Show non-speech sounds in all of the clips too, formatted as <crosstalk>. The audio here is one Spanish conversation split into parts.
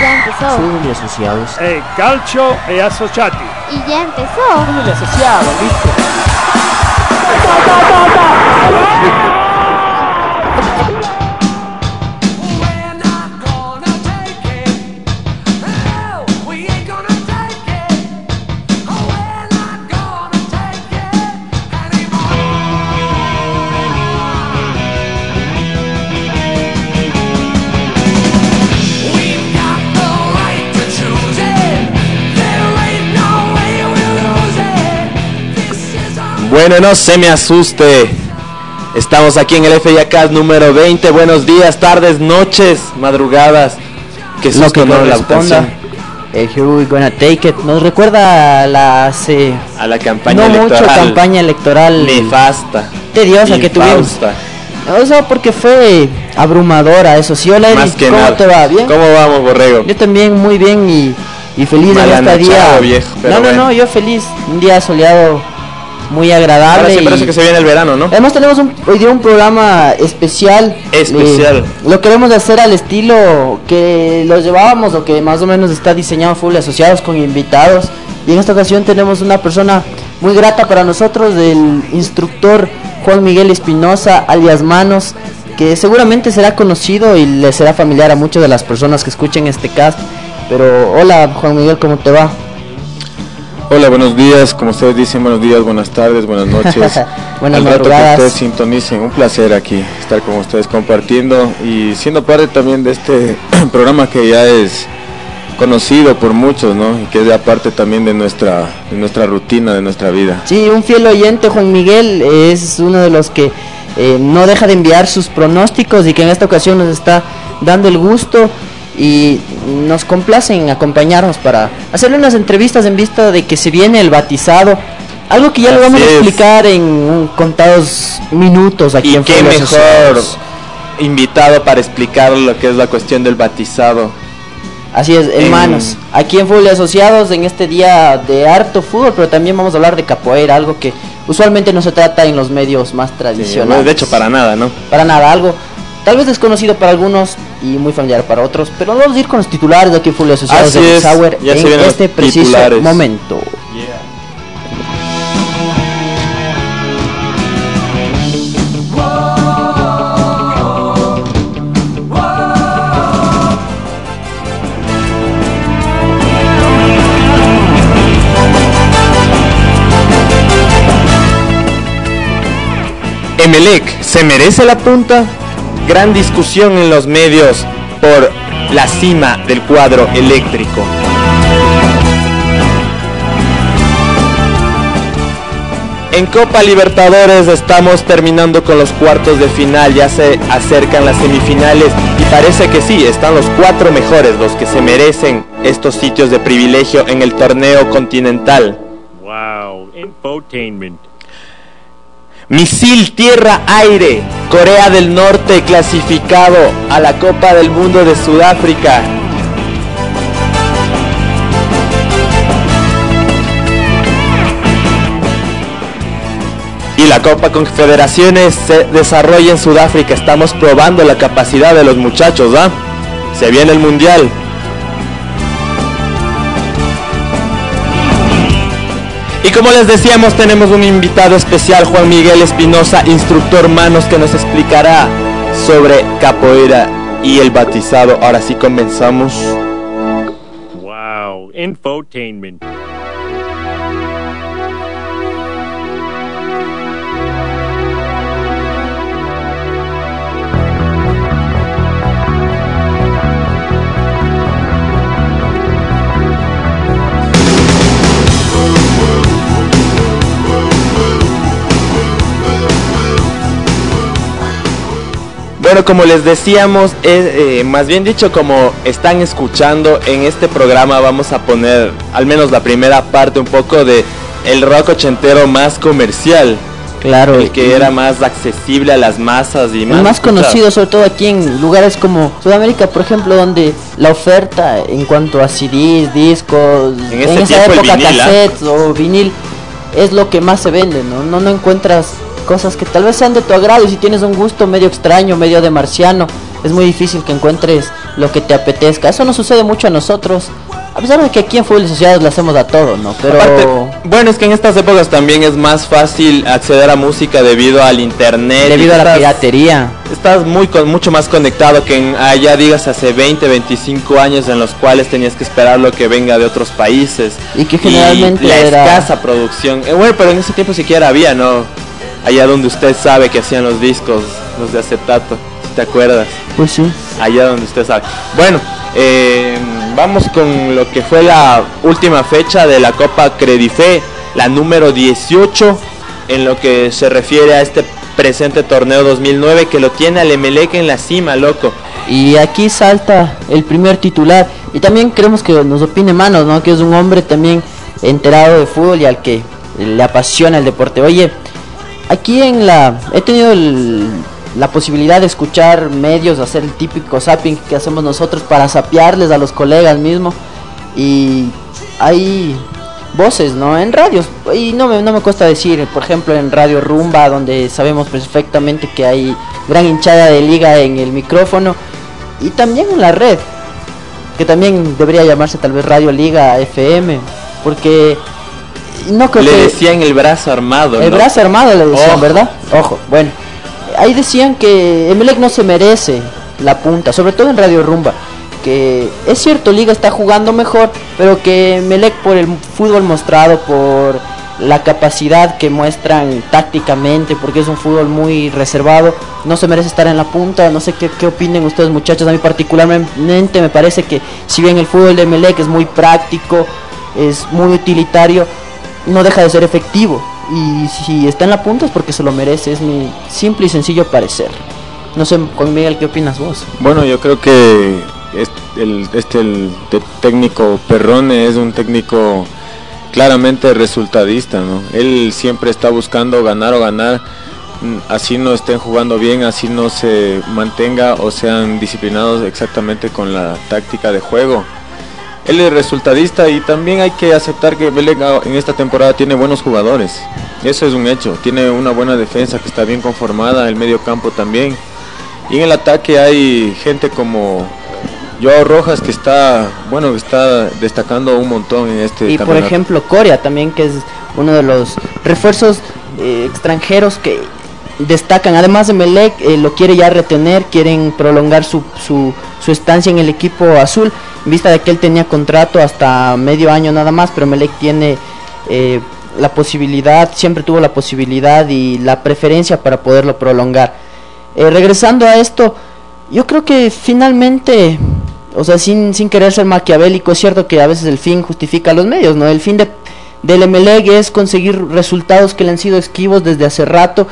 Ya empezó. Fútbol asociados. Eh, calcio e associati. Y ya empezó. Fútbol asociado, ¿viste? Bueno, no se me asuste. Estamos aquí en el FIACAS número 20. Buenos días, tardes, noches, madrugadas. Que Lo que ¿no? Corresponda. votación Eh, here we gonna take it. Nos recuerda a la hace a la campaña no mucho electoral. campaña electoral Nefasta. tediosa que tuvimos. infausta. O sea, porque fue abrumadora eso. Sí, hola Más Eric, que ¿cómo nada. te va? ¿Bien? ¿Cómo vamos, Borrego? Yo también muy bien y, y feliz en este día. viejo, no, no, bueno. no, yo feliz. Un día soleado muy agradable. Ahora sí y- parece que se viene el verano, ¿no? Además tenemos un, hoy día un programa especial. Especial. Eh, lo queremos hacer al estilo que lo llevábamos o que más o menos está diseñado full asociados con invitados. Y en esta ocasión tenemos una persona muy grata para nosotros, el instructor Juan Miguel Espinosa, alias Manos, que seguramente será conocido y le será familiar a muchas de las personas que escuchen este cast. Pero hola Juan Miguel, ¿cómo te va? Hola, buenos días. Como ustedes dicen, buenos días, buenas tardes, buenas noches. <laughs> Buenas Al rato que ustedes sintonicen, un placer aquí estar con ustedes compartiendo y siendo parte también de este <clears throat> programa que ya es conocido por muchos, ¿no? Y que es ya parte también de nuestra, de nuestra rutina, de nuestra vida. Sí, un fiel oyente, Juan Miguel, es uno de los que eh, no deja de enviar sus pronósticos y que en esta ocasión nos está dando el gusto y nos complace en acompañarnos para hacerle unas entrevistas en vista de que se viene el batizado. Algo que ya lo vamos a es. explicar en contados minutos aquí Y en qué mejor invitado para explicar lo que es la cuestión del batizado. Así es, en- hermanos. Aquí en Fútbol Asociados, en este día de harto fútbol, pero también vamos a hablar de capoeira, algo que usualmente no se trata en los medios más Sí, tradicionales. no, de hecho, para nada, ¿no? para nada, algo tal vez desconocido para algunos y muy familiar para otros, pero vamos a ir con los titulares de aquí en Full Asociados Así de es, Sauer ya se en este preciso titulares. momento. Emelec, ¿se merece la punta? Gran discusión en los medios por la cima del cuadro eléctrico. En Copa Libertadores estamos terminando con los cuartos de final, ya se acercan las semifinales y parece que sí, están los cuatro mejores, los que se merecen estos sitios de privilegio en el torneo continental. Wow, infotainment. Misil Tierra-Aire, Corea del Norte clasificado a la Copa del Mundo de Sudáfrica. Y la Copa Confederaciones se desarrolla en Sudáfrica. Estamos probando la capacidad de los muchachos, ¿ah? Se viene el Mundial. Como les decíamos, tenemos un invitado especial, Juan Miguel Espinosa, instructor manos, que nos explicará sobre capoeira y el batizado. Ahora sí comenzamos. Wow, infotainment. Bueno, como les decíamos, eh, eh, más bien dicho, como están escuchando en este programa, vamos a poner al menos la primera parte un poco de el rock ochentero más comercial, Claro, el que era más accesible a las masas y más, conocido sobre todo aquí en lugares como Sudamérica, por ejemplo, donde la oferta en cuanto a CDs, discos, En en, esa época vinil, ¿ah? cassettes o vinil es lo que más se vende, ¿no? No no encuentras cosas que tal vez sean de tu agrado y si tienes un gusto medio extraño, medio de marciano, es muy difícil que encuentres lo que te apetezca. Eso no sucede mucho a nosotros, a pesar de que aquí en Fútbol Asociados le hacemos a todo, ¿no? Pero Aparte, bueno, es que en estas épocas también es más fácil acceder a música debido al internet. y debido a la estás- piratería. Estás muy con, mucho más conectado que en allá digas hace 20, 25 años en los cuales tenías que esperar lo que venga de otros países. Y que generalmente la era- escasa producción. Eh, bueno, pero en ese tiempo siquiera había, ¿no? Allá donde usted sabe que hacían los discos, los de acetato, si te acuerdas. Pues sí. Allá donde usted sabe. Bueno, eh, vamos con lo que fue la última fecha de la Copa Credife, la número 18, en lo que se refiere a este presente torneo 2009 que lo tiene al Emelec en la cima, loco. Y aquí salta el primer titular. Y también queremos que nos opine Manos, ¿no? Que es un hombre también enterado de fútbol y al que le apasiona el deporte. Oye, aquí en la... He tenido el- la posibilidad de escuchar medios, hacer el típico zapping que hacemos nosotros para sapearles a los colegas mismo. Y hay voces, ¿no? En radios. Y no me, no me cuesta decir, por ejemplo, en Radio Rumba, donde sabemos perfectamente que hay gran hinchada de liga en el micrófono. Y también en la red, que también debería llamarse tal vez Radio Liga FM, porque no creo Le que... decían el brazo armado, El ¿no? brazo armado le decían, Ojo. ¿verdad? Ojo, bueno. Ahí decían que Emelec no se merece la punta, sobre todo en Radio Rumba. Que es cierto, Liga está jugando mejor, pero que Emelec por el fútbol mostrado, por la capacidad que muestran tácticamente, porque es un fútbol muy reservado, no se merece estar en la punta. No sé qué, qué opinen ustedes muchachos, a mí particularmente me parece que si bien el fútbol de Emelec es muy práctico, es muy utilitario, no deja de ser efectivo. Y si está en la punta es porque se lo merece, es mi simple y sencillo parecer. No sé, con Miguel, ¿qué opinas vos? Bueno, yo creo que es- el, este el técnico Perrone es un técnico claramente resultadista, ¿no? Él siempre está buscando ganar o ganar, mm, así no estén jugando bien, así no se mantenga o sean disciplinados exactamente con la táctica de juego. Él es resultadista y también hay que aceptar que Belén ah, en esta temporada tiene buenos jugadores. Eso es un hecho. Tiene una buena defensa que está bien conformada, el medio campo también. Y en el ataque hay gente como Joao Rojas que está, bueno, que está destacando un montón en este y por ejemplo Corea también, que es uno de los refuerzos eh, extranjeros que destacan. Además de Melec, eh, lo quiere ya retener, quieren prolongar su, su, su estancia en el equipo azul, en vista de que él tenía contrato hasta medio año nada más, pero Melec tiene eh, la posibilidad, siempre tuvo la posibilidad y la preferencia para poderlo prolongar. Eh, regresando a esto, yo creo que finalmente, o sea, sin, sin querer ser maquiavélico, es cierto que a veces el fin justifica los medios, ¿no? El fin de, del Emelec es conseguir resultados que le han sido esquivos desde hace rato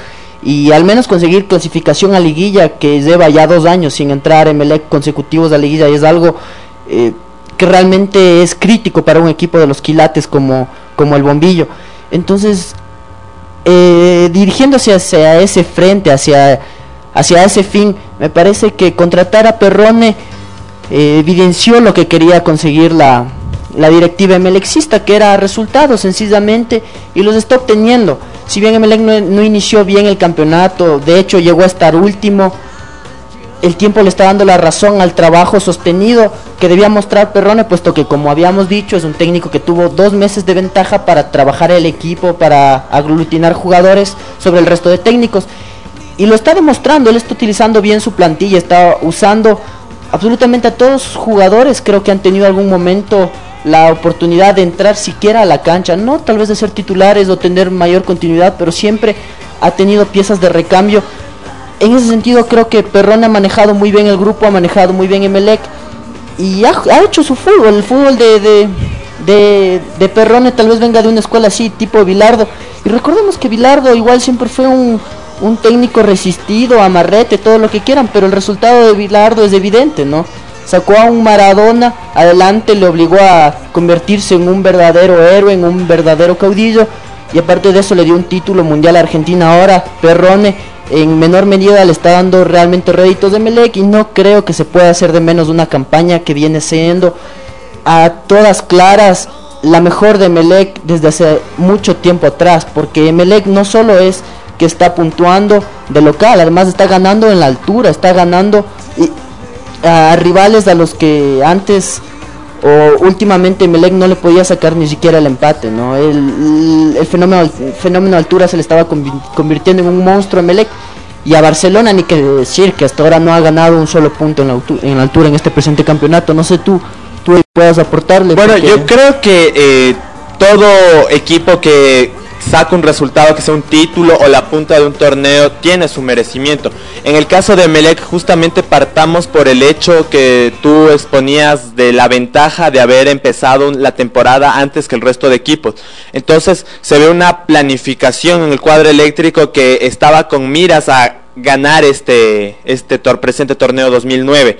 y al menos conseguir clasificación a liguilla que lleva ya dos años sin entrar Emelec consecutivos a liguilla y es algo eh, que realmente es crítico para un equipo de los quilates como, como el bombillo. Entonces, eh, dirigiéndose hacia ese frente, hacia, hacia ese fin, me parece que contratar a Perrone eh, evidenció lo que quería conseguir la, la directiva emelexista, que era resultados sencillamente, y los está obteniendo. Si bien Emelec no, no inició bien el campeonato, de hecho llegó a estar último, el tiempo le está dando la razón al trabajo sostenido que debía mostrar Perrone, puesto que como habíamos dicho es un técnico que tuvo dos meses de ventaja para trabajar el equipo, para aglutinar jugadores sobre el resto de técnicos. Y lo está demostrando, él está utilizando bien su plantilla, está usando absolutamente a todos sus jugadores, creo que han tenido algún momento la oportunidad de entrar siquiera a la cancha, no tal vez de ser titulares o tener mayor continuidad, pero siempre ha tenido piezas de recambio en ese sentido creo que Perrón ha manejado muy bien el grupo, ha manejado muy bien Emelec y ha, ha hecho su fútbol, el fútbol de, de, de, Perrone tal vez venga de una escuela así, tipo Bilardo. Y recordemos que Bilardo igual siempre fue un, un técnico resistido, amarrete, todo lo que quieran, pero el resultado de Bilardo es evidente, ¿no? Sacó a un Maradona adelante, le obligó a convertirse en un verdadero héroe, en un verdadero caudillo, y aparte de eso le dio un título mundial a Argentina. Ahora, Perrone en menor medida le está dando realmente réditos de Melec y no creo que se pueda hacer de menos una campaña que viene siendo a todas claras la mejor de Melec desde hace mucho tiempo atrás, porque Melec no solo es que está puntuando de local, además está ganando en la altura, está ganando y a rivales a los que antes o últimamente Melec no le podía sacar ni siquiera el empate, ¿no? El, el fenómeno, el fenómeno altura se le estaba convi- convirtiendo en un monstruo a Melec y a Barcelona ni que decir que hasta ahora no ha ganado un solo punto en la, en la altura en este presente campeonato. No sé tú, tú puedas aportarle. Bueno, porque- yo creo que eh, todo equipo que saca un resultado, que sea un título o la punta de un torneo, tiene su merecimiento. En el caso de Melec, justamente partamos por el hecho que tú exponías de la ventaja de haber empezado la temporada antes que el resto de equipos. Entonces se ve una planificación en el cuadro eléctrico que estaba con miras a ganar este, este tor- presente torneo 2009.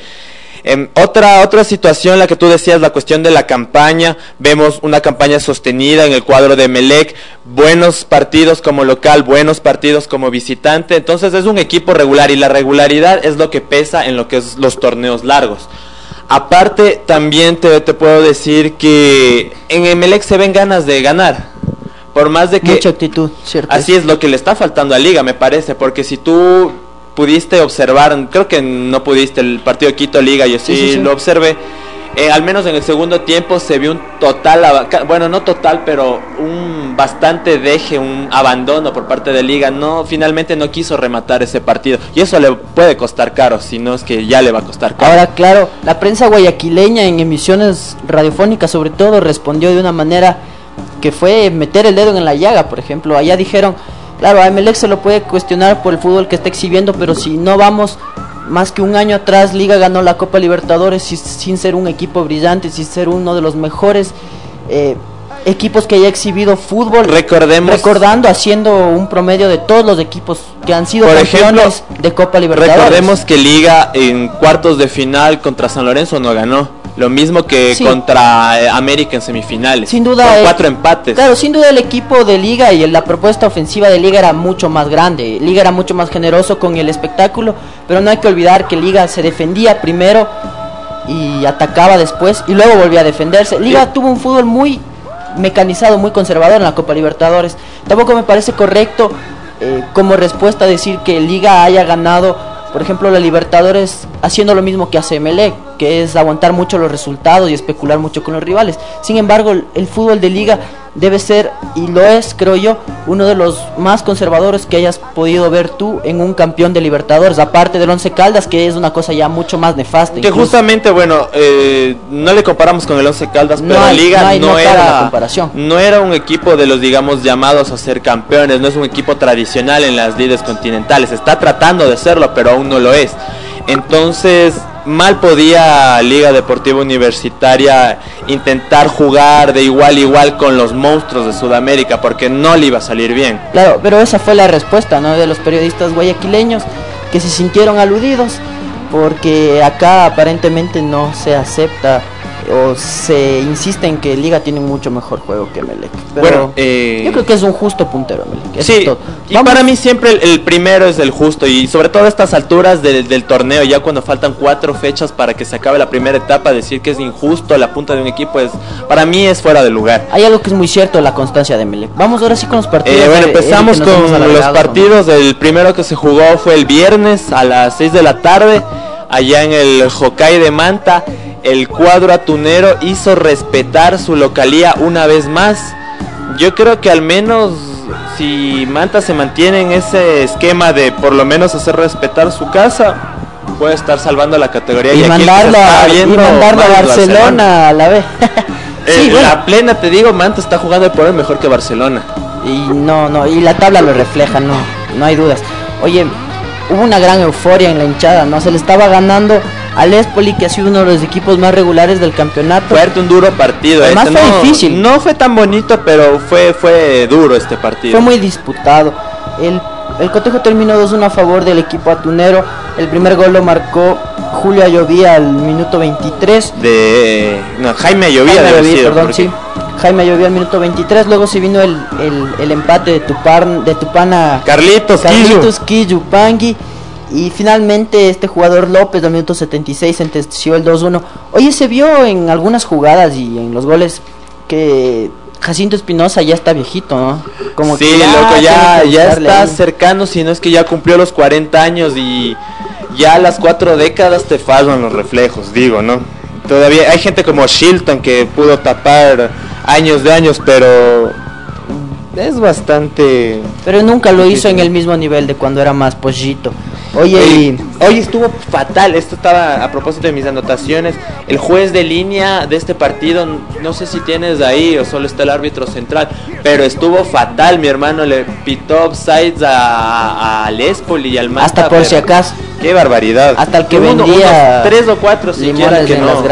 Em, otra, otra situación, la que tú decías, la cuestión de la campaña, vemos una campaña sostenida en el cuadro de Melec, buenos partidos como local, buenos partidos como visitante, entonces es un equipo regular y la regularidad es lo que pesa en lo que es los torneos largos. Aparte, también te, te puedo decir que en Emelec se ven ganas de ganar. Por más de que mucha actitud, ¿cierto? Así es lo que le está faltando a Liga, me parece, porque si tú pudiste observar, creo que no pudiste el partido de Quito Liga, yo sí, Sí, sí, sí. lo observé. eh, al menos en el segundo tiempo se vio un total, bueno, no total, pero un bastante deje, un abandono por parte de Liga. No, finalmente no quiso rematar ese partido. Y eso le puede costar caro, si no es que ya le va a costar caro. Ahora, claro, la prensa guayaquileña en emisiones radiofónicas sobre todo respondió de una manera que fue meter el dedo en la llaga, por ejemplo. Allá dijeron, claro, a Emelec se lo puede cuestionar por el fútbol que está exhibiendo, pero si no vamos más que un año atrás, Liga ganó la Copa Libertadores sin, sin ser un equipo brillante, sin ser uno de los mejores eh, equipos que haya exhibido fútbol. Recordemos- Recordando, haciendo un promedio de todos los equipos que han sido Por campeones de Copa Libertadores. Recordemos que Liga en cuartos de final contra San Lorenzo no ganó. Lo mismo que Sí. contra eh, América en semifinales. Sin duda. Con eh, cuatro empates. Claro, sin duda el equipo de Liga y la propuesta ofensiva de Liga era mucho más grande. Liga era mucho más generoso con el espectáculo, pero no hay que olvidar que Liga se defendía primero y atacaba después y luego volvía a defenderse. Liga Sí. tuvo un fútbol muy mecanizado, muy conservador en la Copa Libertadores. Tampoco me parece correcto eh, como respuesta decir que Liga haya ganado, por ejemplo, la Libertadores haciendo lo mismo que hace Melec, que es aguantar mucho los resultados y especular mucho con los rivales. Sin embargo, el, fútbol de Liga debe ser, y lo es, creo yo, uno de los más conservadores que hayas podido ver tú en un campeón de Libertadores, aparte del Once Caldas, que es una cosa ya mucho más nefasta. Que incluso. justamente, bueno, eh, no le comparamos con el Once Caldas, No pero hay- Liga no hay- no, la era comparación. no era un equipo de los digamos llamados a ser campeones, no es un equipo tradicional en las ligas continentales, está tratando de serlo, pero aún no lo es. Entonces, mal podía Liga Deportiva Universitaria intentar jugar de igual a igual con los monstruos de Sudamérica, porque no le iba a salir bien. Claro, pero esa fue la respuesta ¿no? de los periodistas guayaquileños que se sintieron aludidos porque acá aparentemente no se acepta o se insiste en que Liga tiene mucho mejor juego que Melec. Pero Bueno, eh, yo creo que es un justo puntero Melec. es Sí, y Vamos- para mí siempre el, el primero es el justo y sobre todo a estas alturas del- del torneo, ya cuando faltan cuatro fechas para que se acabe la primera etapa, decir que es injusto la punta de un equipo es para mí es fuera de lugar. Hay algo que es muy cierto, la constancia de Melec. Vamos ahora sí con los partidos. Eh, bueno, empezamos con los partidos. El primero que se jugó fue el viernes a las 6 de la tarde, allá en el Hokkaido de Manta. El cuadro atunero hizo respetar su localía una vez más. Yo creo que al menos si Manta se mantiene en ese esquema de por lo menos hacer respetar su casa, puede estar salvando la categoría. Y, el mandarlo, y mandarlo a Barcelona a la vez. Eh, sí, bueno. La plena, te digo, Manta está jugando por hoy mejor que Barcelona. Y no, no, y la tabla lo refleja, no, no hay dudas. Oye, hubo una gran euforia en la hinchada, ¿no? Se le estaba ganando al Espoli, que ha sido uno de los equipos más regulares del campeonato. Fuerte, un duro partido. Además este, fue no, difícil. No fue tan bonito, pero fue, fue duro este partido. Fue muy disputado. El, el cotejo terminó 2-1 a favor del equipo atunero. El primer gol lo marcó Julio Ayovía al minuto 23. de no, Jaime Llovía Jaime Ayovía, sido, perdón, sí. Jaime Ayovía al minuto 23. Luego se vino el, el, el empate de, Tupar, de Tupana Carlitos. Carlitos Quillo Pangui. Y finalmente este jugador López al minuto 76 sentenció el 2-1. Oye, se vio en algunas jugadas y en los goles que Jacinto Espinosa ya está viejito, ¿no? sí, que loco, ya, ya está ahí. cercano, si no es que ya cumplió los 40 años y ya a las cuatro décadas te fallan los reflejos, digo, ¿no? Todavía hay gente como Shilton que pudo tapar años de años, pero es bastante... Pero nunca lo hizo en el mismo nivel de cuando era más pollito. Oye, y hoy estuvo fatal, esto estaba a propósito de mis anotaciones, el juez de línea de este partido, no sé si tienes ahí o solo está el árbitro central, pero estuvo fatal, mi hermano le pitó offsides a, a Lespoli y al hasta por si acaso. Qué barbaridad. Hasta el que Uno- vendía unos tres o cuatro siquiera que no,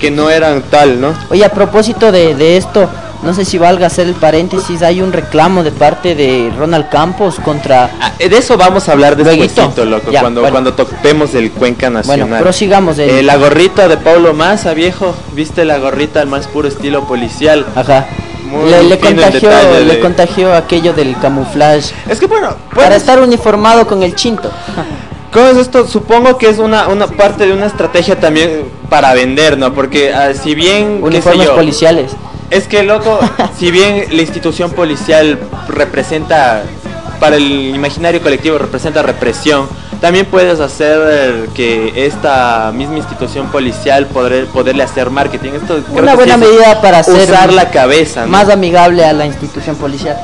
que no eran tal, ¿no? Oye, a propósito de, de esto, no sé si valga hacer el paréntesis, hay un reclamo de parte de Ronald Campos contra... Ah, de eso vamos a hablar después, loco, Ya, cuando, bueno. cuando toquemos el Cuenca Nacional. Bueno, prosigamos. el- Eh, la gorrita de Paulo Massa, viejo. ¿Viste la gorrita al más puro estilo policial? Ajá. Muy Le, le contagió, detalle le de- contagió aquello del camuflaje Es que bueno, para puedes- estar uniformado con el chinto. <laughs> ¿Cómo es esto? Supongo que es una, una parte de una estrategia también para vender, ¿no? Porque ah, si bien, qué sé Uniformes yo, policiales. Es que loco, <laughs> si bien la institución policial representa, para el imaginario colectivo representa represión, también puedes hacer eh, que esta misma institución policial poder, poderle hacer marketing. Esto Una buena sí medida para hacer usar la cabeza, ¿no? más amigable a la institución policial.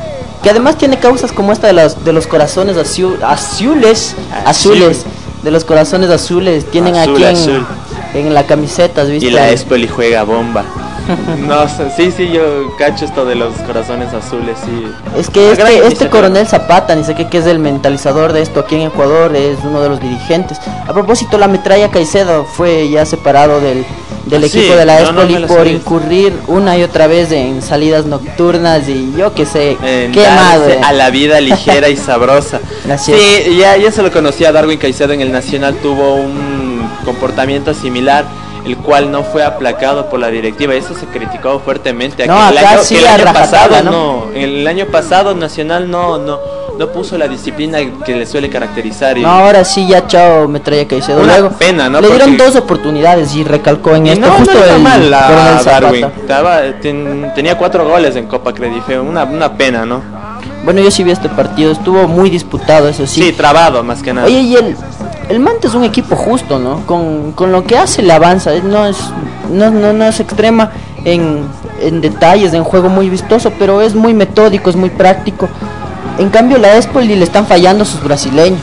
Que además tiene causas como esta de los, de los corazones azu- azules, Azul. azules, de los corazones azules. Tienen Azul, aquí en, azul. en la camiseta, ¿viste? Y la Espoli juega bomba. <laughs> No sé, sí, sí, yo cacho esto de los corazones azules, sí. Es que este, este coronel Zapata, ni sé qué, que es el mentalizador de esto aquí en Ecuador, es uno de los dirigentes. A propósito, la metralla Caicedo fue ya separado del, del Ah, sí, equipo de la no, no Espoli por incurrir una y otra vez en salidas nocturnas y yo qué sé, En madre. a la vida ligera y <laughs> sabrosa. Sí, ya, ya se lo conocía Darwin Caicedo en el Nacional, tuvo un comportamiento similar, el cual no fue aplacado por la directiva. Eso se criticó fuertemente. No, Aquel acá año, sí que el año pasado ¿no? no. El año pasado Nacional no, no, no puso la disciplina que le suele caracterizar. Y, No, ahora sí ya chao metralla Caicedo. Una Luego pena, ¿no? Le dieron Porque- dos oportunidades y recalcó en y esto no, justo no el mal la. Darwin. Estaba, ten- tenía cuatro goles en Copa Credife, una, una pena, ¿no? Bueno, yo sí vi este partido, estuvo muy disputado, eso sí. Sí, trabado más que nada. Oye, y el, el Mante es un equipo justo, ¿no? Con, con lo que hace le avanza, no es, no, no, no es extrema en, en detalles, en juego muy vistoso, pero es muy metódico, es muy práctico. En cambio, la Espoli le están fallando sus brasileños.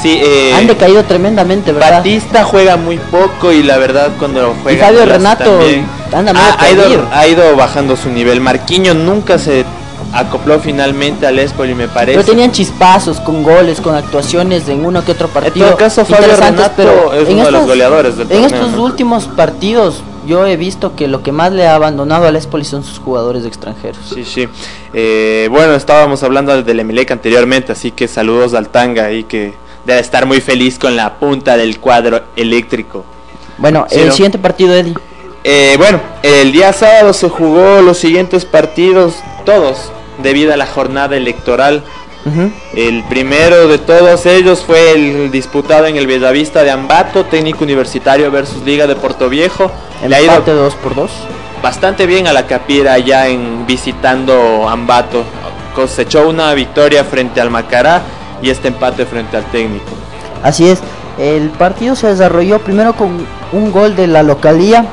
sí, eh, Han decaído tremendamente, ¿verdad? Batista juega muy poco y la verdad cuando juega Fabio lo hace Renato también. anda ha, ha ido, ha ido bajando su nivel. Marquinhos nunca se acopló finalmente al Espoli me parece. Pero tenían chispazos con goles, con actuaciones en uno que otro partido. todo caso, Fabio Renato es en uno de los estos- goleadores del En torneo, estos últimos partidos yo he visto que lo que más le ha abandonado al Espoli son sus jugadores extranjeros. Sí, sí. Eh, bueno, estábamos hablando del Emelec anteriormente, así que saludos al Tanga ahí que debe estar muy feliz con la punta del cuadro eléctrico. Bueno, Sí, el ¿no? siguiente partido, Eddie. Eh, bueno, el día sábado se jugó los siguientes partidos, todos, debido a la jornada electoral. El primero de todos ellos fue el disputado en el Bellavista de Ambato, técnico universitario versus Liga de Puerto Viejo. Le ha ido Empate 2 por 2. bastante bien a la Capira ya en visitando Ambato. Cosechó una victoria frente al Macará y este empate frente al técnico. Así es. El partido se desarrolló primero con un gol de la localía.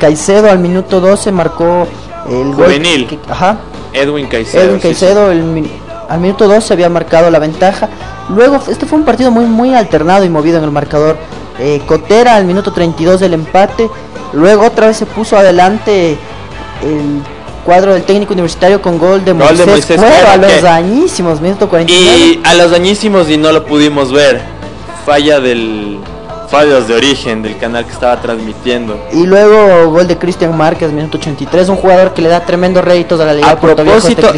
Caicedo al minuto 12 marcó el Juvenil. gol. que- ajá. Edwin Caicedo. Edwin sí, Caicedo el min- al minuto 12 había marcado la ventaja. Luego, este fue un partido muy, muy alternado y movido en el marcador. Eh, Cotera al minuto 32 del empate. Luego otra vez se puso adelante el cuadro del técnico universitario con gol de Gol Moisés, de Moisés a los que- dañísimos, minuto 49. Y a los dañísimos y no lo pudimos ver. Falla del fallos de origen del canal que estaba transmitiendo. Y luego gol de Cristian Márquez, minuto 83, un jugador que le da tremendos réditos a la Liga A este propósito,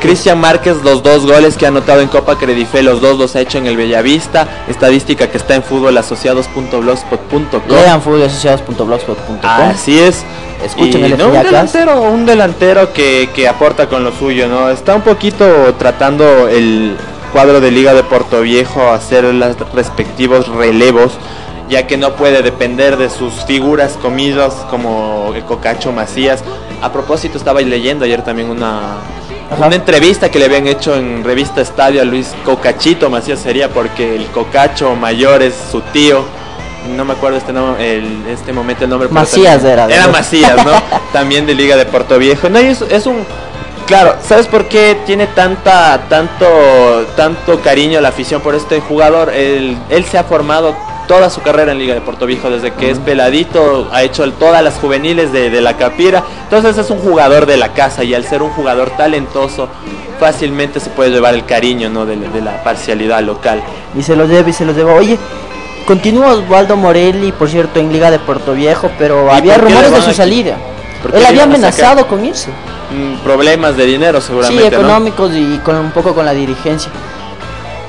Cristian eh, Márquez. Márquez, los dos goles que ha anotado en Copa Credife, los dos los ha hecho en el Bellavista. Estadística que está en fútbolasociados.blogspot.com. Lean fútbolasociados.blogspot.com. Así es. Escuchen el no, un delantero, un delantero que, que aporta con lo suyo, ¿no? Está un poquito tratando el cuadro de Liga de Puerto Viejo a hacer los respectivos relevos, ya que no puede depender de sus figuras comidas como el Cocacho Macías. A propósito, estaba leyendo ayer también una, Ajá. una entrevista que le habían hecho en revista Estadio a Luis Cocachito Macías sería porque el Cocacho mayor es su tío. No me acuerdo este nombre, el- este momento el nombre. Macías también- era, Era. Macías, ¿no? <laughs> también de Liga de Puerto Viejo. No, es, es un Claro, ¿sabes por qué tiene tanta, tanto, tanto cariño la afición por este jugador? Él, él se ha formado toda su carrera en Liga de Puerto Viejo, desde que es peladito, ha hecho el- todas las juveniles de, de la Capira, entonces es un jugador de la casa y al ser un jugador talentoso, fácilmente se puede llevar el cariño ¿no? de, la- de la parcialidad local. Y se lo lleva y se lo lleva. Oye, continúa Osvaldo Morelli, por cierto, en Liga de Puerto Viejo, pero ¿Y había rumores de su salida. Él había amenazado con irse. Mm, Problemas de dinero seguramente. Sí, ¿no? económicos y con un poco con la dirigencia.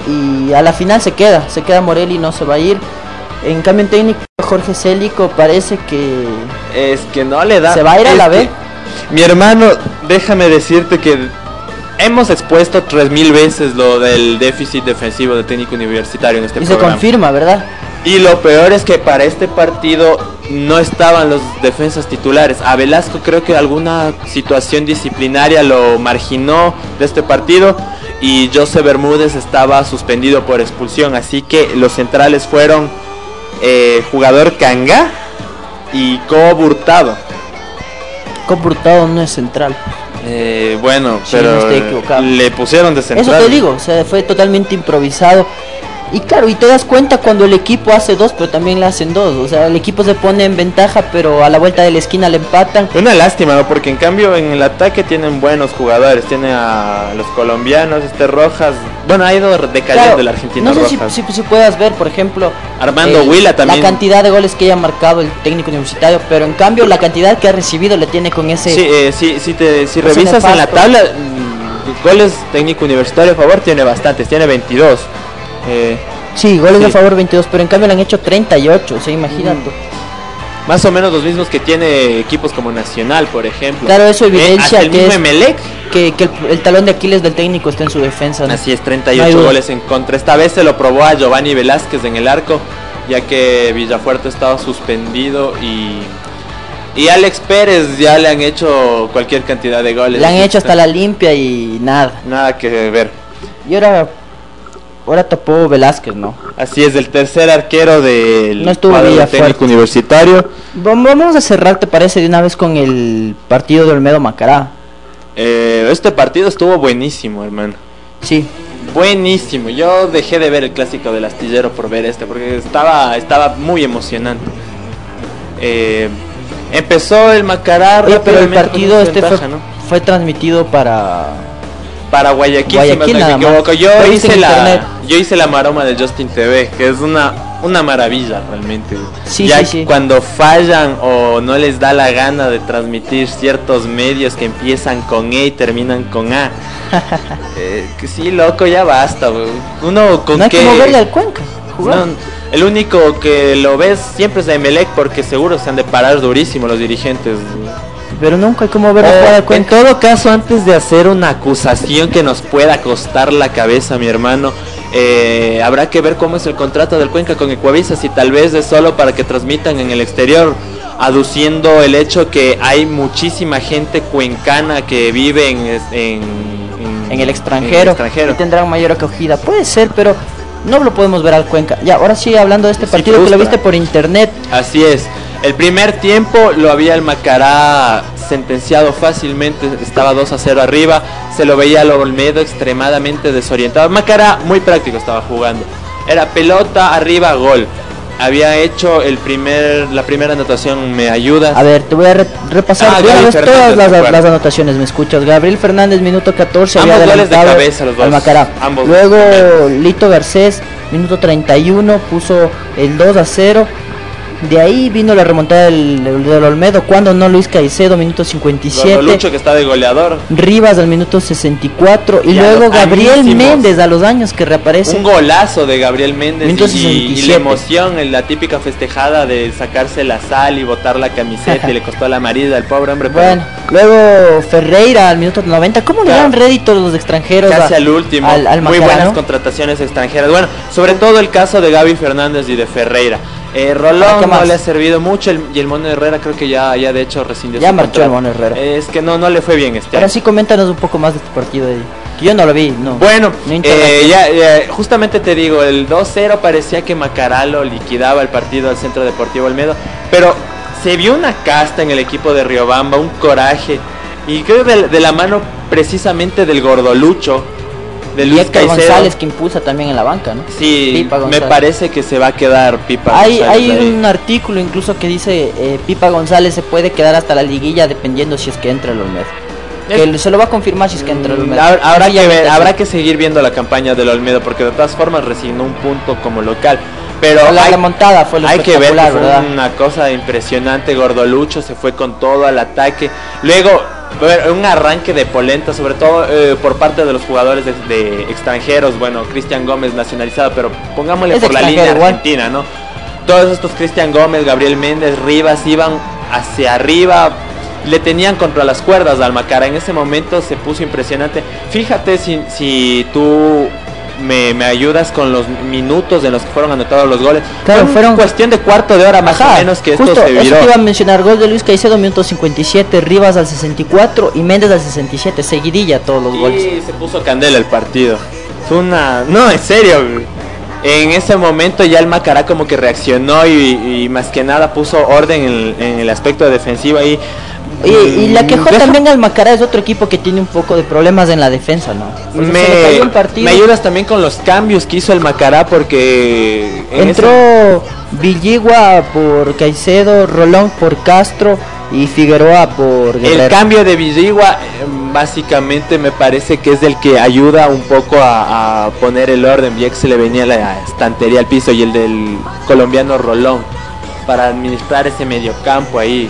Y a la final se queda, se queda Morelli, no se va a ir. En cambio en técnico Jorge Célico parece que Es que no le da. Se va a ir a la que- B. Mi hermano, déjame decirte que hemos expuesto tres mil veces lo del déficit defensivo de técnico universitario en este y se programa. confirma, ¿verdad? Y lo peor es que para este partido no estaban los defensas titulares. A Velasco creo que alguna situación disciplinaria lo marginó de este partido y José Bermúdez estaba suspendido por expulsión. Así que los centrales fueron eh, jugador Canga y Cobo Hurtado. Compurtado no es central. Eh, bueno, Sí, pero no estoy equivocado. le pusieron de central. Eso te digo, o sea, fue totalmente improvisado. Y claro, y te das cuenta cuando el equipo hace dos, pero también le hacen dos. O sea, el equipo se pone en ventaja, pero a la vuelta de la esquina le empatan. Una lástima, ¿no? Porque en cambio en el ataque tienen buenos jugadores. Tiene a los colombianos, este Rojas. Bueno, ha ido decayendo Claro, el argentino no sé si, Rojas. si, si puedas ver, por ejemplo, Armando Huila también. La cantidad de goles que haya marcado el técnico universitario, pero en cambio la cantidad que ha recibido le tiene con ese. Sí, eh, sí, sí te, si revisas en la tabla, mm, goles técnico universitario a favor tiene bastantes, tiene 22. Eh, Sí, goles Sí. a favor 22, pero en cambio le han hecho 38, o sea, imagínate. más o menos los mismos que tiene equipos como Nacional, por ejemplo. Claro, eso Eh, evidencia el que mismo es- Que, que el, el talón de Aquiles del técnico está en su defensa. ¿no? Así es, No 38 hay duda. goles en contra. Esta vez se lo probó a Giovanni Velázquez en el arco, ya que Villafuerte estaba suspendido y, y Alex Pérez ya le han hecho cualquier cantidad de goles. Le han hecho hasta la limpia y nada. Nada que ver. Y ahora, ahora tapó Velázquez, ¿no? Así es, el tercer arquero del No estuvo cuadro técnico universitario. Vam- Vamos a cerrar, ¿te parece? De una vez con el partido de Olmedo Macará. Eh, este partido estuvo buenísimo, hermano. Sí, Buenísimo. Yo dejé de ver el clásico del astillero por ver este, porque estaba, estaba muy emocionante. Eh, empezó el Macará Oye, pero el partido este fue, ventaja, ¿no? fue transmitido para... para Guayaquil, si Guayaquil más no me equivoco. Yo viste hice la internet. yo hice la maroma de Justin TV, que es una una maravilla realmente. Sí, ya sí, sí. cuando fallan o no les da la gana de transmitir ciertos medios que empiezan con E y terminan con A. <laughs> Eh, que sí, loco, ya basta. Uno con No hay qué como verle al Cuenca no, el único que lo ves siempre es de Emelec porque seguro se han de parar durísimo los dirigentes. Pero nunca hay como verle jugar O, al en todo caso, antes de hacer una acusación que nos pueda costar la cabeza, mi hermano, eh, habrá que ver cómo es el contrato del Cuenca con Ecuavisa, si tal vez es solo para que transmitan en el exterior, aduciendo el hecho que hay muchísima gente cuencana que vive en, en, en- en el extranjero, el extranjero. y tendrán mayor acogida. Puede ser, pero no lo podemos ver al Cuenca. Ya, ahora sí, hablando de este Sí partido que lo viste por internet, Así es. El primer tiempo lo había el Macará sentenciado fácilmente, estaba 2 a 0 arriba, se lo veía al Olmedo extremadamente desorientado. Macará muy práctico estaba jugando. Era pelota arriba, gol. Había hecho el primer la primera anotación, me ayuda. a ver, te voy a re- repasar Ah, todas las, anotaciones, ¿me escuchas? Gabriel Fernández, minuto 14, había Ambos goles de adelantado cabeza, los dos. al Macará. Ambos. Luego Lito Garcés, minuto 31, puso el 2 a 0. De ahí vino la remontada del, del Olmedo, cuando no Luis Caicedo, minuto 57. Lucho que está de goleador. Rivas al minuto 64 y, Y a luego Gabriel añísimos. Méndez a los años que reaparece. Un golazo de Gabriel Méndez Minuto y, y 67. la emoción, en la típica festejada de sacarse la sal y botar la camiseta y le costó la amarilla al pobre hombre. pero- Bueno, luego Ferreira al minuto 90. ¿Cómo le dan rédito los extranjeros casi a- al último. al, al Muy buenas contrataciones extranjeras. Bueno, sobre todo el caso de Gaby Fernández y de Ferreira. Eh, ¿Para Rolón qué no le ha servido mucho el- y el Mono Herrera creo que ya, ya de hecho rescindió Ya su marchó el. Mono Herrera. Es que no, no le fue bien este Ahora año. sí, coméntanos un poco más de este partido. Eddie, Que yo no lo vi, no. Bueno, No eh, ya, ya, justamente te digo, el 2-0 parecía que Macaralo liquidaba el partido al Centro Deportivo Olmedo, pero se vio una casta en el equipo de Riobamba, un coraje, y creo de, de la mano precisamente del Gordolucho, de y Luis Héctor Caicedo. González que impulsa también en la banca, ¿no? Sí, me parece que se va a quedar Pipa Hay, González hay ahí. un artículo incluso que dice eh, Pipa González se puede quedar hasta la liguilla dependiendo si es que entra el Olmedo. Es- Que se lo va a confirmar si es que entra el Olmedo. Mm, Habrá, habrá que ver, ahorita sí. habrá que seguir viendo la campaña del Olmedo porque de todas formas resignó un punto como local. Pero la hay- remontada fue lo Hay que ver una cosa impresionante. Gordolucho se fue con todo al ataque. Luego, a un arranque de polenta, sobre todo eh, por parte de los jugadores de, de extranjeros. Bueno, Cristian Gómez nacionalizado, pero pongámosle Es por la línea igual. argentina, ¿no? Todos estos Cristian Gómez, Gabriel Méndez, Rivas iban hacia arriba. Le tenían contra las cuerdas al Macara. En ese momento se puso impresionante. Fíjate si, si tú me, me ayudas con los minutos en los que fueron anotados los goles. Claro, Fue fueron- cuestión de cuarto de hora más Ajá, o menos que esto justo, se viró. Eso te iba a mencionar, gol de Luis Caicedo, minuto 57, Rivas al 64 y Méndez al 67, seguidilla todos los goles. Y se puso candela el partido. Fue una... No, en serio. En ese momento ya el Macará como que reaccionó y, y más que nada puso orden en, en el aspecto defensivo ahí. Y, y la Mm, quejó deja- también al Macará es otro equipo que tiene un poco de problemas en la defensa, ¿no? Me, me ayudas también con los cambios que hizo el Macará porque... en Entró ese- Villigua por Caicedo, Rolón por Castro y Figueroa por El cambio de Villigua eh, básicamente me parece que es el que ayuda un poco a, a poner el orden, ya que se le venía la estantería al piso y el del colombiano Rolón para administrar ese mediocampo ahí.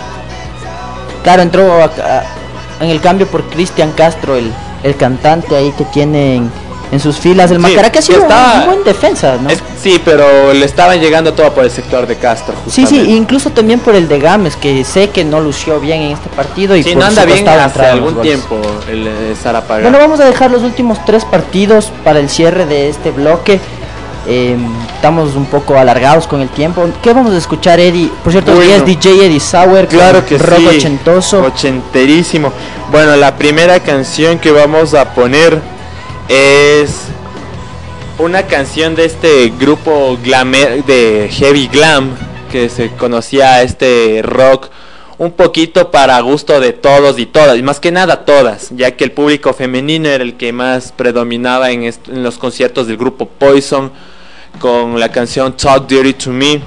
Claro, entró a- a- en el cambio por Cristian Castro, el, el cantante ahí que tiene en, sus filas. El Sí, Macará que ha sido está- un buen defensa, ¿no? Es- sí, pero le estaban llegando todo por el sector de Castro. Sí, sí, incluso también por el de Gámez, que sé que no lució bien en este partido y Sí, por no anda bien hace algún tiempo el eh. Bueno, vamos a dejar los últimos tres partidos para el cierre de este bloque. Eh, estamos un poco alargados con el tiempo. ¿Qué vamos a escuchar, Eddie? Por cierto, hoy Bueno. es DJ Eddie Sauer. Claro que rock sí. ochentoso. Ochenterísimo. Bueno, la primera canción que vamos a poner es una canción de este grupo glamer, de heavy glam que se conocía este rock un poquito para gusto de todos y todas, y más que nada todas, ya que el público femenino era el que más predominaba en, en los conciertos del grupo Poison con la canción Talk Dirty to Me.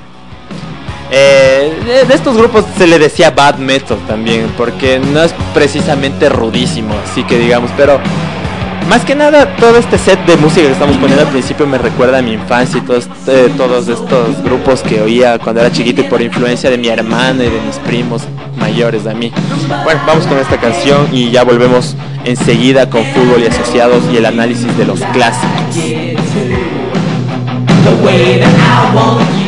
Eh, de, estos grupos se le decía bad metal también, porque no es precisamente rudísimo, así que digamos, pero más que nada todo este set de música que estamos poniendo al principio me recuerda a mi infancia y todos, eh, todos estos grupos que oía cuando era chiquito y por influencia de mi hermana y de mis primos mayores a mí. Bueno, vamos con esta canción y ya volvemos enseguida con fútbol y asociados y el análisis de los clásicos. the way that I want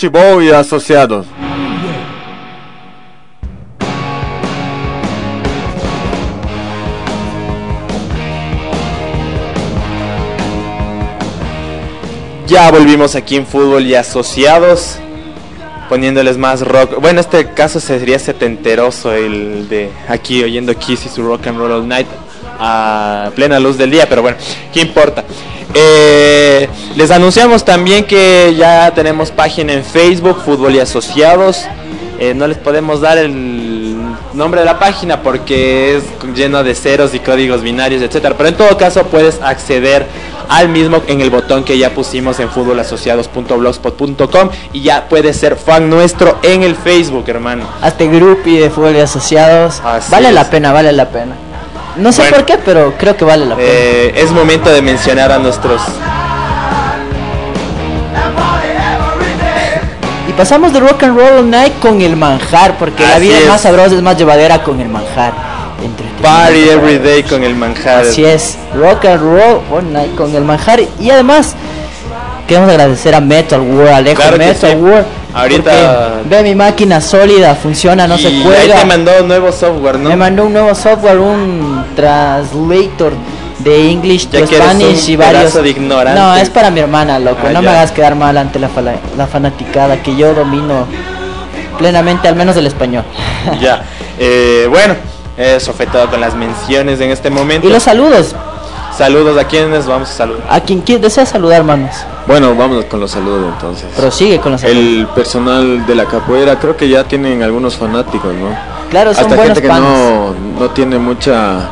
Fuchibow y asociados. Ya volvimos aquí en fútbol y asociados, poniéndoles más rock. Bueno, este caso sería setenteroso, el de aquí oyendo Kiss y su Rock and Roll All Night a plena luz del día, pero bueno, ¿qué importa? Eh, les anunciamos también que ya tenemos página en Facebook, Fútbol y Asociados. Eh, no les podemos dar el nombre de la página porque es lleno de ceros y códigos binarios, etcétera. Pero en todo caso puedes acceder al mismo en el botón que ya pusimos en fútbolasociados.blogspot.com y ya puedes ser fan nuestro en el Facebook, hermano. Hasta groupie de fútbol y asociados. Así vale es. la pena, vale la pena. No sé Bueno. por qué, pero creo que vale la pena. Eh, es momento de mencionar a nuestros pasamos de rock and roll all night con el manjar, porque la vida es más sabrosa, es más llevadera con el manjar. Party Every. Day con el manjar. Así es, rock and roll all night con el manjar. Y además, queremos agradecer a Metal World, Alejo Claro Metal sí. World. Ahorita- Ve mi máquina sólida, funciona, no y se ahí cuelga. te mandó nuevo software, ¿no? Me mandó un nuevo software, un translator de English to Spanish y varios. pedazo de ignorante. No, es para mi hermana, loco. Ah, no me hagas quedar mal ante la, fala- la fanaticada que yo domino plenamente, al menos el español. <laughs> Ya. Eh, bueno, eso fue todo con las menciones en este momento. y los saludos. Saludos a quienes vamos a saludar. A quien qui- desea saludar, manos. Bueno, vámonos con los saludos entonces. Prosigue con los saludos. El personal de la capoeira creo que ya tienen algunos fanáticos, ¿no? Claro, son Hasta buenos gente que no, no tiene mucha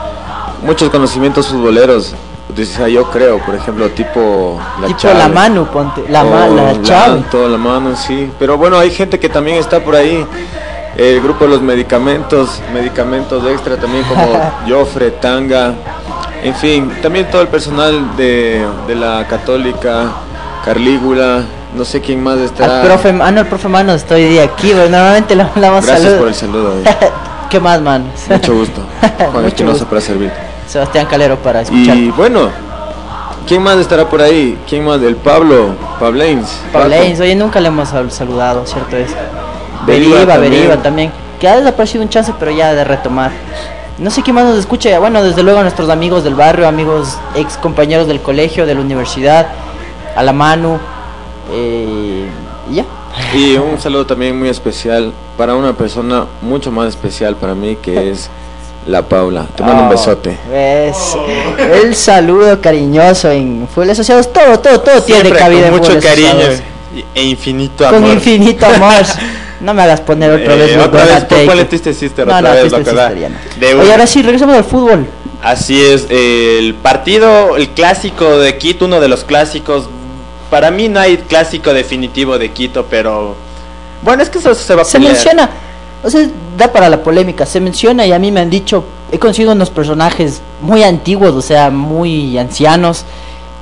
muchos conocimientos futboleros. Decía yo creo, por ejemplo, tipo la tipo Chave, la mano, ponte. La, ma- o la chave. Lanto, la mano, sí. Pero bueno, hay gente que también está por ahí. El grupo de los medicamentos, medicamentos extra también como <laughs> Jofre, Tanga, en fin, también todo el personal de, de la Católica, Carlígula, no sé quién más estará. Al profe, ah, no, el profe Manos estoy día aquí, güey. Normalmente le hablamos Gracias por el saludo. eh. <laughs> ¿Qué más, manos? Mucho gusto. <laughs> Juan Espinosa para servir. Sebastián Calero para escuchar. Y bueno, ¿quién más estará por ahí? ¿Quién más? El Pablo, Pablains. Pablains, oye, nunca le hemos sal- saludado, ¿cierto es? Beriva Beriva, también. También. Que ha desaparecido un chance, pero ya de retomar. No sé quién más nos escucha. Bueno, desde luego a nuestros amigos del barrio, amigos ex compañeros del colegio, de la universidad, a la Manu. eh, y ya. Y un saludo también muy especial para una persona mucho más especial para mí que <laughs> es la Paula. Te mando un Oh, besote. ¿ves? El saludo cariñoso en Fútbol Asociados. Todo, todo, todo tiene Siempre cabida con en mucho cariño Asociados. e infinito Con amor. infinito amor. No me hagas poner otra Eh, vez. mi otra vez, Twisted Sister No, otra no, vez, Twisted. Sister ya no. Oye, ahora sí, regresamos al fútbol. Así es, eh, el partido, el clásico de Quito, uno de los clásicos. Para mí no hay clásico definitivo de Quito, pero bueno, es que eso se va a Se pelear. menciona, o sea, da para la polémica, se menciona y a mí me han dicho, he conocido unos personajes muy antiguos, o sea, muy ancianos,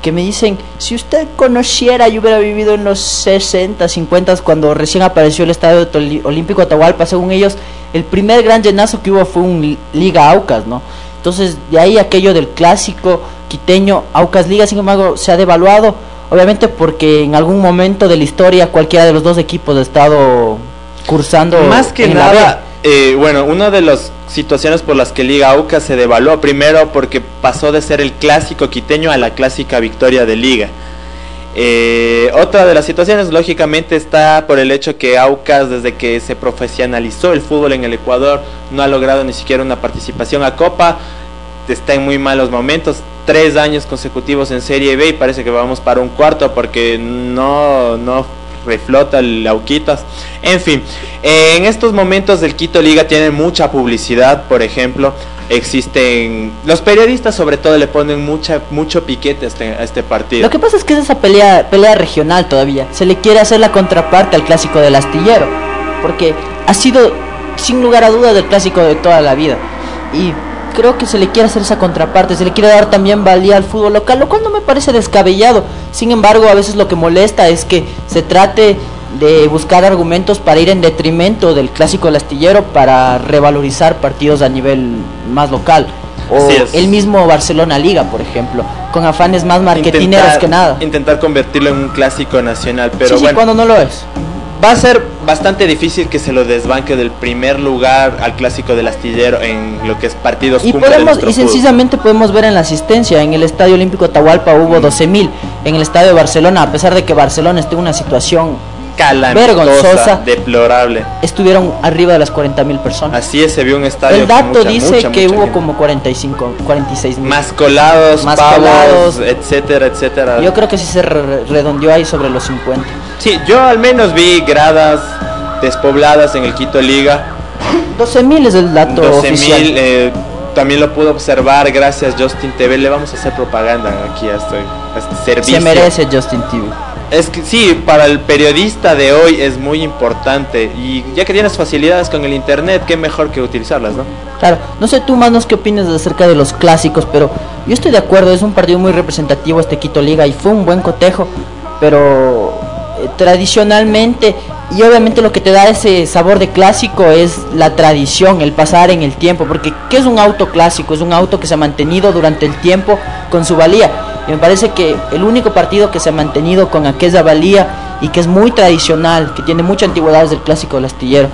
que me dicen, si usted conociera y hubiera vivido en los 60, 50, cuando recién apareció el Estadio Olímpico Atahualpa, según ellos, el primer gran llenazo que hubo fue un li- Liga Aucas, ¿no? Entonces, de ahí aquello del clásico quiteño, Aucas Liga, sin embargo, se ha devaluado, obviamente porque en algún momento de la historia cualquiera de los dos equipos ha estado cursando Más que en la nada, eh, bueno, una de las situaciones por las que Liga Aucas se devaluó, primero porque pasó de ser el clásico quiteño a la clásica victoria de Liga. Eh, otra de las situaciones, lógicamente, está por el hecho que Aucas, desde que se profesionalizó el fútbol en el Ecuador, no ha logrado ni siquiera una participación a Copa, está en muy malos momentos, tres años consecutivos en Serie B y parece que vamos para un cuarto porque no, no reflota el Auquitas. En fin, en estos momentos del Quito Liga tiene mucha publicidad, por ejemplo, existen los periodistas sobre todo le ponen mucha mucho piquete a este, a este partido. Lo que pasa es que es esa pelea, pelea regional todavía. Se le quiere hacer la contraparte al clásico del astillero. Porque ha sido, sin lugar a dudas, el clásico de toda la vida. Y creo que se le quiere hacer esa contraparte. Se le quiere dar también valía al fútbol local, lo cual no me parece descabellado. Sin embargo, a veces lo que molesta es que se trate de buscar argumentos para ir en detrimento del clásico del astillero para revalorizar partidos a nivel más local. O el mismo Barcelona Liga, por ejemplo, con afanes más marketineros Intentar- que nada. Intentar convertirlo en un clásico nacional, pero sí, sí, bueno. cuando no lo es. Va a ser bastante difícil que se lo desbanque del primer lugar al clásico del astillero en lo que es partidos Y podemos y sencillamente podemos ver en la asistencia, en el Estadio Olímpico Atahualpa hubo 12.000, en el Estadio de Barcelona, a pesar de que Barcelona esté en una situación, calamitosa, vergonzosa. deplorable. estuvieron arriba de las 40.000 personas. Así es, se vio un estadio. El dato mucha, dice mucha, que mucha hubo gente. como 45, 46 mil. más colados, Más pavos, etcétera, etcétera. Yo creo que sí se re- redondeó ahí sobre los 50. Sí, yo al menos vi gradas despobladas en el Quito Liga. 12 mil es el dato 12 oficial. mil, eh, también lo pude observar gracias Justin TV. Le vamos a hacer propaganda aquí a este, a este servicio. Se merece Justin TV. Es que sí, para el periodista de hoy es muy importante. Y ya que tienes facilidades con el internet, qué mejor que utilizarlas, ¿no? Claro, no sé tú, manos, qué opinas acerca de los clásicos, pero yo estoy de acuerdo, es un partido muy representativo este Quito Liga y fue un buen cotejo, pero eh, tradicionalmente y obviamente lo que te da ese sabor de clásico es la tradición, el pasar en el tiempo, porque ¿qué es un auto clásico? Es un auto que se ha mantenido durante el tiempo con su valía. Y me parece que el único partido que se ha mantenido con aquella valía y que es muy tradicional, que tiene mucha antigüedad es el clásico del astillero.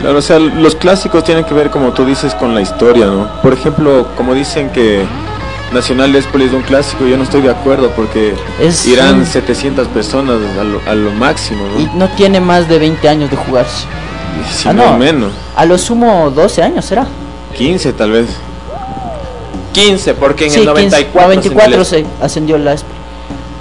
Claro, o sea, los clásicos tienen que ver, como tú dices, con la historia, ¿no? Por ejemplo, como dicen que Nacional Espoli es un clásico, yo no estoy de acuerdo porque Es irán un- 700 personas a lo, a lo máximo, ¿no? Y no tiene más de 20 años de jugarse. si ah, no. menos, A lo sumo 12 años será. 15 tal vez. 15, porque en Sí, el 15, 94, a 24 se se ascendió la Espoli.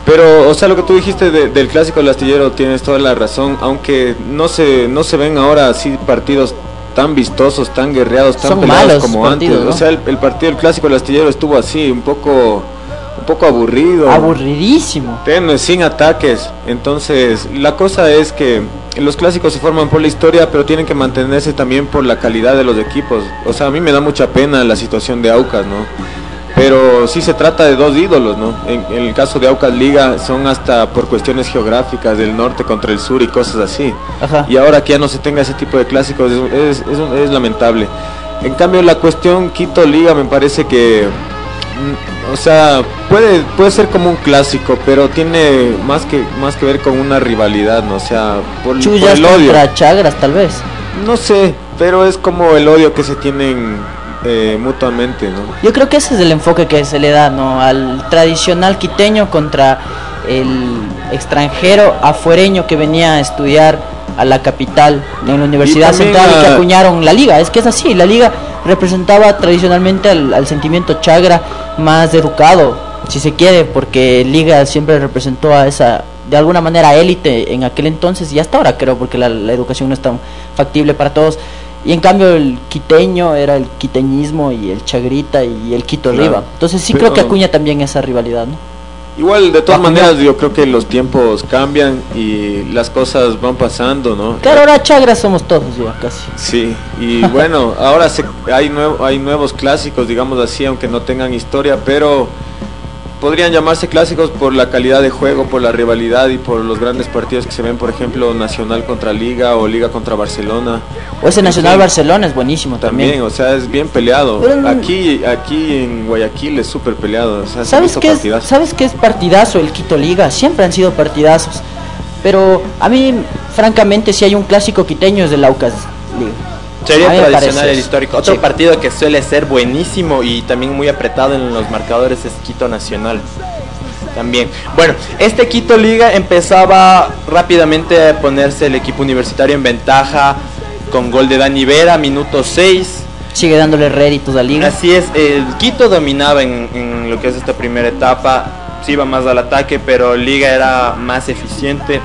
Pero, o sea, lo que tú dijiste de- del clásico del astillero tienes toda la razón, aunque no se no se ven ahora así partidos tan vistosos, tan guerreados, tan Son peleados como partidos, antes. ¿no? O sea, el, el partido del clásico del astillero estuvo así, un poco un poco aburrido. Aburridísimo. Tenue, sin ataques. Entonces, la cosa es que los clásicos se forman por la historia, pero tienen que mantenerse también por la calidad de los equipos. O sea, a mí me da mucha pena la situación de Aucas, ¿no? Pero sí se trata de dos ídolos, ¿no? En, en el caso de Aucas Liga son hasta por cuestiones geográficas del norte contra el sur y cosas así. Ajá. Y ahora que ya no se tenga ese tipo de clásicos es, es- es un- es lamentable. En cambio, la cuestión Quito Liga me parece que o sea, puede puede ser como un clásico, pero tiene más que más que ver con una rivalidad, ¿no? O sea, por, el odio. contra Chagras, tal vez. No sé, pero es como el odio que se tienen eh, mutuamente, ¿no? Yo creo que ese es el enfoque que se le da, ¿no? Al tradicional quiteño contra el extranjero afuereño que venía a estudiar a la capital en la Universidad Central y que acuñaron la liga. Es que es así, la liga representaba tradicionalmente al, al sentimiento chagra más educado, si se quiere, porque liga siempre representó a esa, de alguna manera, élite en aquel entonces y hasta ahora creo, porque la, la educación no es tan factible para todos. Y en cambio el quiteño era el quiteñismo y el chagrita y el Quito arriba. Entonces sí Pero- creo que acuña también esa rivalidad, ¿no? Igual, de todas maneras, yo creo que los tiempos cambian y las cosas van pasando, ¿no? Claro, ahora chagras somos todos ya casi. Sí, y <laughs> bueno, ahora se, hay, nuevo, hay nuevos clásicos, digamos así, aunque no tengan historia, pero podrían llamarse clásicos por la calidad de juego, por la rivalidad y por los grandes partidos que se ven, por ejemplo, Nacional contra Liga o Liga contra Barcelona. O ese Nacional. Barcelona es buenísimo también. También, o sea, es bien peleado. Pero Aquí aquí en Guayaquil es súper peleado. O sea, ¿Sabes qué, es. ¿Sabes qué es partidazo el Quito Liga? Siempre han sido partidazos. Pero a mí, francamente, si hay un clásico quiteño es del Aucas Liga. Sería A tradicional el histórico. Otro Sí. partido que suele ser buenísimo y también muy apretado en los marcadores es Quito Nacional. También. Bueno, este Quito Liga empezaba rápidamente a ponerse el equipo universitario en ventaja con gol de Dani Vera, minuto 6. Sigue dándole réditos a Liga. Así es, el Quito dominaba en, en lo que es esta primera etapa, se iba más al ataque, pero Liga era más eficiente,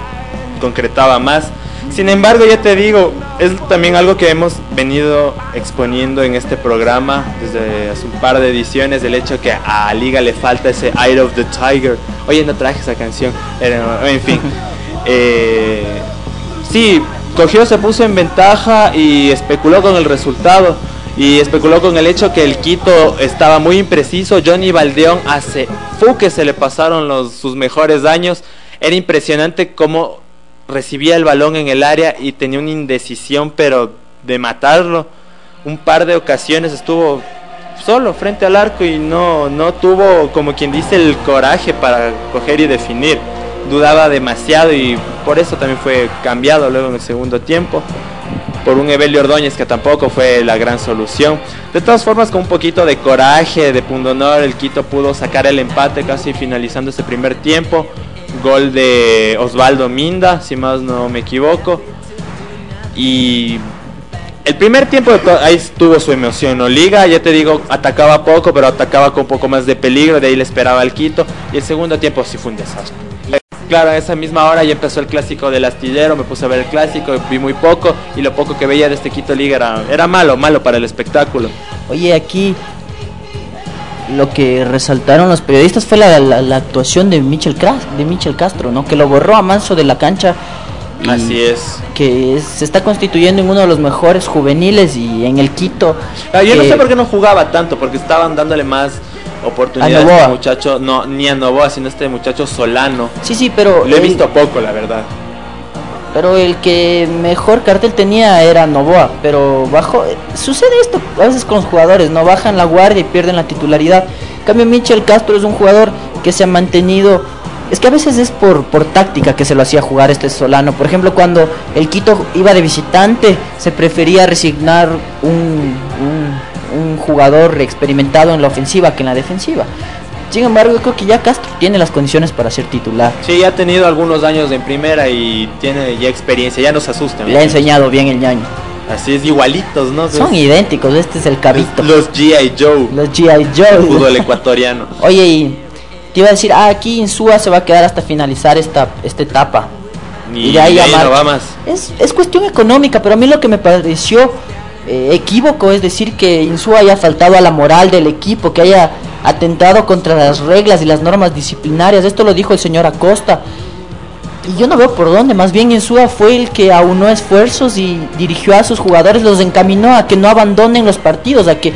concretaba más. Sin embargo, ya te digo, es también algo que hemos venido exponiendo en este programa desde hace un par de ediciones, el hecho que a Liga le falta ese Eye of the Tiger. Oye, no traje esa canción, en fin. <laughs> Eh, sí, cogió, se puso en ventaja y especuló con el resultado. Y especuló con el hecho que el Quito estaba muy impreciso. Johnny Valdeón hace fu que se le pasaron los, sus mejores años. Era impresionante cómo recibía el balón en el área y tenía una indecisión, pero de matarlo. Un par de ocasiones estuvo solo frente al arco y no, no tuvo, como quien dice, el coraje para coger y definir. dudaba demasiado y por eso también fue cambiado luego en el segundo tiempo por un Evelio Ordóñez que tampoco fue la gran solución. De todas formas, con un poquito de coraje, de pundonor, el Quito pudo sacar el empate casi finalizando ese primer tiempo. Gol de Osvaldo Minda, si más no me equivoco. Y el primer tiempo ahí tuvo su emoción, ¿no? Liga, ya te digo, atacaba poco, pero atacaba con un poco más de peligro, de ahí le esperaba al Quito. Y el segundo tiempo sí fue un desastre. Claro, a esa misma hora ya empezó el clásico del astillero, me puse a ver el clásico, vi muy poco y lo poco que veía de este Quito Liga era, era malo, malo para el espectáculo. Oye, aquí lo que resaltaron los periodistas fue la, la- la actuación de Michel, de Michel Castro, ¿no? Que lo borró a manso de la cancha. Así es. Que es- se está constituyendo en uno de los mejores juveniles y en el Quito. Ah, yo no sé por qué no jugaba tanto, porque estaban dándole más oportunidades A este muchacho, no, ni a Novoa, sino a este muchacho Solano. Sí, sí, pero... Lo he visto poco, la verdad. Pero el que mejor cartel tenía era Novoa, pero bajo sucede esto a veces con los jugadores, no bajan la guardia y pierden la titularidad. En cambio Michel Castro es un jugador que se ha mantenido es que a veces es por, por táctica que se lo hacía jugar este Solano. Por ejemplo, cuando el Quito iba de visitante, se prefería resignar un, un, un jugador experimentado en la ofensiva que en la defensiva. Sin embargo, yo creo que ya Castro tiene las condiciones para ser titular. Sí, ya ha tenido algunos años en primera y tiene ya experiencia, ya nos asusta. Le ha enseñado bien el ñaño. Así es, igualitos, ¿no? Son idénticos, este es el cabito. Los G.I. Joe, Los G.I. Joe. fútbol ecuatoriano. <laughs> Oye, y te iba a decir, ah, aquí Insúa se va a quedar hasta finalizar esta, esta etapa. Y, Y de ahí ahí no va más. Es, es cuestión económica, pero a mí lo que me pareció eh, equívoco es decir que Insúa haya faltado a la moral del equipo, que haya atentado contra las reglas y las normas disciplinarias. Esto lo dijo el señor Acosta. Y yo no veo por dónde, más bien Insúa fue el que aunó esfuerzos y dirigió a sus jugadores, los encaminó a que no abandonen los partidos, a que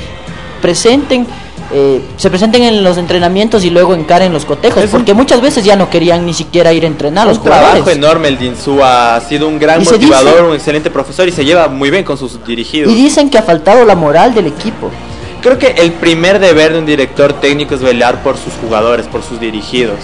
presenten, eh, se presenten en los entrenamientos y luego encaren los cotejos, Es un- porque muchas veces ya no querían ni siquiera ir a entrenar los un trabajo jugadores. enorme el de Insúa, ha sido un gran Y motivador, dice- un excelente profesor y se lleva muy bien con sus dirigidos. Y dicen que ha faltado la moral del equipo. Creo que el primer deber de un director técnico es velar por sus jugadores, por sus dirigidos.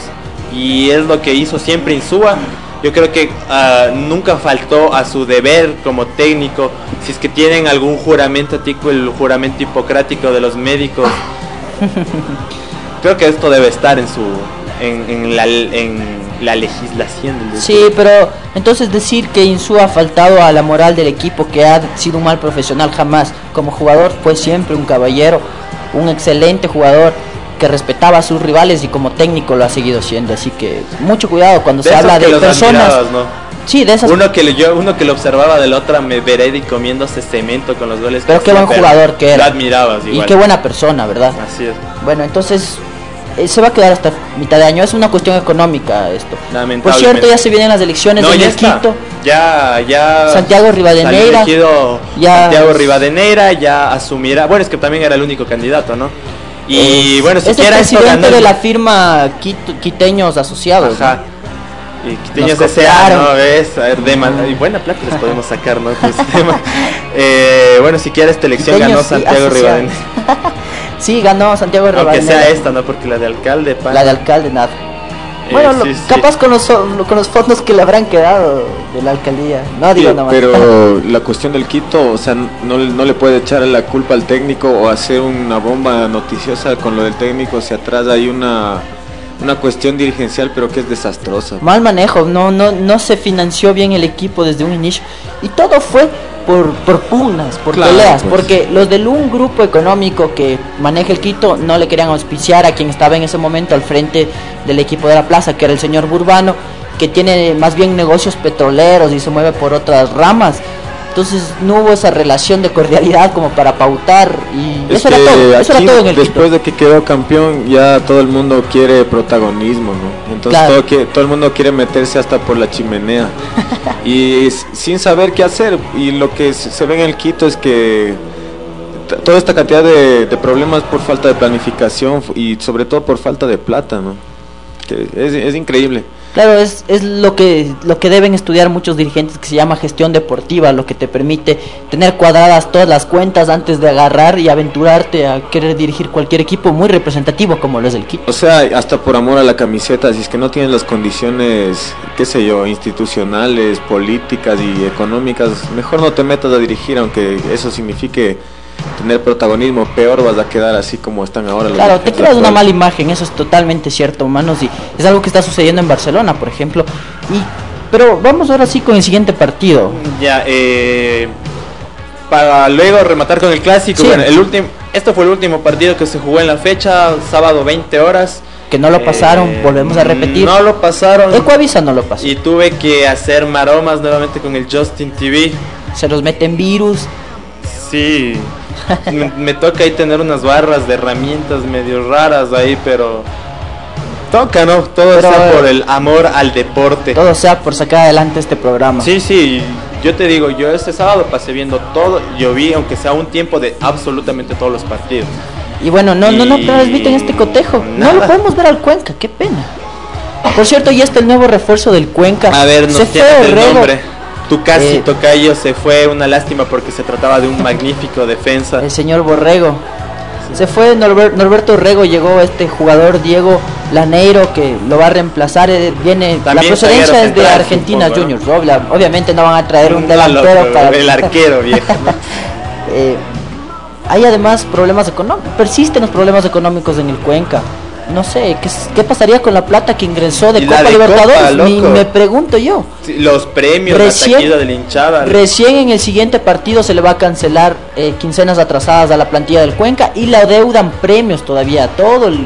Y es lo que hizo siempre Insúa. Yo creo que ah, nunca faltó a su deber como técnico. Si es que tienen algún juramento tipo el juramento hipocrático de los médicos. <laughs> creo que esto debe estar en su en, en la, en la legislación del Sí, pero entonces decir que Insúa ha faltado a la moral del equipo, que ha sido un mal profesional jamás. Como jugador fue siempre un caballero, un excelente jugador que respetaba a sus rivales y como técnico lo ha seguido siendo. Así que mucho cuidado cuando De se habla de personas. Sí, de esas. Uno que le, yo, uno que lo observaba de la otra me Veredi comiéndose cemento con los goles. Pero que qué buen jugador que era. Lo admirabas y qué buena persona, ¿verdad? Así es. Bueno, entonces eh, se va a quedar hasta mitad de año. Es una cuestión económica esto. Por cierto, ya se vienen las elecciones No, está. Quito. Ya, ya. Santiago Rivadeneira. elegido Ya- Santiago Rivadeneira ya asumirá. Bueno, es que también era el único candidato, ¿no? Y Es- bueno, es el siquiera esto presidente ganó- de la firma Quito- Quiteños Asociados. ¿no? Y Quiteños S.A.. ¿no? ¿Ves? A ver, de mal- y buena plata les podemos sacar, ¿no? Pues, <laughs> eh, bueno, siquiera esta elección ganó Quiteños, Santiago. Rivadeneira. <laughs> Sí, ganó Santiago Aunque sea esta, ¿no? Porque la de alcalde. La de alcalde, nada. Eh, Bueno, lo- sí, sí. capaz con los, con los fondos que le habrán quedado de la alcaldía. No digo Sí, nada más. pero <laughs> la cuestión del Quito, o sea, no, no le puede echar la culpa al técnico o hacer una bomba noticiosa con lo del técnico, si atrás hay una, una cuestión dirigencial, pero que es desastrosa. Mal manejo, no, no, no se financió bien el equipo desde un inicio. Y todo fue por, por pugnas, por Claro, peleas, pues. porque los del un grupo económico que maneja el Quito no le querían auspiciar a quien estaba en ese momento al frente del equipo de la plaza, que era el señor Burbano, que tiene más bien negocios petroleros y se mueve por otras ramas. Entonces no hubo esa relación de cordialidad como para pautar y Es eso era todo, eso era aquí, todo en el después Quito. de que quedó campeón, ya todo el mundo quiere protagonismo, ¿no? Entonces Claro. todo, que- todo el mundo quiere meterse hasta por la chimenea <laughs> y sin saber qué hacer. Y lo que se ve en el Quito es que toda esta cantidad de, de problemas por falta de planificación y sobre todo por falta de plata, ¿no? Que es, es increíble. Claro, es, es lo que lo que deben estudiar muchos dirigentes que se llama gestión deportiva, lo que te permite tener cuadradas todas las cuentas antes de agarrar y aventurarte a querer dirigir cualquier equipo muy representativo como lo es el Quito. O sea, hasta por amor a la camiseta, si es que no tienes las condiciones, qué sé yo, institucionales, políticas y económicas, mejor no te metas a dirigir, aunque eso signifique tener protagonismo, peor vas a quedar así como están ahora los Claro, te creas una mala imagen, eso es totalmente cierto, manos, y es algo que está sucediendo en Barcelona, por ejemplo. Y pero vamos ahora sí con el siguiente partido. Ya, eh, para luego rematar con el clásico, Sí. bueno, el último, este fue el último partido que se jugó en la fecha, sábado 20 horas. Que no lo pasaron, Eh, volvemos a repetir. No lo pasaron. Ecuavisa no lo pasó. Y tuve que hacer maromas nuevamente con el Justin TV. Se los meten virus. Sí, <laughs> me, me toca ahí tener unas barras de herramientas medio raras ahí, pero toca, ¿no? Todo Pero, sea por el amor al deporte. Todo sea por sacar adelante este programa. Sí, sí, yo te digo, yo este sábado pasé viendo todo, yo vi, aunque sea un tiempo de absolutamente todos los partidos. Y bueno, no, no, no Y- transmiten este cotejo. No lo podemos ver al Cuenca, qué pena. Por cierto, ya está el nuevo refuerzo del Cuenca. A ver, no sé el nombre. Tu casi Eh, tocayo se fue, una lástima porque se trataba de un magnífico defensa. El señor Borrego. Se fue Norber- Norberto Orrego, llegó este jugador Diego Laneiro que lo va a reemplazar. eh, Viene, la procedencia es de Argentina. Juniors. obvia- Obviamente no van a traer un <laughs> No, delantero para el arquero, viejo. ¿no? <laughs> Eh, hay además problemas económicos, persisten los problemas económicos en el Cuenca. No sé, ¿qué, pasaría con la plata que ingresó de la Copa de Libertadores? Copa, Ni me pregunto yo. Sí, Los premios, Recién- la de la hinchada. Recién en el siguiente partido se le va a cancelar eh, quincenas atrasadas a la plantilla del Cuenca y le adeudan premios todavía a todo el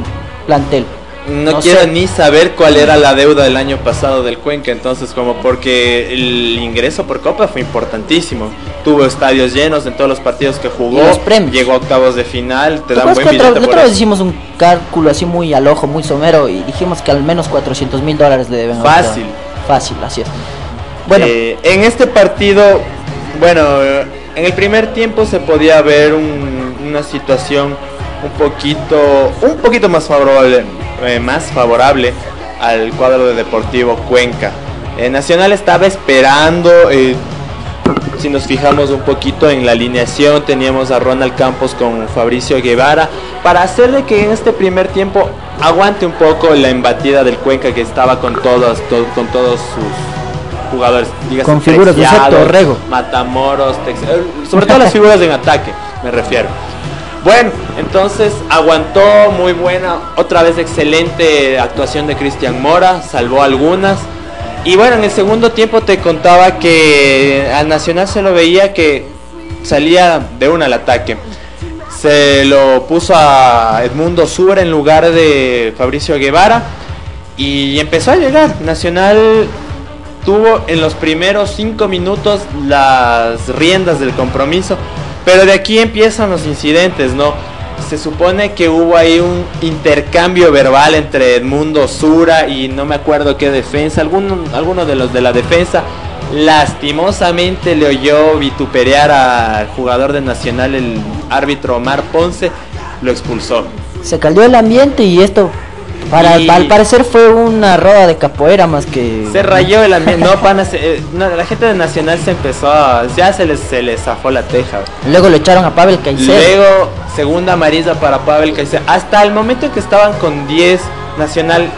plantel. No, No quiero sé. ni saber cuál era la deuda del año pasado del Cuenca, entonces como porque el ingreso por Copa fue importantísimo. Tuvo estadios llenos en todos los partidos que jugó, llegó a octavos de final, te ¿Te dan buen otra, por vez hicimos un cálculo así muy al ojo, muy somero y dijimos que al menos 400 mil dólares le deben haber Fácil. Fácil, así es. Bueno, Eh, en este partido, bueno, en el primer tiempo se podía ver un- una situación un poquito, un poquito más favorable, eh, más favorable al cuadro de Deportivo Cuenca. Eh, Nacional estaba esperando, eh, si nos fijamos un poquito en la alineación, teníamos a Ronald Campos con Fabricio Guevara para hacerle que en este primer tiempo aguante un poco la embatida del Cuenca que estaba con todos, to- con todos sus jugadores, dígase, Con figuras de Preciado, Seto, Orrego. Matamoros, Tex- eh, sobre todo las figuras en ataque, me refiero. Bueno, entonces aguantó muy buena, otra vez excelente actuación de Cristian Mora, salvó algunas. Y bueno, en el segundo tiempo te contaba que al Nacional se lo veía que salía de una al ataque. Se lo puso a Edmundo Sura en lugar de Fabricio Guevara y empezó a llegar. Nacional tuvo en los primeros cinco minutos las riendas del compromiso, pero de aquí empiezan los incidentes, ¿no? Se supone que hubo ahí un intercambio verbal entre Edmundo Sura y no me acuerdo qué defensa, alguno, alguno de los de la defensa. Lastimosamente le oyó vituperar al jugador de Nacional, el árbitro Omar Ponce, lo expulsó. se caldeó el ambiente y esto, para, Y- al parecer fue una roda de capoeira más que... Se rayó el ambiente. No, pana, se- eh, no, la gente de Nacional se empezó a. Ya se les, se les zafó la teja. Luego le echaron a Pavel Caicedo. Luego, segunda amarilla para Pavel Caicedo. Hasta el momento que estaban con 10, Nacional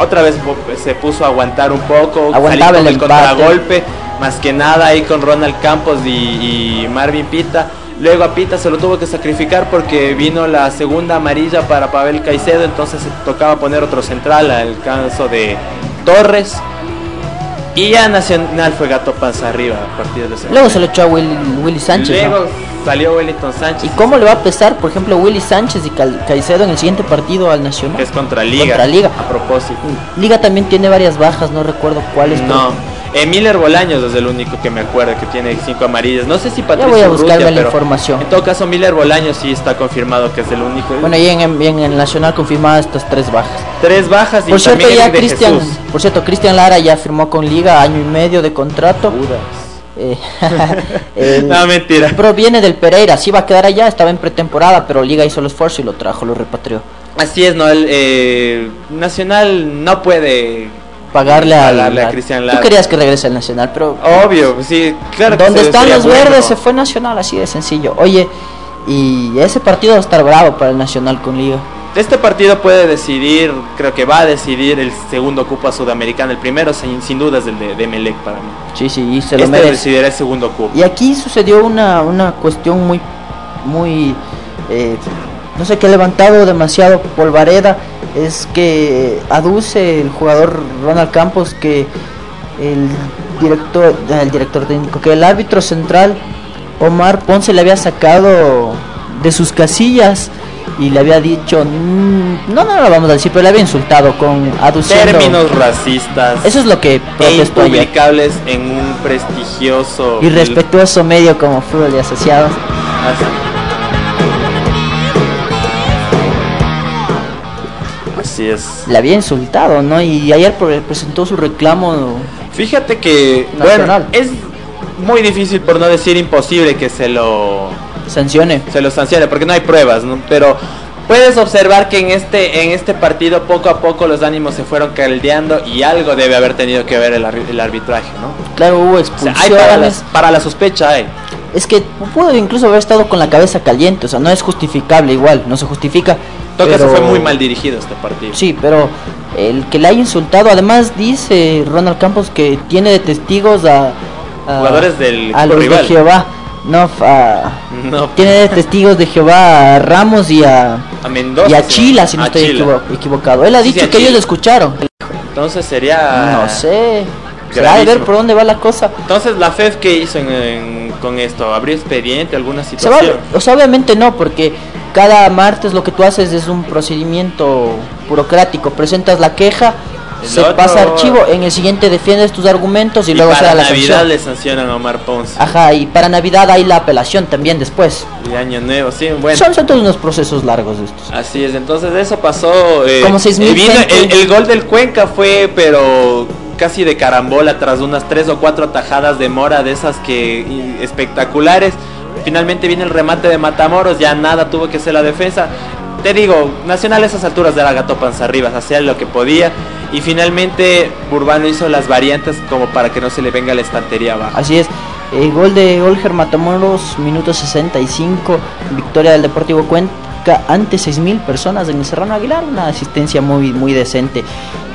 otra vez se puso a aguantar un poco. Aguantaba el contragolpe. Más que nada ahí con Ronald Campos y, y Marvin Pita. Luego a Pita se lo tuvo que sacrificar porque vino la segunda amarilla para Pavel Caicedo. Entonces se tocaba poner otro central al caso de Torres. Y ya Nacional fue gato panza arriba a partir de ese Luego se lo echó a Willy, Willy Sánchez. ¿no? Luego salió Wellington Sánchez. ¿Y cómo le va a pesar, por ejemplo, Willy Sánchez y Caicedo en el siguiente partido al Nacional? Que es contra Liga. Contra Liga. A propósito. Liga también tiene varias bajas, no recuerdo cuáles. pero- No. Eh, Miller Bolaños es el único que me acuerdo que tiene cinco amarillas. No sé si Patricio voy a buscarme Urrutia, la pero información. En todo caso, Miller Bolaños sí está confirmado que es el único. Bueno, y en, el Nacional confirmada estas tres bajas. Tres bajas y Por cierto, también ya Cristian, por cierto, Cristian Lara ya firmó con Liga año y medio de contrato. <laughs> Eh, <laughs> No, mentira. Proviene del Pereira, sí va a quedar allá, estaba en pretemporada, pero Liga hizo el esfuerzo y lo trajo, lo repatrió. Así es, no, el eh, Nacional no puede pagarle, al- Pagarle a Cristian Tú Lara. querías que regrese al Nacional, pero Obvio, sí, claro. que donde están los bueno. verdes se fue Nacional, así de sencillo. Oye, y ese partido va a estar bravo para el Nacional con Liga. Este partido puede decidir, creo que va a decidir el segundo cupo a Sudamericana. El primero, sin, sin duda, es el de, de Melec para mí. Sí, sí, y se lo este merece. decidirá el segundo cupo. Y aquí sucedió una, una cuestión muy, muy, eh, no sé qué, levantado demasiado polvareda. Es que aduce el jugador Ronald Campos que el director, el director técnico, que el árbitro central Omar Ponce le había sacado de sus casillas y le había dicho, "Mm, no, no lo vamos a decir, pero le había insultado con aduciendo. Términos racistas Eso es lo que e protestó impublicables en un prestigioso Y respetuoso medio como Fútbol y Asociados. Así. Así es. le había insultado, ¿no? Y ayer pre- presentó su reclamo. Fíjate que, Nacional. bueno, es muy difícil, por no decir imposible, que se lo, Sancione. se lo sancione, porque no hay pruebas, ¿no? Pero puedes observar que en este, en este partido poco a poco los ánimos se fueron caldeando y algo debe haber tenido que ver el, el arbitraje, ¿no? Claro, hubo O sea, hay expulsiones. para, las- para la sospecha hay. Es que pudo incluso haber estado con la cabeza caliente, o sea, no es justificable igual, no se justifica. Todo pero- fue muy mal dirigido este partido. Sí, pero el que le haya insultado, además dice Ronald Campos que tiene de testigos a, a- Jugadores del a los rival. de Jehová. No, a- <laughs> No, tiene de testigos de Jehová a Ramos y a, a Mendoza. y a Chila, si no estoy Chila. equivocado. Él ha Sí, sí, dicho que ellos lo escucharon. Entonces sería... No sé. Se ver por dónde va la cosa. Entonces la FEF que hizo en- en- con esto, abrió expediente, alguna Se va, situación. o sea, obviamente no, porque cada martes lo que tú haces es un procedimiento burocrático. Presentas la queja, El se otro- pasa archivo, en el siguiente defiendes tus argumentos y, Y, luego se para da la Navidad sanción. le sancionan a Omar Ponce. Ajá, y para Navidad hay la apelación también después. Y Año Nuevo, sí, bueno. Son, son todos unos procesos largos estos. Así es, entonces eso pasó. eh, Como seis mil eh, vino- gente. el, el gol del Cuenca fue, pero casi de carambola, tras unas tres o cuatro tajadas de mora de esas que espectaculares. Finalmente viene el remate de Matamoros, ya nada tuvo que ser la defensa. Te digo, Nacional a esas alturas era gato panza arriba, hacía lo que podía. Y finalmente Urbano hizo las variantes como para que no se le venga la estantería abajo. Así es. El gol de Olger Matamoros, minuto 65, victoria del Deportivo Cuenca ante 6.000 personas en el Serrano Aguilar, una asistencia muy muy decente.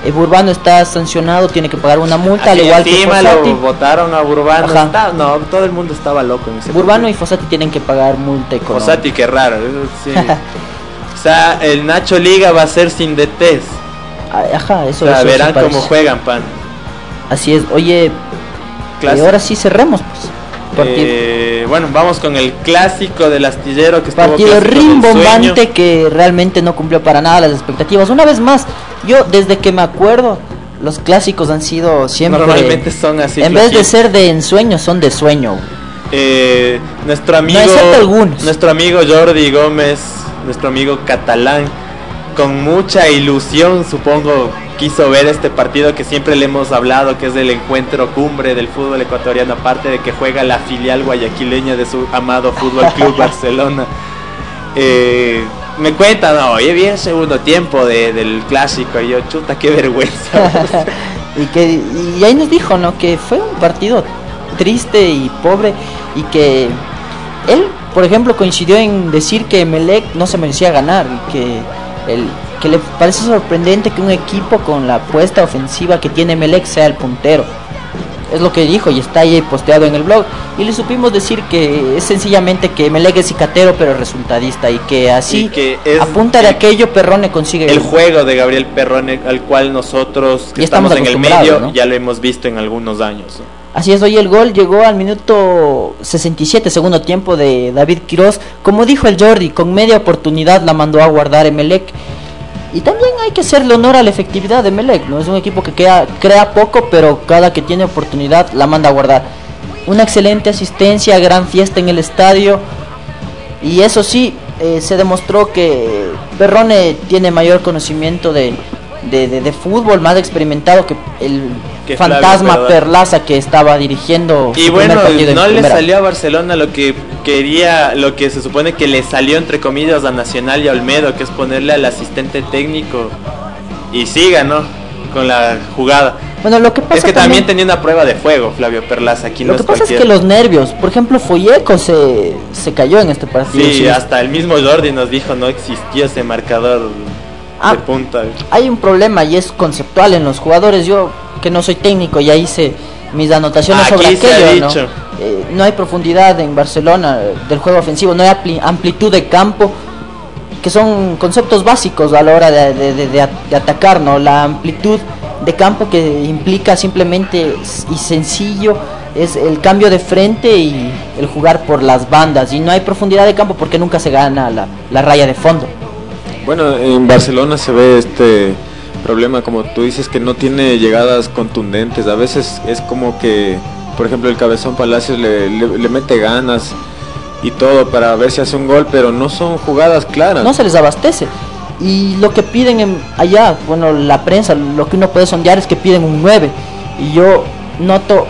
Eh, Urbano está sancionado, tiene que pagar una multa, al Así igual que Fossati. votaron a Urbano. Ajá. Está- no, todo el mundo estaba loco en ese Urbano y. Fossati tienen que pagar multa económica. Fossati, qué raro. sí. <laughs> o sea, el Nacho Liga va a ser sin DTs. Ajá, eso, O sea, eso verán cómo juegan, pan. Así es. Oye, y ahora sí cerremos, pues. Eh, bueno, vamos con el clásico del astillero que partido rimbombante que realmente no cumplió para nada las expectativas. Una vez más, yo desde que me acuerdo, los clásicos han sido siempre. Normalmente son así. en vez de ser de ensueño, son de sueño. Eh, nuestro amigo, nuestro amigo Jordi Gómez, nuestro amigo catalán, con mucha ilusión, supongo, quiso ver este partido que siempre le hemos hablado, que es el encuentro cumbre del fútbol ecuatoriano, aparte de que juega la filial guayaquileña de su amado Fútbol Club <laughs> Barcelona. Eh, me cuentan, no, oye, vi el segundo tiempo de- del clásico, y yo, chuta, qué vergüenza. <laughs> y que y ahí nos dijo, ¿no? Que fue un partido triste y pobre y que él, por ejemplo, coincidió en decir que Melec no se merecía ganar y que el que le parece sorprendente que un equipo con la apuesta ofensiva que tiene Melec sea el puntero. Es lo que dijo y está ahí posteado en el blog. Y le supimos decir que es sencillamente que Melec es cicatero pero resultadista y que así Y que es a punta de el- aquello Perrone consigue el juego de Gabriel Perrone al cual nosotros que estamos estamos, en el medio ¿no? ya lo hemos visto en algunos años. ¿no? Así es, hoy el gol llegó al minuto 67, segundo tiempo de David Quiroz. Como dijo el Jordi, con media oportunidad la mandó a guardar Emelec. Y también hay que hacerle honor a la efectividad de Emelec, ¿no? Es un equipo que crea, poco, pero cada que tiene oportunidad la manda a guardar. Una excelente asistencia, gran fiesta en el estadio. Y eso sí, eh, se demostró que Perrone tiene mayor conocimiento de, de, de- de fútbol, más experimentado que el Que Flavio fantasma Perdomo. Perlaza que estaba dirigiendo. Y bueno, no le salió a Barcelona lo que quería, lo que se supone que le salió entre comillas a Nacional y a Olmedo, que es ponerle al asistente técnico y siga, ¿no? con la jugada. Bueno, lo que pasa Es que también tenía una prueba de fuego, Flavio Perlaza. Aquí Lo no que es pasa es que los nervios, por ejemplo, Folleco se, se cayó en este partido. Sí, sí. hasta el mismo Jordi nos dijo no existía ese marcador Ah. de punta. Hay un problema y es conceptual en los jugadores. Yo, que no soy técnico, ya hice mis anotaciones Aquí sobre aquello. ¿no? Eh, no hay profundidad en Barcelona eh, del juego ofensivo, no hay amplitud de campo, que son conceptos básicos a la hora de, de- de- de at- de atacar, ¿no? La amplitud de campo que implica simplemente y sencillo es el cambio de frente y el jugar por las bandas. Y no hay profundidad de campo porque nunca se gana la, la raya de fondo. Bueno, en Barcelona se ve este problema, como tú dices, que no tiene llegadas contundentes. A veces es como que, por ejemplo, el Cabezón Palacios le, le- le mete ganas y todo para ver si hace un gol, pero no son jugadas claras. no se les abastece. Y lo que piden en- allá, bueno, la prensa, lo que uno puede sondear es que piden un 9. Y yo noto,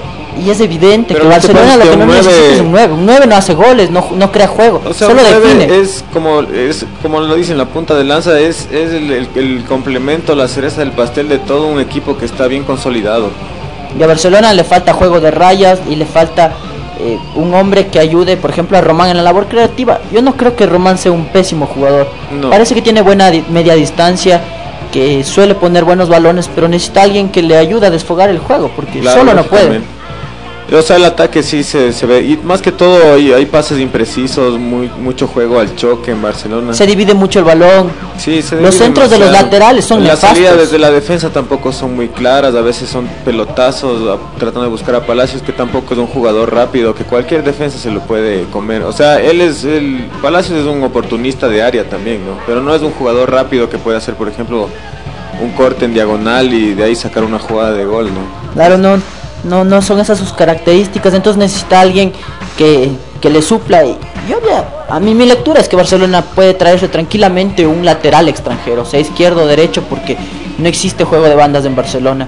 y es evidente Pero que no Barcelona lo que no necesita es un 9. Un 9 no hace goles, no, no crea juego, O sea, solo un define. es como es como lo dicen la punta de lanza es, es el, el- el complemento, la cereza del pastel de todo un equipo que está bien consolidado. Y a Barcelona le falta juego de rayas y le falta eh, un hombre que ayude, por ejemplo, a Román en la labor creativa. Yo no creo que Román sea un pésimo jugador. No. Parece que tiene buena di- media distancia, que suele poner buenos balones, pero necesita alguien que le ayude a desfogar el juego, porque Claro, solo no puede. O sea, el ataque sí se, se ve. Y más que todo hay, hay pases imprecisos, muy, mucho juego al choque en Barcelona. Se divide mucho el balón. Sí, se Los centros de los laterales son La salida nefastos. desde la defensa tampoco son muy claras, a veces son pelotazos, a- tratando de buscar a Palacios, que tampoco es un jugador rápido, que cualquier defensa se lo puede comer. O sea, él es, el Palacios es un oportunista de área también, ¿no? Pero no es un jugador rápido que puede hacer, por ejemplo, un corte en diagonal y de ahí sacar una jugada de gol, ¿no? Claro, no, no, no son esas sus características. Entonces necesita alguien que, que le supla. Y yo ya, a mí mi lectura es que Barcelona puede traerse tranquilamente un lateral extranjero, sea izquierdo o derecho, porque no existe juego de bandas en Barcelona.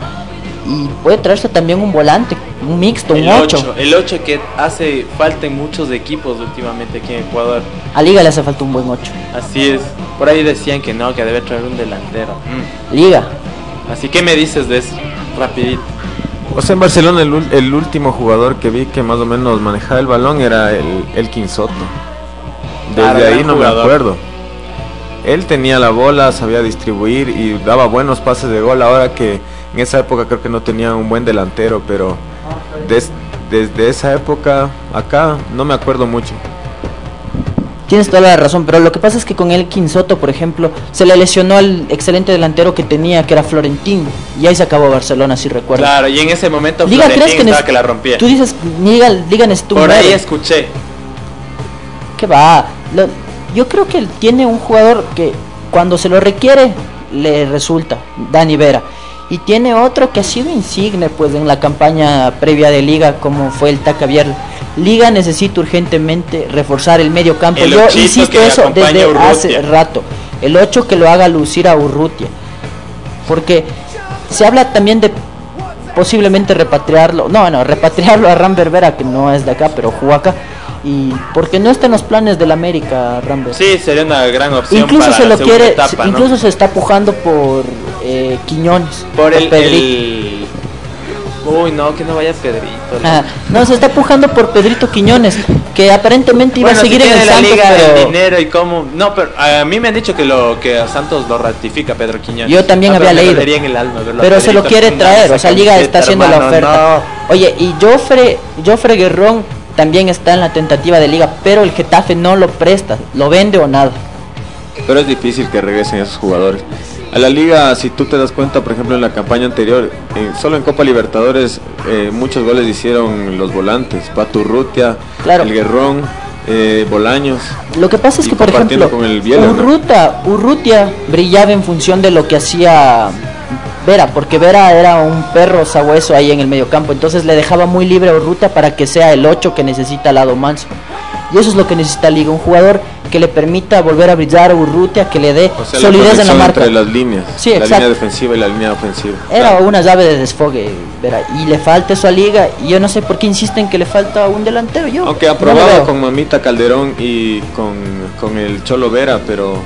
Y puede traerse también un volante, un mixto, un El 8. 8, el 8 que hace falta en muchos equipos últimamente aquí en Ecuador. A Liga le hace falta un buen 8. Así es. Por ahí decían que no, que debe traer un delantero. Mm. Liga. Así que me dices de eso, rapidito. O sea, en Barcelona el, el último jugador que vi que más o menos manejaba el balón era el, el Quinsoto. Desde Claro, ahí no me acuerdo. Él tenía la bola, sabía distribuir y daba buenos pases de gol. Ahora que en esa época creo que no tenía un buen delantero, pero des- desde esa época acá no me acuerdo mucho. Tienes toda la razón, pero lo que pasa es que con el Quinsoto, por ejemplo, se le lesionó al excelente delantero que tenía, que era Florentino, y ahí se acabó Barcelona, si recuerdo. Claro, y en ese momento Liga, ¿crees Florentín que, estaba que la rompía. Tú dices, Liga, Liga Por ahí escuché. ¿Qué va? Lo- yo creo que él tiene un jugador que cuando se lo requiere le resulta, Dani Vera. Y tiene otro que ha sido insigne pues en la campaña previa de Liga como fue el Tacavier. Liga necesita urgentemente reforzar el medio campo. El Yo insisto eso desde hace rato. El 8 que lo haga lucir a Urrutia. Porque se habla también de posiblemente repatriarlo, no, no, repatriarlo a Ramber Vera, que no es de acá, pero jugó acá. Y porque no está en los planes del América, Ramber. Sí, sería una gran opción incluso para se lo quiere, etapa, ¿no? incluso se está pujando por eh, Quiñones, por el, Pedrito. el- Uy, no, que no vaya Pedrito. Ajá. No, se está pujando por Pedrito Quiñones, que aparentemente iba Bueno, a seguir si en el la Santos, liga pero dinero y cómo no pero a mí me han dicho que lo que Santos lo ratifica Pedro Quiñones Yo también Ah, había leído. en el alma pero se lo quiere traer, o sea, Liga está haciendo la oferta. no. Oye, y Joffre, Joffre Guerrón también está en la tentativa de Liga, pero el Getafe no lo presta, lo vende o nada. Pero es difícil que regresen esos jugadores. A la liga, si tú te das cuenta, por ejemplo, en la campaña anterior, eh, solo en Copa Libertadores, eh, muchos goles hicieron los volantes. Paturrutia, Claro. el Guerrón, eh, Bolaños. Lo que pasa es que, por ejemplo, con el Biela. Urruta, Urrutia brillaba en función de lo que hacía Vera, porque Vera era un perro sabueso ahí en el mediocampo, entonces le dejaba muy libre a Urrutia para que sea el 8 que necesita al lado manso. Y eso es lo que necesita Liga, un jugador que le permita volver a brillar a Urrutia, que le dé O sea, solidez en la marca. entre las líneas. Sí, la exacto. línea defensiva y la línea ofensiva. Era Claro. una llave de desfogue, Vera, y le falta eso a Liga, y yo no sé por qué insisten que le falta un delantero. Yo Aunque ha no con Mamita Calderón y con, con el Cholo Vera, pero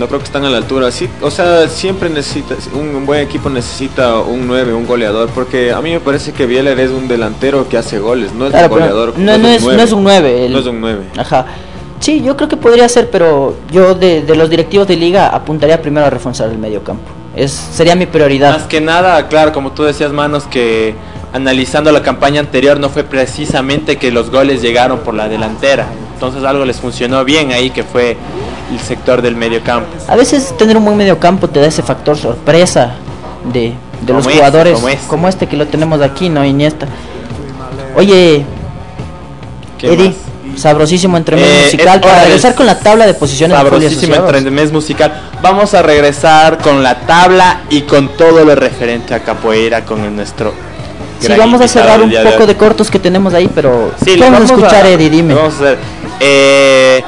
No creo que están a la altura. Sí, o sea, siempre necesita, un, un buen equipo necesita un 9, un goleador, porque a mí me parece que Bieler es un delantero que hace goles, no es Claro, un goleador. no, no es, no es un 9. No es un 9. Ajá. Sí, yo creo que podría ser, pero yo de, de los directivos de liga apuntaría primero a reforzar el medio campo. Es, sería mi prioridad. Más que nada, claro, como tú decías, Manos, que analizando la campaña anterior no fue precisamente que los goles llegaron por la delantera. Entonces algo les funcionó bien ahí, que fue el sector del medio campo. A veces tener un buen medio campo te da ese factor sorpresa de, de los este, jugadores como este. como este que lo tenemos aquí, ¿no? Iniesta. Oye, ¿Qué Eddie, más? sabrosísimo entremés Eh, musical para regresar con la tabla de posiciones de Sabrosísimo Asociados. entremés musical. Vamos a regresar con la tabla y con todo lo referente a capoeira con el nuestro. Sí, vamos a cerrar un de poco hoy. de cortos que tenemos ahí, pero Sí, ¿qué le vamos a escuchar, Eddie? Dime. Vamos a hacer. Eh,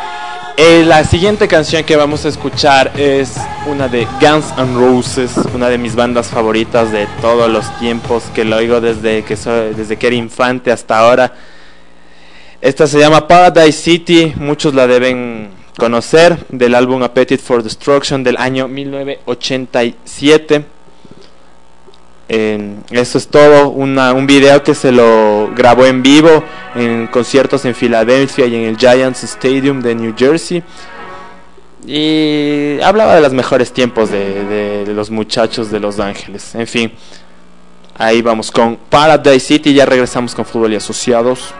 eh, la siguiente canción que vamos a escuchar es una de Guns N' Roses, una de mis bandas favoritas de todos los tiempos, que lo oigo desde que soy, desde que era infante hasta ahora. Esta se llama Paradise City, muchos la deben conocer, del álbum Appetite for Destruction del año 1987. Eh, eso es todo, una- un video que se lo grabó en vivo en conciertos en Filadelfia y en el Giants Stadium de New Jersey. Y hablaba de los mejores tiempos de, de- de los muchachos de Los Ángeles. En fin, ahí vamos con Paradise City. Ya regresamos con Fútbol y Asociados.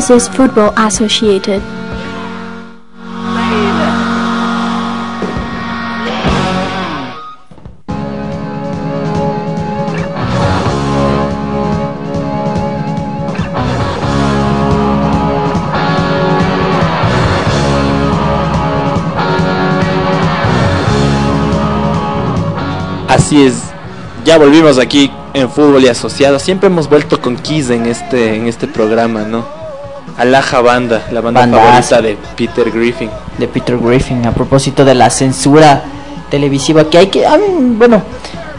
Football Associated. Así es, ya volvimos aquí en Fútbol y Asociados. Siempre hemos vuelto con Kiss en este, en este programa, ¿no? Alaja Banda, la banda favorita de Peter Griffin. de Peter Griffin a propósito de la censura televisiva que hay que a mí, bueno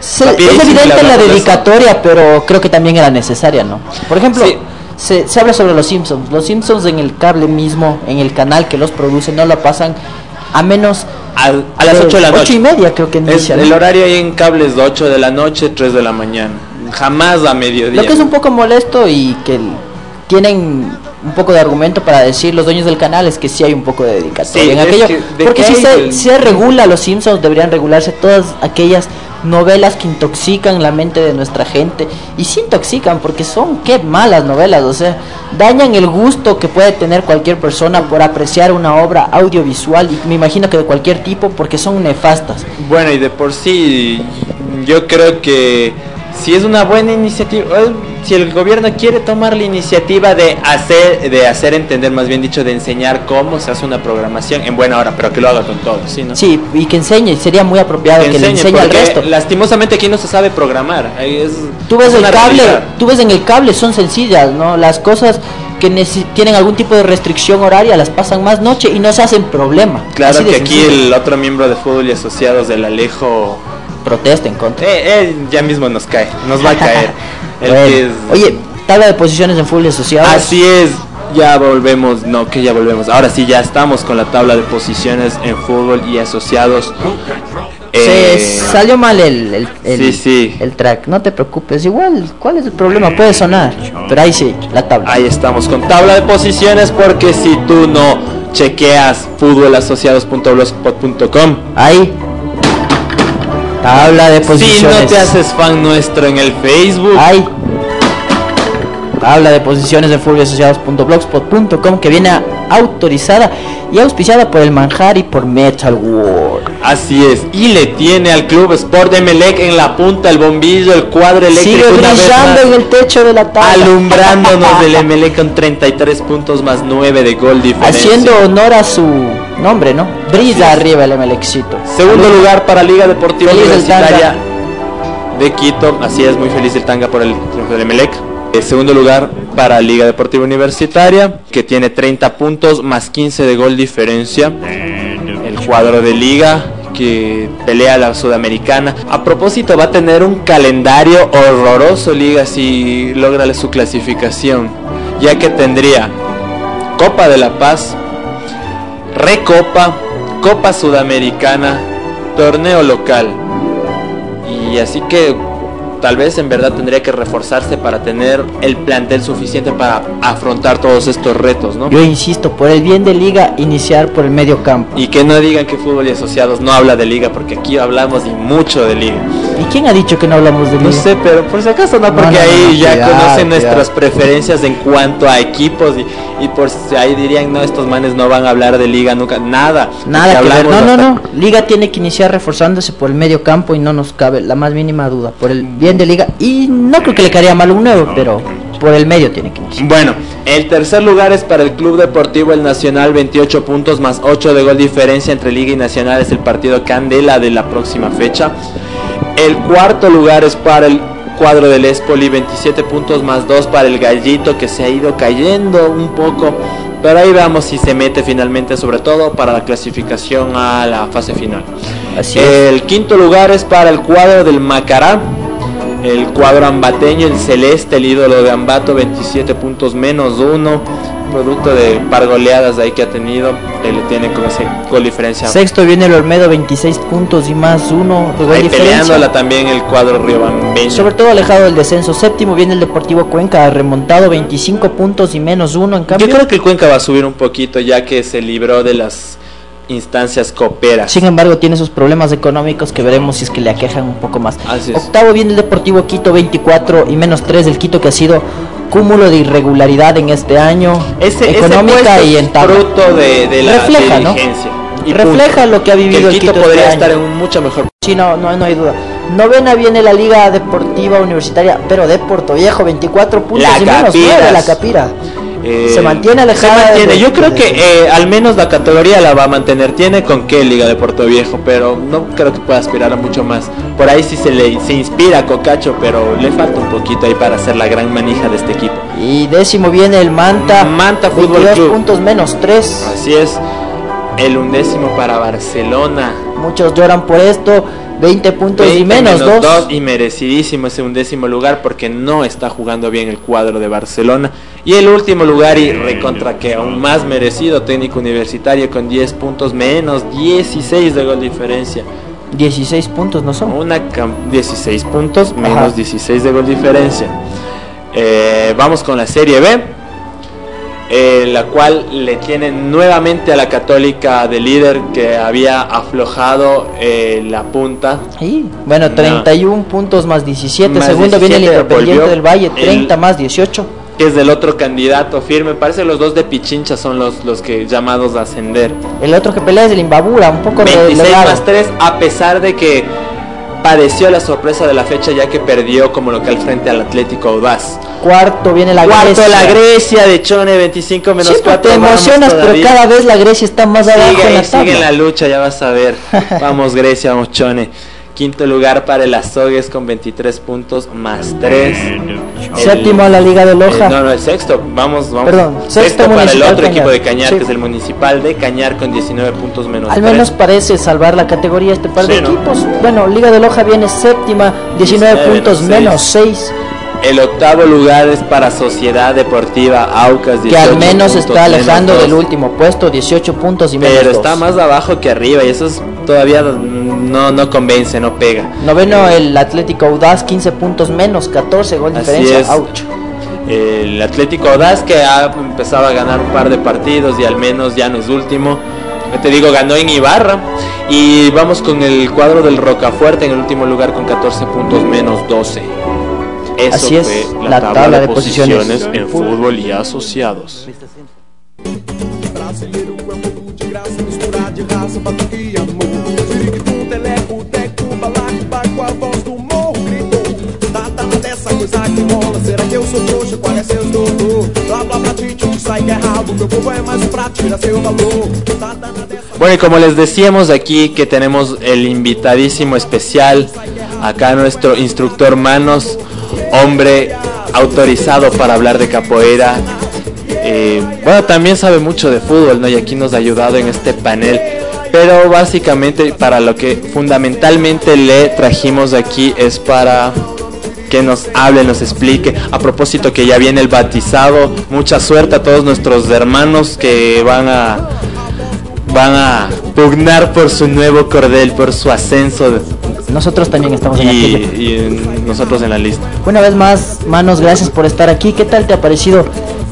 se- es evidente la dedicatoria pero creo que también era necesaria no por ejemplo Sí. se, se habla sobre los Simpsons los Simpsons en el cable mismo en el canal que los produce no lo pasan a menos Al- a las 8 de la noche. ocho y media creo que Es- inicia ¿no? el horario ahí en cables de 8 de la noche, 3 de la mañana. Jamás a mediodía. Lo que es un poco molesto y que el- tienen un poco de argumento para decir los dueños del canal es que sí hay un poco de dedicatoria Sí, en aquello. de porque que si hay se, el- se regula los Simpsons, deberían regularse todas aquellas novelas que intoxican la mente de nuestra gente. Y sí intoxican porque son qué malas novelas, o sea, dañan el gusto que puede tener cualquier persona por apreciar una obra audiovisual y me imagino que de cualquier tipo porque son nefastas. Bueno, y de por sí, yo creo que si es una buena iniciativa, eh, si el gobierno quiere tomar la iniciativa de hacer, de hacer entender, más bien dicho, de enseñar cómo se hace una programación en buena hora, pero que lo haga con todo, ¿sí? ¿no? Sí, y que enseñe, sería muy apropiado que, le enseñe, enseñe al porque resto. Lastimosamente aquí no se sabe programar. es- Tú ves es el cable, realidad. tú ves en el cable son sencillas, ¿no? Las cosas que tienen algún tipo de restricción horaria las pasan más noche y no se hacen problema. Claro que aquí el otro miembro de fútbol y asociados del Alejo, protesta en contra. eh, eh, ya mismo nos cae, nos va a caer. <laughs> Bueno, es- Oye, tabla de posiciones en fútbol asociado. Así es, ya volvemos, no que ya volvemos, ahora sí ya estamos con la tabla de posiciones en fútbol y asociados. Se Eh, salió mal el, el, el- Sí, sí. el track, no te preocupes, igual, ¿cuál es el problema? Puede sonar, pero ahí sí, la tabla. ahí estamos con tabla de posiciones porque si tú no chequeas fútbolasociados.blogspot.com Ahí. Tabla de si posiciones. no te haces fan nuestro en el Facebook, Hay tabla de posiciones de fútbolasociados.blogspot.com que viene autorizada y auspiciada por el Manjar y por Metal World. así es, y le tiene al club Sport Emelec en la punta el bombillo, el cuadro eléctrico Sigue brillando en el techo de la tabla. alumbrándonos del <laughs> Emelec con 33 puntos más 9 de gol diferencia. Haciendo honor a su nombre, ¿no? Brilla arriba el Emelexito. Segundo lugar para Liga Deportiva Feliz Universitaria de Quito. Así es, muy feliz el Tanga por el triunfo del Emelec. Eh, segundo lugar para Liga Deportiva Universitaria, que tiene 30 puntos más 15 de gol diferencia. El cuadro de Liga que pelea la Sudamericana. A propósito, va a tener un calendario horroroso Liga si logra su clasificación, ya que tendría Copa de la Paz, Recopa, Copa Sudamericana, torneo local. Y así que tal vez en verdad tendría que reforzarse para tener el plantel suficiente para afrontar todos estos retos, ¿no? Yo insisto, por el bien de liga, iniciar por el medio campo. Y que no digan que fútbol y asociados no habla de liga, porque aquí hablamos y mucho de liga. ¿Y quién ha dicho que no hablamos de liga? No sé, pero por si acaso no, porque no, no, ahí no, ya cuidado, conocen cuidado. nuestras preferencias en cuanto a equipos y, y por si ahí dirían, no, estos manes no van a hablar de liga nunca, nada. Nada que ver. No, no, no. Liga tiene que iniciar reforzándose por el medio campo y no nos cabe la más mínima duda. Por el bien de Liga. Y no creo que le caería mal un nuevo, pero por el medio tiene que iniciar. Bueno, el tercer lugar es para el Club Deportivo El Nacional, 28 puntos más 8 de gol diferencia entre Liga y Nacional, es el partido Candela de la próxima fecha. El cuarto lugar es para el cuadro del Espoli, 27 puntos más 2 para el Gallito que se ha ido cayendo un poco. Pero ahí vamos si se mete finalmente, sobre todo para la clasificación a la fase final. Así es. El quinto lugar es para el cuadro del Macará. El cuadro ambateño, el celeste, el ídolo de Ambato, 27 puntos menos uno. Producto de par goleadas ahí que ha tenido. Él tiene con ese gol diferencia. Sexto viene el Olmedo, 26 puntos y más uno de gol Ahí diferencia. peleándola también el cuadro riobambeño. Sobre todo alejado del descenso. Séptimo viene el Deportivo Cuenca, remontado 25 puntos y menos uno. En cambio, Yo creo que el Cuenca va a subir un poquito ya que se libró de las instancias coperas. Sin embargo, tiene sus problemas económicos que veremos si es que le aquejan un poco más. Así es. Octavo viene el Deportivo Quito 24 y menos 3 del Quito que ha sido cúmulo de irregularidad en este año, Ese, económica y en tabla. fruto de, de la Refleja. Y Refleja punto. lo que ha vivido Que el Quito este podría año. estar en un mucho mejor Sí, no, no, no hay duda. Novena viene la Liga Deportiva Universitaria, pero de Puerto Viejo, 24 puntos La y menos Capiras. 9 la Capira. Eh, Se mantiene alejada se mantiene. de- Yo creo que eh, al menos la categoría la va a mantener. Tiene con qué Liga de Puerto Viejo, pero no creo que pueda aspirar a mucho más. Por ahí sí se le se inspira a Cocacho, pero le falta un poquito ahí para ser la gran manija de este equipo. Y décimo viene el Manta. Manta Fútbol 22 Club. puntos menos 3. Así es. El undécimo para Barcelona. Muchos lloran por esto. 20 puntos y 20 menos 2. dos, y merecidísimo ese undécimo lugar porque no está jugando bien el cuadro de Barcelona. Y el último lugar y recontra que aún más merecido técnico universitario con 10 puntos menos 16 de gol diferencia. 16 puntos no son. Una cam- 16 puntos menos Ajá. 16 de gol diferencia. Eh, vamos con la Serie B, eh, la cual le tiene nuevamente a la Católica de líder que había aflojado eh, la punta. Sí, bueno, No. 31 puntos más 17. Más Segundo viene el 17, Independiente del Valle, el- 30 más 18. que es del otro candidato firme. Parece que los dos de Pichincha son los, los que llamados a ascender. El otro que pelea es el Imbabura, un poco 26 relegado. más 3, a pesar de que padeció la sorpresa de la fecha ya que perdió como local frente al Atlético Audaz. Cuarto viene la Cuarto Grecia. la Grecia de Chone, 25 menos Siempre 4. te emocionas, pero cada vez la Grecia está más abajo en la sigue en la lucha, ya vas a ver. <laughs> Vamos Grecia, vamos Chone. Quinto lugar para el Azogues con 23 puntos más 3. Séptimo la Liga de Loja. no, no, el sexto. Vamos, vamos. Perdón, sexto sexto para el otro equipo Cañar. de Cañar, Sí. que es el Municipal de Cañar con 19 puntos menos Al 3. menos parece salvar la categoría este par de Sí, ¿no? equipos. Bueno, Liga de Loja viene séptima, 19 19 puntos menos menos 6, El octavo lugar es para Sociedad Deportiva Aucas. que al 18 menos puntos está alejando menos del último puesto, 18 puntos y menos Pero está más abajo que arriba y eso es, todavía no, no convence, no pega. Noveno el Atlético Audaz, 15 puntos menos, 14 gol Así diferencia. es. Ouch. El Atlético Audaz que ha empezado a ganar un par de partidos y al menos ya no es último. Te digo, ganó en Ibarra. Y vamos con el cuadro del Rocafuerte en el último lugar con 14 puntos menos 12. Eso Así es, fue la tabla de posiciones. en fútbol y asociados. Brasileiro é um mundo de graça, mistura de raça, Bueno, y como les decíamos aquí que tenemos el invitadísimo especial, acá nuestro instructor Manos, hombre autorizado para hablar de capoeira. Eh, bueno, también sabe mucho de fútbol, ¿no? Y aquí nos ha ayudado en este panel. Pero básicamente para lo que fundamentalmente le trajimos aquí es para que nos hable, nos explique. A propósito que ya viene el batizado, mucha suerte a todos nuestros hermanos que van a van a pugnar por su nuevo cordel, por su ascenso de- Nosotros también estamos en y, aquello. y en- nosotros en la lista. Una vez más, Manos, gracias por estar aquí. ¿Qué tal te ha parecido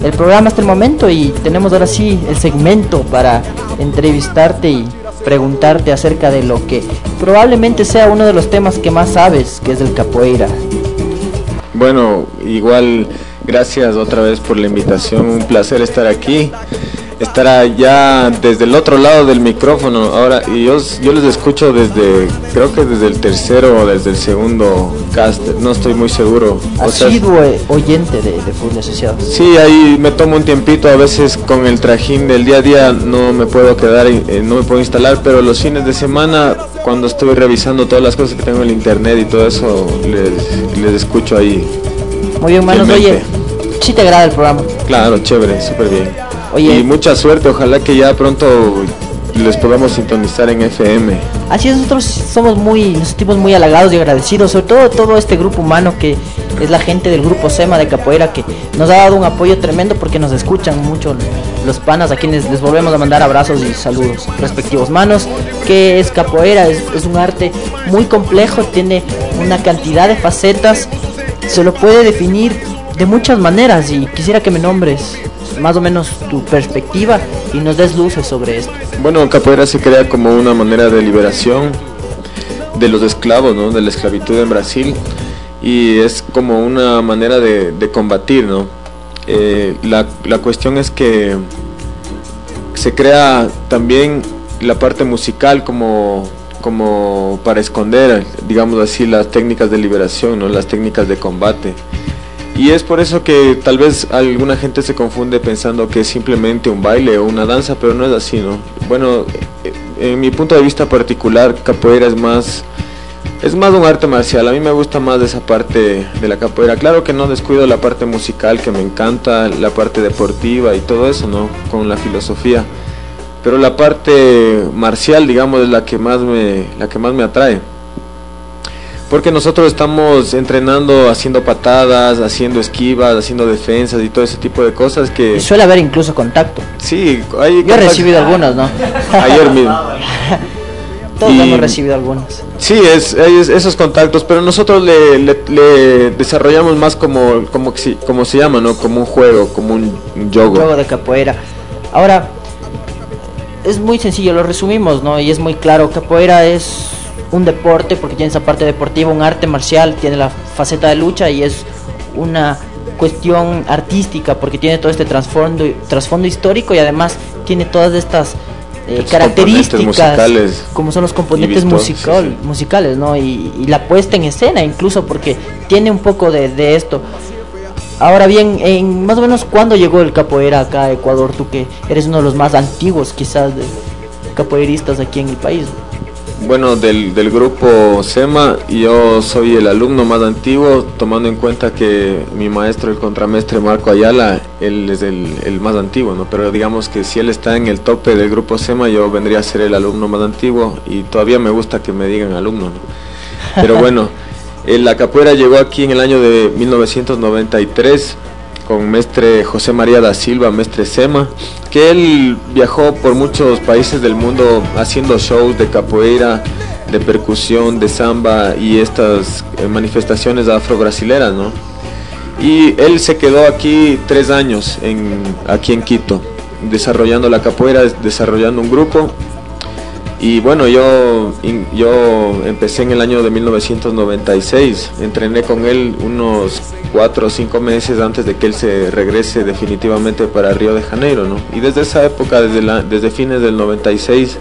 el programa hasta el momento? Y tenemos ahora sí el segmento para entrevistarte y preguntarte acerca de lo que probablemente sea uno de los temas que más sabes, que es el capoeira. Bueno, igual gracias otra vez por la invitación, un placer estar aquí, estar allá desde el otro lado del micrófono. Ahora, y yo, yo les escucho desde, creo que desde el tercero o desde el segundo cast, no estoy muy seguro. O sea, eh, oyente de, de Asociado. Sí, ahí me tomo un tiempito, a veces con el trajín del día a día no me puedo quedar, eh, no me puedo instalar, pero los fines de semana, cuando estoy revisando todas las cosas que tengo en el internet y todo eso, les, les escucho ahí. Muy bien, Manos. Oye, si te agrada el programa. Claro, chévere, súper bien. Oye. Y mucha suerte, ojalá que ya pronto les podamos sintonizar en FM. Así es, nosotros somos muy, nos sentimos muy halagados y agradecidos, sobre todo todo este grupo humano que es la gente del grupo SEMA de Capoeira que nos ha dado un apoyo tremendo porque nos escuchan mucho los panas a quienes les volvemos a mandar abrazos y saludos respectivos. Manos, que es capoeira, es, es un arte muy complejo, tiene una cantidad de facetas, se lo puede definir de muchas maneras y quisiera que me nombres más o menos tu perspectiva y nos des luces sobre esto. Bueno, capoeira se crea como una manera de liberación de los esclavos, ¿no? De la esclavitud en Brasil y es como una manera de, combatir, ¿no? eh, la, la cuestión es que se crea también la parte musical como, como para esconder, digamos así, las técnicas de liberación, ¿no? las técnicas de combate. Y es por eso que tal vez alguna gente se confunde pensando que es simplemente un baile o una danza, pero no es así, ¿no? Bueno, eh, en mi punto de vista particular, capoeira es más es más un arte marcial. A mí me gusta más esa parte de la capoeira. Claro que no descuido la parte musical que me encanta, la parte deportiva y todo eso, ¿no? Con la filosofía. Pero la parte marcial, digamos, es la que más me la que más me atrae. Porque nosotros estamos entrenando haciendo patadas, haciendo esquivas, haciendo defensas y todo ese tipo de cosas que Y suele haber incluso contacto. sí, hay Yo he recibido algunas, ¿no? <laughs> ayer mismo. <laughs> Todos Y- hemos recibido algunas. Sí, es, es- esos contactos, pero nosotros le, le- le desarrollamos más como, como, como se llama, ¿no? Como un juego, como un yogo. Juego de capoeira. Ahora, es muy sencillo, lo resumimos, ¿no? Y es muy claro, capoeira es un deporte porque tiene esa parte deportiva, un arte marcial, tiene la faceta de lucha y es una cuestión artística porque tiene todo este trasfondo, trasfondo histórico y además tiene todas estas eh, características como son los componentes musical, sí, sí. musicales, ¿no? Y, y la puesta en escena incluso porque tiene un poco de, de esto. Ahora bien, en más o menos cuándo llegó el capoeira acá a Ecuador, tú que eres uno de los más antiguos quizás de capoeiristas aquí en el país. Bueno, del, del grupo SEMA, yo soy el alumno más antiguo, tomando en cuenta que mi maestro, el contramestre Marco Ayala, él es el, el más antiguo, ¿no? Pero digamos que si él está en el tope del grupo SEMA, yo vendría a ser el alumno más antiguo y todavía me gusta que me digan alumno, ¿no? Pero <laughs> bueno, la capoeira llegó aquí en el año de 1993 con mestre José María da Silva, mestre Sema, que él viajó por muchos países del mundo haciendo shows de capoeira, de percusión, de samba y estas eh, manifestaciones afro-brasileras, ¿no? Y él se quedó aquí tres años en, aquí en Quito, desarrollando la capoeira, desarrollando un grupo y bueno, yo, yo empecé en el año de 1996. Entrené con él unos cuatro o cinco meses antes de que él se regrese definitivamente para Río de Janeiro, ¿no? Y desde esa época, desde, la, desde fines del 96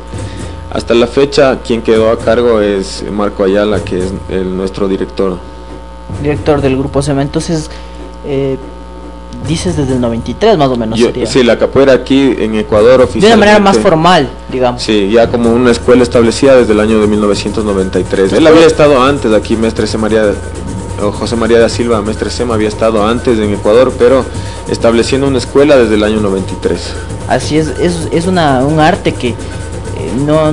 hasta la fecha, quien quedó a cargo es Marco Ayala, que es el, nuestro director. Director del grupo SEMA, entonces eh, dices desde el 93 más o menos Yo- sería. sí, la capoeira aquí en Ecuador de oficialmente. una manera más formal, digamos. Sí, ya como una escuela establecida desde el año de 1993. Él había estado antes aquí, Mestre. María, José María da Silva, Mestre Sema, había estado antes en Ecuador, pero estableciendo una escuela desde el año 93. Así es, es, un arte que eh, no,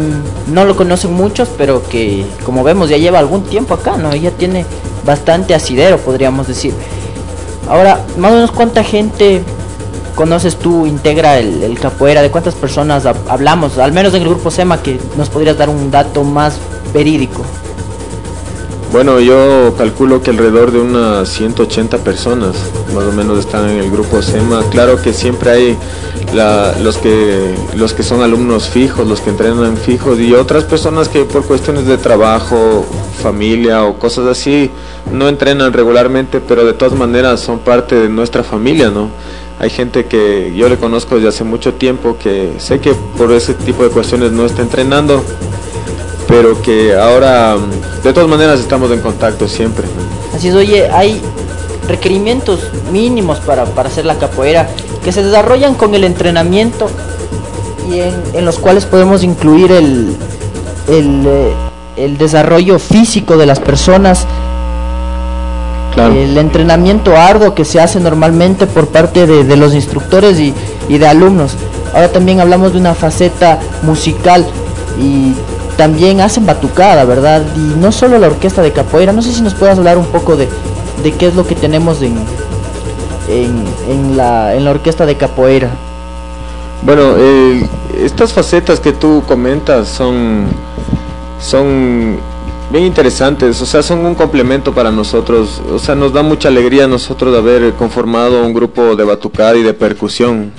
no lo conocen muchos, pero que como vemos ya lleva algún tiempo acá, ¿no? Ya tiene bastante asidero, podríamos decir. Ahora, más o menos cuánta gente conoces tú, integra el, el capoeira, de cuántas personas hab- hablamos, al menos en el grupo SEMA, que nos podrías dar un dato más verídico. Bueno, yo calculo que alrededor de unas 180 personas más o menos están en el grupo SEMA. Claro que siempre hay los, que, los que son alumnos fijos, los que entrenan fijos y otras personas que por cuestiones de trabajo, familia o cosas así no entrenan regularmente, pero de todas maneras son parte de nuestra familia, ¿no? Hay gente que yo le conozco desde hace mucho tiempo que sé que por ese tipo de cuestiones no está entrenando, pero que ahora de todas maneras estamos en contacto siempre. Así es, oye, hay requerimientos mínimos para, para hacer la capoeira que se desarrollan con el entrenamiento y en, en los cuales podemos incluir el, el, eh, el desarrollo físico de las personas, el entrenamiento arduo que se hace normalmente por parte de, de los instructores y, y de alumnos. Ahora también hablamos de una faceta musical y también hacen batucada, ¿verdad? Y no solo la orquesta de capoeira, no sé si nos puedas hablar un poco de, de qué es lo que tenemos en, en, en la, en la orquesta de capoeira. Bueno, eh, estas facetas que tú comentas son, son bien interesantes, o sea, son un complemento para nosotros, o sea, nos da mucha alegría a nosotros de haber conformado un grupo de batucada y de percusión.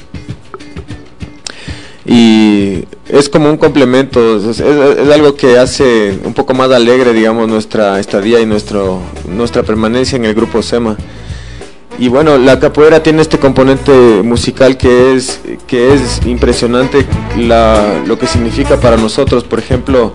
Y es como un complemento, es, algo que hace un poco más alegre, digamos, nuestra estadía y nuestro, nuestra permanencia en el grupo SEMA. Y bueno, la capoeira tiene este componente musical que es, que es impresionante la- lo que significa para nosotros. Por ejemplo,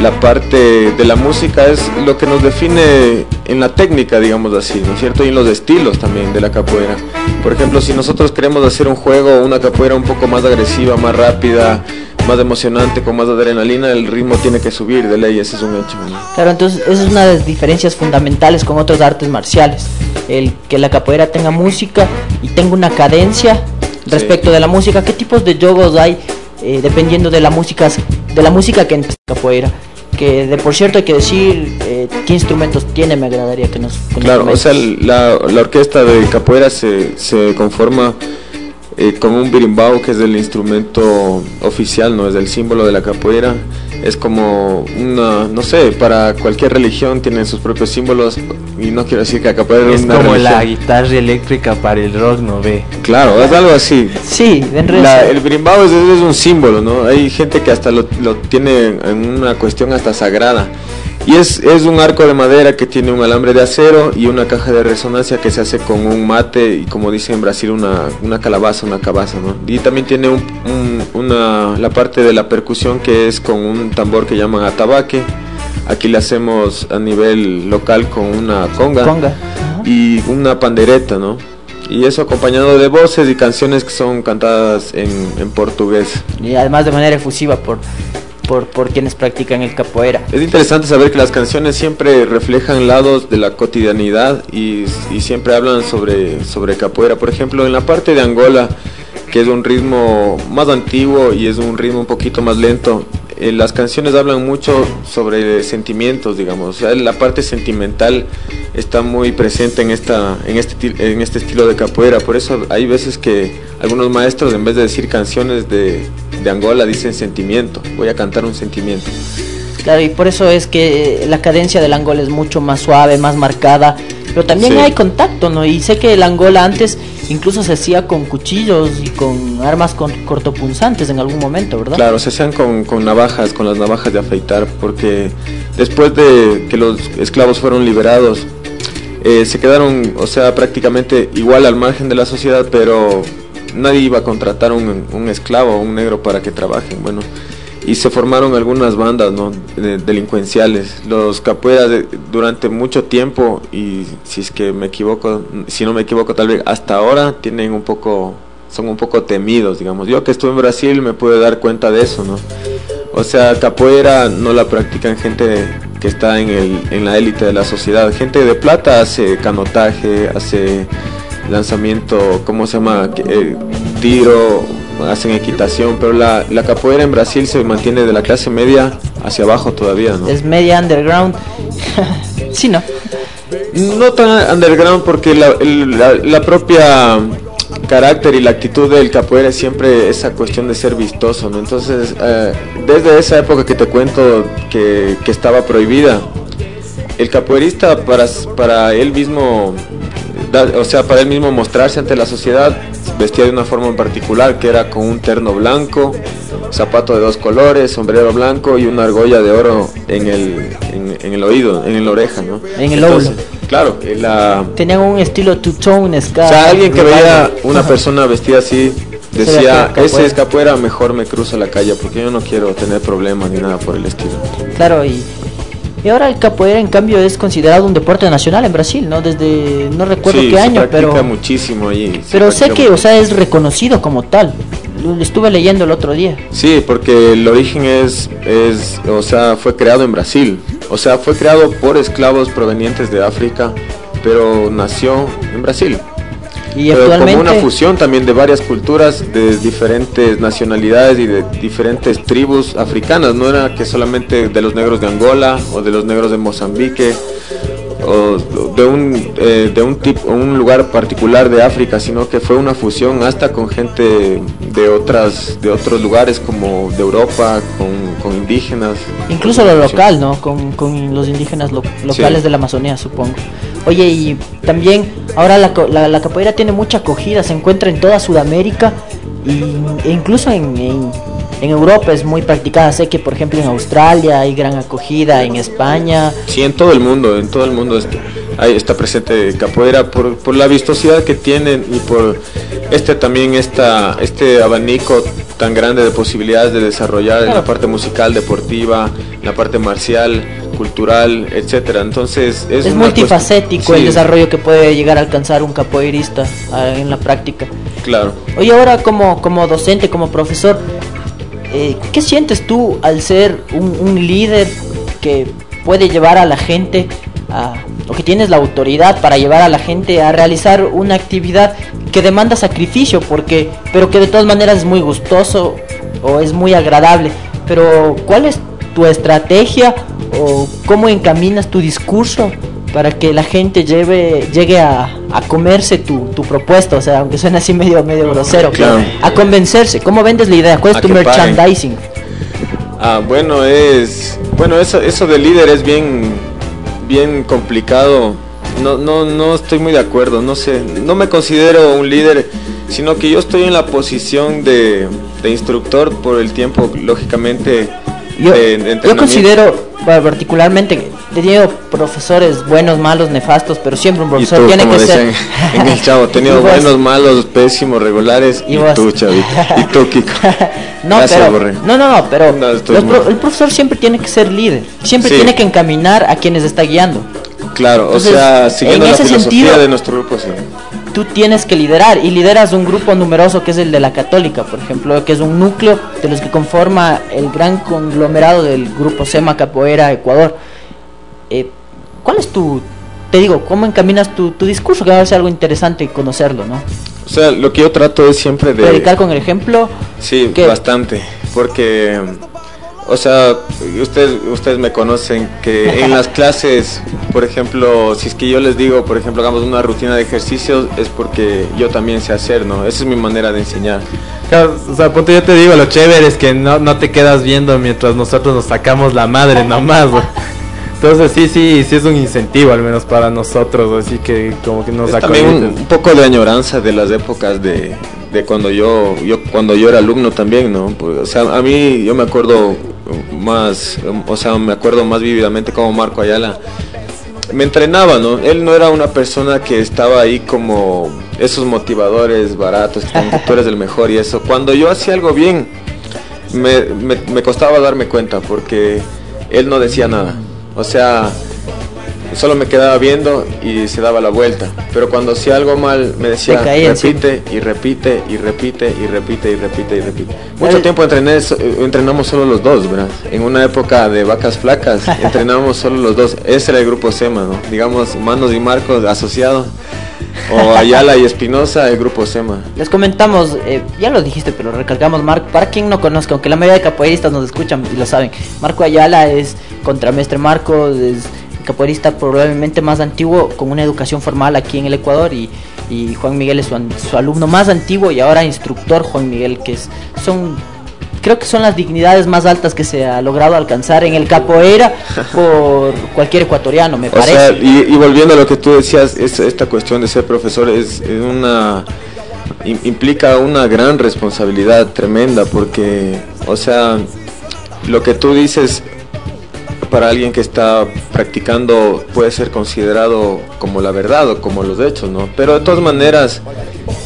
la parte de la música es lo que nos define en la técnica, digamos así, ¿no es cierto? Y en los estilos también de la capoeira. Por ejemplo, si nosotros queremos hacer un juego, una capoeira un poco más agresiva, más rápida, más emocionante, con más adrenalina, el ritmo tiene que subir de ley, ese es un hecho. ¿no? Claro, entonces esa es una de las diferencias fundamentales con otras artes marciales. El que la capoeira tenga música y tenga una cadencia respecto de la música. ¿Qué tipos de jogos hay eh, dependiendo de la música de la música que entra en capoeira? Que de por cierto hay que decir eh, qué instrumentos tiene, me agradaría que nos Claro, o sea, la, la orquesta de capoeira se, se conforma eh, con un birimbao que es el instrumento oficial, no es el símbolo de la capoeira. Es como una, no sé, para cualquier religión tienen sus propios símbolos y no quiero decir que la capoeira Es una como religión. la guitarra eléctrica para el rock, ¿no ve? Claro, es algo así. Sí, de La- el berimbau es, es un símbolo, ¿no? Hay gente que hasta lo, lo tiene en una cuestión hasta sagrada. Y es, es un arco de madera que tiene un alambre de acero y una caja de resonancia que se hace con un mate y como dicen en Brasil una, una calabaza, una cabaza, ¿no? Y también tiene un- un- una, la parte de la percusión que es con un tambor que llaman atabaque. Aquí le hacemos a nivel local con una conga, Conga. Y una pandereta, ¿no? Y eso acompañado de voces y canciones que son cantadas en, en portugués. Y además de manera efusiva por, por, por quienes practican el capoeira. Es interesante saber que las canciones siempre reflejan lados de la cotidianidad y, y siempre hablan sobre, sobre capoeira. Por ejemplo, en la parte de Angola, que es un ritmo más antiguo y es un ritmo un poquito más lento, eh, las canciones hablan mucho sobre sentimientos, digamos. La parte sentimental está muy presente en, esta, en, este, en este estilo de capoeira. Por eso hay veces que algunos maestros, en vez de decir canciones de Angola, dicen sentimiento. Voy a cantar un sentimiento. Claro, y por eso es que la cadencia del Angola es mucho más suave, más marcada. Pero también Sí. hay contacto, ¿no? Y sé que el Angola antes incluso se hacía con cuchillos y con armas con- cortopunzantes en algún momento, ¿verdad? Claro, se hacían con, con navajas, con las navajas de afeitar, porque después de que los esclavos fueron liberados, eh, se quedaron, o sea, prácticamente igual al margen de la sociedad, pero nadie iba a contratar un, un esclavo o un negro para que trabajen, bueno. Y se formaron algunas bandas ¿no? de- delincuenciales. Los capoeiras durante mucho tiempo, y si es que me equivoco, si no me equivoco tal vez hasta ahora, tienen un poco, son un poco temidos, digamos. Yo que estuve en Brasil me pude dar cuenta de eso, ¿no? O sea, capoeira no la practican gente que está en, el, en la élite de la sociedad. Gente de plata hace canotaje, hace lanzamiento, ¿cómo se llama? Eh, tiro, hacen equitación, pero la, la capoeira en Brasil se mantiene de la clase media hacia abajo todavía, ¿no? Es media underground. <laughs> sí, ¿no? No tan underground porque la, el- la- la propia carácter y la actitud del capoeira es siempre esa cuestión de ser vistoso, ¿no? Entonces, eh, desde esa época que te cuento que, que estaba prohibida, el capoeirista para, para él mismo, da- o sea, para él mismo mostrarse ante la sociedad, vestía de una forma en particular, que era con un terno blanco, zapato de dos colores, sombrero blanco y una argolla de oro en el, en, en el oído, en la oreja, ¿no? En el óvulo. Claro, la, Tenían un estilo two-tone o sea, alguien que veía una persona vestida así decía, veía que ese es capoeira". capoeira, mejor me cruzo la calle porque yo no quiero tener problemas ni nada por el estilo. Claro, y, y ahora el capoeira en cambio es considerado un deporte nacional en Brasil, ¿no? Desde no recuerdo sí, qué se año, pero muchísimo allí. pero sé que, o sea, es reconocido como tal. Lo estuve leyendo el otro día. Sí, porque el origen es, es, o sea, fue creado en Brasil. O sea, fue creado por esclavos provenientes de África, pero nació en Brasil. Y Pero actualmente como una fusión también de varias culturas, de diferentes nacionalidades y de diferentes tribus africanas. No era que solamente de los negros de Angola o de los negros de Mozambique o de un, eh, de un, tipo, un lugar particular de África, sino que fue una fusión hasta con gente de, otras, de otros lugares como de Europa, con, con indígenas. incluso lo local, ¿no? Con, con los indígenas lo- locales Sí. de la Amazonía, supongo. Oye, y también ahora la, la, la capoeira tiene mucha acogida, se encuentra en toda Sudamérica y, e incluso en, en, en Europa es muy practicada. Sé que, por ejemplo, en Australia hay gran acogida, en España. Sí, en todo el mundo, en todo el mundo. es- ahí está presente capoeira por, por la vistosidad que tienen y por este también esta, este abanico tan grande de posibilidades de desarrollar en la parte musical, deportiva, en la parte marcial, cultural, etcétera. Entonces es, multifacético cuestión- el sí, desarrollo que puede llegar a alcanzar un capoeirista ah, en la práctica. Claro. Oye, ahora como, como docente, como profesor, eh, ¿qué sientes tú al ser un, un líder que puede llevar a la gente, a, o que tienes la autoridad para llevar a la gente a realizar una actividad que demanda sacrificio, porque, pero que de todas maneras es muy gustoso o es muy agradable? Pero, ¿cuál es tu estrategia o cómo encaminas tu discurso para que la gente lleve, llegue a, a comerse tu, tu propuesta, o sea, aunque suene así medio, medio grosero, Claro. a convencerse. ¿Cómo vendes la idea? ¿Cuál es A tu paguen. merchandising? Ah, bueno, es bueno eso eso de líder es bien bien complicado. No no no estoy muy de acuerdo, no sé, no me considero un líder, sino que yo estoy en la posición de, de instructor por el tiempo lógicamente Yo, considero pa- particularmente he tenido profesores buenos, malos, nefastos, pero siempre un profesor tú, tiene que ser <laughs> en el chavo, he tenido <laughs> vos- buenos, malos, pésimos, regulares Y y, vos. tú, chavito. <laughs> Y tú, Kiko. No, Gracias, pero, Borre. no, no, no, pero No, estoy los muy- pro- el profesor siempre tiene que ser líder, siempre Sí. tiene que encaminar a quienes está guiando. Claro, Entonces, o sea, siguiendo en la filosofía sentido- de nuestro grupo, sí. tú tienes que liderar y lideras un grupo numeroso que es el de la católica, por ejemplo, que es un núcleo de los que conforma el gran conglomerado del grupo SEMA Capoeira Ecuador. Eh, ¿Cuál es tu, te digo, cómo encaminas tu, tu discurso? Que va a ser algo interesante conocerlo, ¿no? O sea, lo que yo trato es siempre de... Predicar con el ejemplo. Sí, ¿Qué? bastante, porque, o sea, ustedes, ustedes me conocen que en las <laughs> clases, por ejemplo, si es que yo les digo, por ejemplo, hagamos una rutina de ejercicios, es porque yo también sé hacer, ¿no? Esa es mi manera de enseñar. Claro, o sea, ponte, yo te digo, lo chévere es que no, no te quedas viendo mientras nosotros nos sacamos la madre <laughs> nomás. Entonces sí, sí, sí es un incentivo al menos para nosotros, así que como que nos Es también un, un poco de añoranza de las épocas de, de cuando yo, yo cuando yo era alumno también, ¿no? Pues, o sea, a mí yo me acuerdo más, o sea, me acuerdo más vívidamente como Marco Ayala me entrenaba, ¿no? Él no era una persona que estaba ahí como esos motivadores baratos, que <laughs> tú eres el mejor y eso. Cuando yo hacía algo bien, me, me, me costaba darme cuenta porque él no decía nada. O sea, solo me quedaba viendo y se daba la vuelta. Pero cuando hacía algo mal, me decía, repite y repite y repite y repite y repite y repite. Mucho Ay. tiempo entrené, eh, entrenamos solo los dos, ¿verdad? En una época de vacas flacas, <laughs> entrenábamos solo los dos. Ese era el grupo SEMA, ¿no? Digamos, Manos y Marcos asociados. O Ayala y Espinosa, el grupo SEMA. Les comentamos, eh, ya lo dijiste, pero recalcamos, Marco, para quien no conozca, aunque la mayoría de capoeiristas nos escuchan y lo saben, Marco Ayala es contramestre Marco, es capoeirista probablemente más antiguo con una educación formal aquí en el Ecuador y, y Juan Miguel es su, su alumno más antiguo y ahora instructor Juan Miguel, que es, son, creo que son las dignidades más altas que se ha logrado alcanzar en el capoeira por cualquier ecuatoriano, me O parece. sea, y, y volviendo a lo que tú decías, es- esta cuestión de ser profesor es, es una im- implica una gran responsabilidad tremenda porque, o sea, lo que tú dices para alguien que está practicando puede ser considerado como la verdad o como los hechos, ¿no? Pero de todas maneras,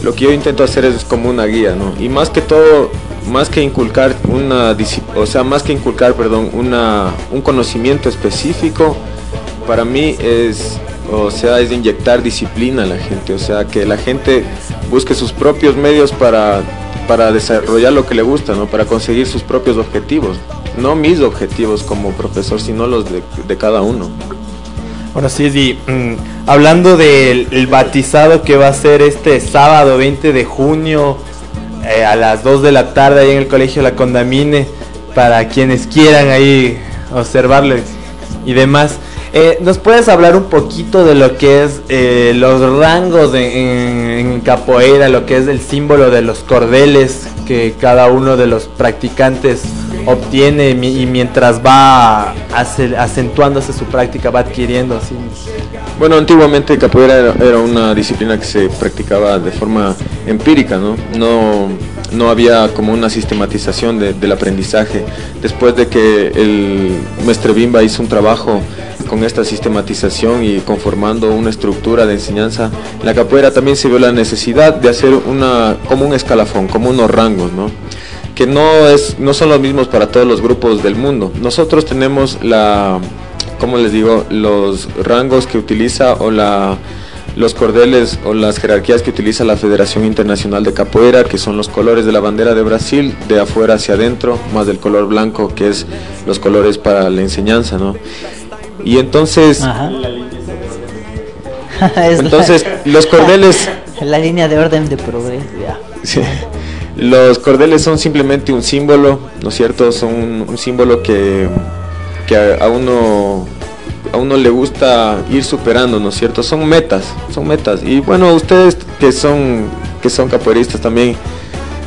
lo que yo intento hacer es como una guía, ¿no? Y más que todo, más que inculcar una, o sea, más que inculcar, perdón, una, un conocimiento específico, para mí es, o sea, es inyectar disciplina a la gente, o sea, que la gente busque sus propios medios para, para desarrollar lo que le gusta, ¿no? Para conseguir sus propios objetivos, no mis objetivos como profesor, sino los de, cada uno. Bueno, sí, mm, hablando del el batizado que va a ser este sábado 20 de junio eh, a las 2 de la tarde ahí en el Colegio La Condamine, para quienes quieran ahí observarles y demás. Eh, ¿Nos puedes hablar un poquito de lo que es eh, los rangos de- en, en capoeira, lo que es el símbolo de los cordeles que cada uno de los practicantes obtiene y mientras va ace- acentuándose su práctica va adquiriendo así? Bueno, antiguamente capoeira era, era una disciplina que se practicaba de forma empírica, ¿no? No, no había como una sistematización de- del aprendizaje. Después de que el Mestre Bimba hizo un trabajo con esta sistematización y conformando una estructura de enseñanza, en la capoeira también se vio la necesidad de hacer una, como un escalafón, como unos rangos, ¿no? Que no, es, no son los mismos para todos los grupos del mundo. Nosotros tenemos la, como les digo, los rangos que utiliza o la, los cordeles o las jerarquías que utiliza la Federación Internacional de Capoeira, que son los colores de la bandera de Brasil, de afuera hacia adentro, más del color blanco, que es los colores para la enseñanza, ¿no? Y entonces, Ajá. <laughs> <laughs> Entonces los cordeles <laughs> La línea de orden de progreso, ya. Sí. Los cordeles son simplemente un símbolo, ¿no es cierto? Son un, un símbolo que, que a, a uno a uno le gusta ir superando, ¿no es cierto? Son metas, son metas. Y bueno, ustedes que son que son capoeiristas también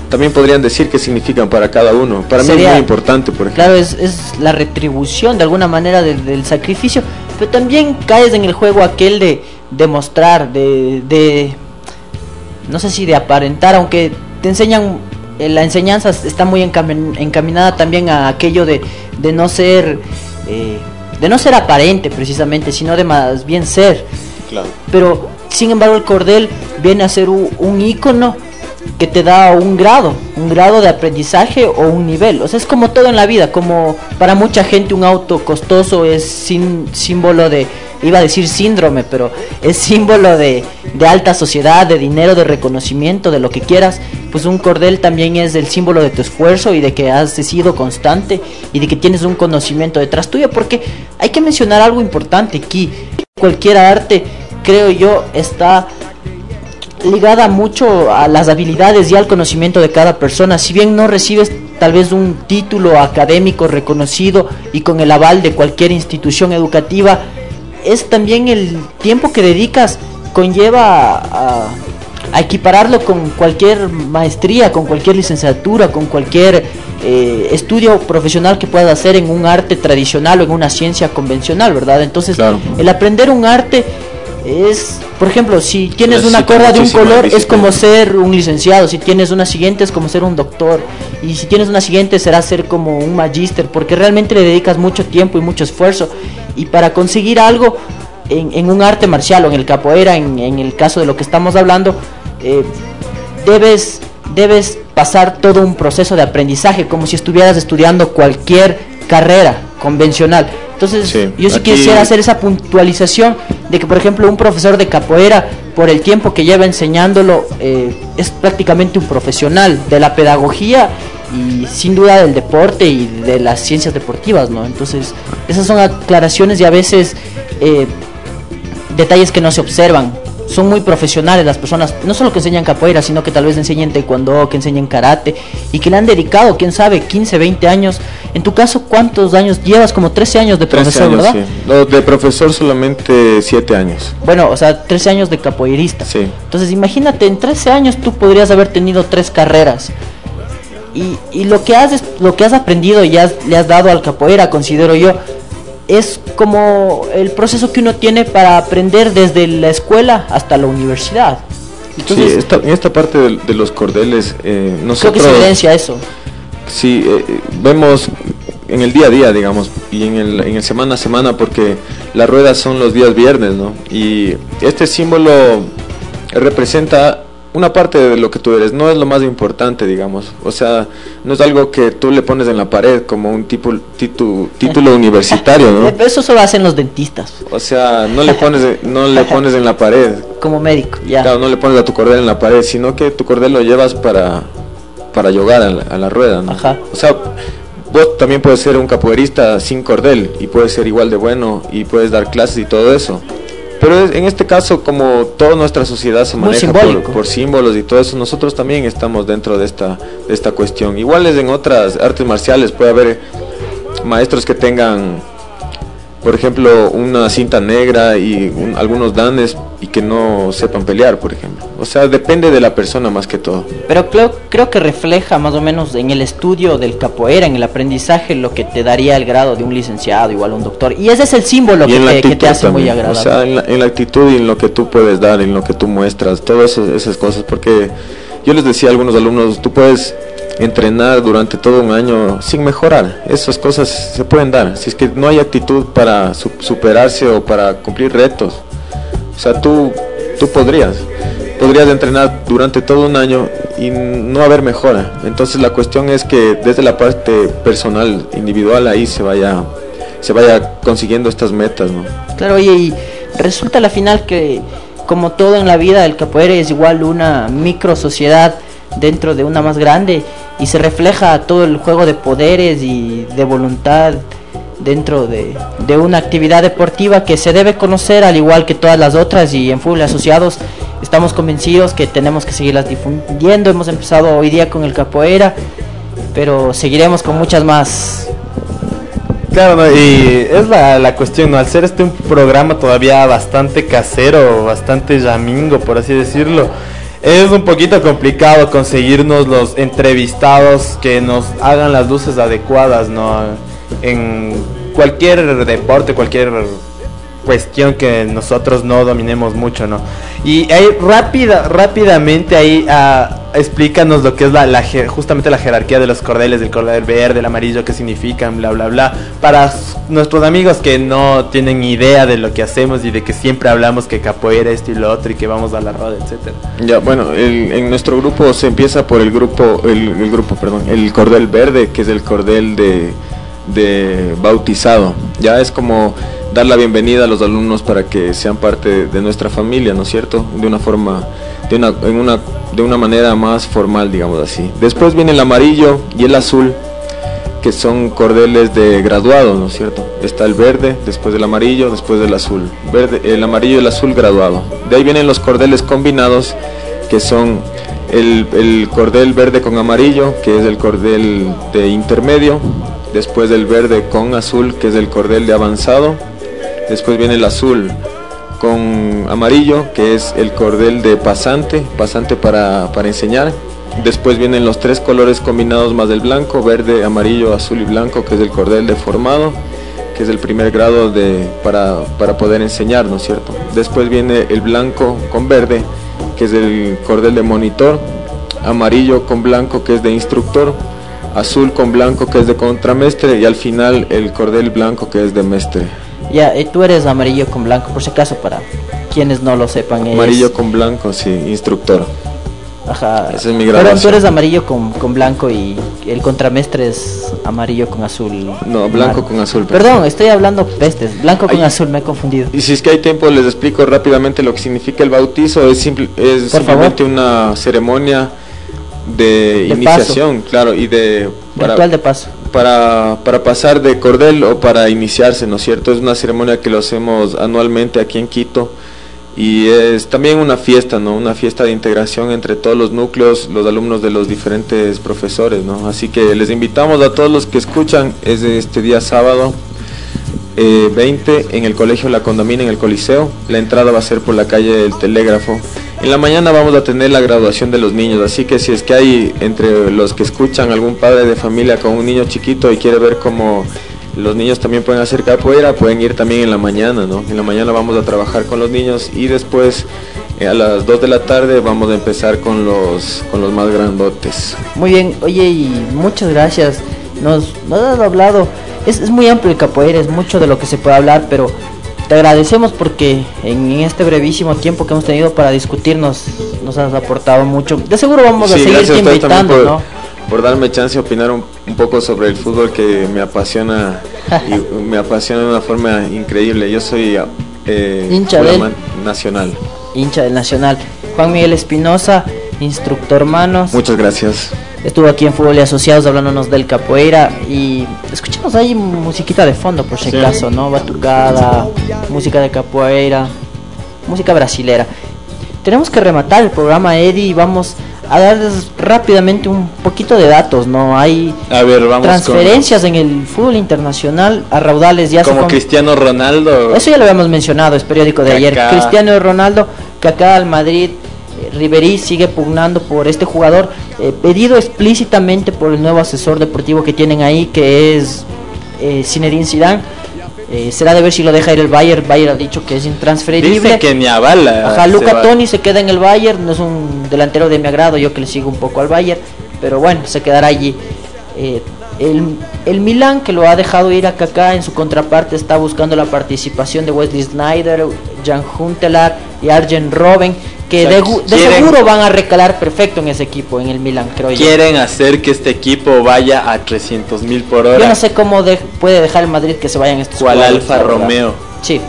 también podrían decir qué significan para cada uno. Para mí es muy importante, por ejemplo. Claro, es, es la retribución de alguna manera del, del sacrificio, pero también caes en el juego aquel de demostrar, de, de, no sé si de aparentar, aunque te enseñan, eh, la enseñanza está muy encamin- encaminada también a aquello de, de no ser, eh, de no ser aparente precisamente, sino de más bien ser Claro. pero sin embargo el cordel viene a ser un, un ícono que te da un grado, un grado de aprendizaje o un nivel. O sea, es como todo en la vida, como para mucha gente un auto costoso es sin, símbolo de, iba a decir síndrome, pero es símbolo de, de alta sociedad, de dinero, de reconocimiento, de lo que quieras. Pues un cordel también es el símbolo de tu esfuerzo y de que has sido constante y de que tienes un conocimiento detrás tuyo, porque hay que mencionar algo importante aquí. Cualquier arte, creo yo, está ligada mucho a las habilidades y al conocimiento de cada persona. Si bien no recibes tal vez un título académico reconocido y con el aval de cualquier institución educativa, es también el tiempo que dedicas conlleva a, a equipararlo con cualquier maestría, con cualquier licenciatura, con cualquier eh, estudio profesional que puedas hacer en un arte tradicional o en una ciencia convencional, ¿verdad? Entonces, Claro. el aprender un arte es, por ejemplo, si tienes una Necesita corda de un color, es como ser un licenciado, si tienes una siguiente es como ser un doctor, y si tienes una siguiente será ser como un magíster, porque realmente le dedicas mucho tiempo y mucho esfuerzo, y para conseguir algo en, en un arte marcial o en el capoeira, en, en el caso de lo que estamos hablando, eh, debes, debes pasar todo un proceso de aprendizaje, como si estuvieras estudiando cualquier carrera convencional. Entonces, Sí, yo sí aquí- quisiera hacer esa puntualización de que, por ejemplo, un profesor de capoeira, por el tiempo que lleva enseñándolo, eh, es prácticamente un profesional de la pedagogía y sin duda del deporte y de las ciencias deportivas, ¿no? Entonces, esas son aclaraciones y a veces eh, detalles que no se observan. Son muy profesionales las personas, no solo que enseñan capoeira, sino que tal vez enseñen taekwondo, que enseñen karate y que le han dedicado, quién sabe, 15, 20 años. En tu caso, ¿cuántos años llevas? Como 13 años de 13 profesor, años, ¿verdad? sí. No, de profesor solamente 7 años. Bueno, o sea, 13 años de capoeirista. Sí. Entonces, imagínate, en 13 años tú podrías haber tenido tres carreras. Y, y lo que has lo que has aprendido y has- le has dado al capoeira, considero yo, es como el proceso que uno tiene para aprender desde la escuela hasta la universidad. Entonces, sí, esta, en esta parte de, de los cordeles, eh, creo nosotros... que se evidencia eso. Sí, eh, vemos en el día a día, digamos, y en el, en el semana a semana, porque las ruedas son los días viernes, ¿no? Y este símbolo representa una parte de lo que tú eres, no es lo más importante, digamos. O sea, no es algo que tú le pones en la pared como un tipo, titu- título <laughs> universitario, ¿no? Eso solo hacen los dentistas, O sea, no le pones, no le <laughs> pones en la pared, como médico, ya. Claro, no le pones a tu cordel en la pared, sino que tu cordel lo llevas para, para yogar a la, a la rueda, ¿no? Ajá. O sea, vos también puedes ser un capoeirista sin cordel y puedes ser igual de bueno y puedes dar clases y todo eso. Pero en este caso, como toda nuestra sociedad se maneja por, por símbolos y todo eso, nosotros también estamos dentro de esta, de esta cuestión. Igual es en otras artes marciales, puede haber maestros que tengan, por ejemplo, una cinta negra y un- algunos danes y que no sepan pelear, por ejemplo. O sea, depende de la persona más que todo. Pero creo, creo que refleja más o menos en el estudio del capoeira, en el aprendizaje, lo que te daría el grado de un licenciado, igual un doctor. Y ese es el símbolo que te, que te hace muy agradable. O sea, en la, en la actitud y en lo que tú puedes dar, en lo que tú muestras, todas esas cosas. Porque yo les decía a algunos alumnos, tú puedes entrenar durante todo un año sin mejorar. Esas cosas se pueden dar. Si es que no hay actitud para su- superarse o para cumplir retos. O sea, tú, tú podrías. Podrías entrenar durante todo un año y no haber mejora. Entonces la cuestión es que desde la parte personal, individual, ahí se vaya, se vaya consiguiendo estas metas, ¿no? Claro, oye, y resulta la final que, como todo en la vida, el capoeira es igual una micro sociedad dentro de una más grande y se refleja todo el juego de poderes y de voluntad dentro de, de una actividad deportiva que se debe conocer al igual que todas las otras y en fútbol asociados estamos convencidos que tenemos que seguirlas difundiendo. Hemos empezado hoy día con el capoeira, pero seguiremos con muchas más. Claro, y es la, la cuestión. Al ser este un programa todavía bastante casero, bastante llamingo, por así decirlo, es un poquito complicado conseguirnos los entrevistados que nos hagan las luces adecuadas, ¿no? En cualquier deporte, cualquier cuestión que nosotros no dominemos mucho, ¿no? Y ahí rápida, rápidamente ahí ah, explícanos lo que es la, la justamente la jerarquía de los cordeles, del cordel verde, el amarillo, qué significan, bla, bla, bla. Para nuestros amigos que no tienen idea de lo que hacemos y de que siempre hablamos que capoeira, esto y lo otro y que vamos a la roda, etcétera. Ya, bueno, el- en nuestro grupo se empieza por el grupo, el, el grupo, perdón, el cordel verde, que es el cordel de, de bautizado. Ya es como dar la bienvenida a los alumnos para que sean parte de nuestra familia, ¿no es cierto? De una forma, de una, en una, de una manera más formal, digamos así. Después viene el amarillo y el azul, que son cordeles de graduado, ¿no es cierto? Está el verde, después del amarillo, después del azul. Verde, el amarillo y el azul graduado. De ahí vienen los cordeles combinados, que son el, el cordel verde con amarillo, que es el cordel de intermedio. Después del verde con azul, que es el cordel de avanzado. Después viene el azul con amarillo, que es el cordel de pasante, pasante para, para enseñar. Después vienen los tres colores combinados más el blanco, verde, amarillo, azul y blanco, que es el cordel deformado, que es el primer grado de, para, para poder enseñar, ¿no es cierto? Después viene el blanco con verde, que es el cordel de monitor, amarillo con blanco, que es de instructor, azul con blanco, que es de contramestre, y al final el cordel blanco, que es de mestre. Ya, eh, tú eres amarillo con blanco, por si acaso, para quienes no lo sepan. es- Amarillo con blanco, sí, instructor. Ajá. Esa es mi Perdón, tú graduación. eres amarillo con, con blanco y el contramestre es amarillo con azul. No, blanco con azul. Perdón, estoy hablando pestes. Blanco con azul, me he confundido. Y si es que hay tiempo, les explico rápidamente lo que significa el bautizo. Es, simple, es Por simplemente una ceremonia de, De iniciación, claro, y de Ritual de paso. Para, para pasar de cordel o para iniciarse, ¿no es cierto? Es una ceremonia que lo hacemos anualmente aquí en Quito y es también una fiesta, ¿no? Una fiesta de integración entre todos los núcleos, los alumnos de los diferentes profesores, ¿no? Así que les invitamos a todos los que escuchan, es este día sábado eh, 20 en el colegio La Condamina, en el Coliseo. La entrada va a ser por la calle del Telégrafo. En la mañana vamos a tener la graduación de los niños, así que si es que hay entre los que escuchan algún padre de familia con un niño chiquito y quiere ver cómo los niños también pueden hacer capoeira, pueden ir también en la mañana, ¿no? En la mañana vamos a trabajar con los niños y después eh, a las 2 de la tarde vamos a empezar con los, con los más grandotes. Muy bien, oye, y muchas gracias. Nos, nos has hablado. Es, es muy amplio el capoeira, es mucho de lo que se puede hablar, pero te agradecemos porque en este brevísimo tiempo que hemos tenido para discutirnos nos has aportado mucho. De seguro vamos a Sí, también invitando, por, ¿no? por darme chance de opinar un, un poco sobre el fútbol que me apasiona y <laughs> me apasiona de una forma increíble. Yo soy eh, Hincha de él. Pulaman nacional. Hincha del Nacional. Juan Miguel Espinosa, instructor manos. Muchas gracias. Estuvo aquí en Fútbol y Asociados hablándonos del capoeira y escuchamos ahí musiquita de fondo por si Sí. acaso, ¿no? Batucada, música de capoeira, música brasilera. Tenemos que rematar el programa Eddie y vamos a darles rápidamente un poquito de datos, ¿no? Hay A ver, vamos transferencias en el fútbol internacional a raudales ya como con- Cristiano Ronaldo. eso ya lo habíamos mencionado, es periódico de ayer. Kaká. Cristiano Ronaldo, que acá al Madrid, eh, Ribery sigue pugnando por este jugador, eh, pedido explícitamente por el nuevo asesor deportivo que tienen ahí, que es eh, Zinedine Zidane. Eh, será de ver si lo deja ir el Bayern. Bayern ha dicho que es intransferible. Dice que ni avala. Ajá, Luca va. Toni se queda en el Bayern, no es un delantero de mi agrado, yo que le sigo un poco al Bayern. pero bueno, se quedará allí. Eh, el, el Milan que lo ha dejado ir a Kaká en su contraparte está buscando la participación de Wesley Snyder, Jan Huntelaar y Arjen Robben que O sea, de, gu- de quieren- seguro van a recalar perfecto en ese equipo, en el Milan, creo yo. Quieren hacer que este equipo vaya a 300 mil por hora. Yo no sé cómo de- puede dejar el Madrid que se vayan estos jugadores, Alfa. Romeo. Sí.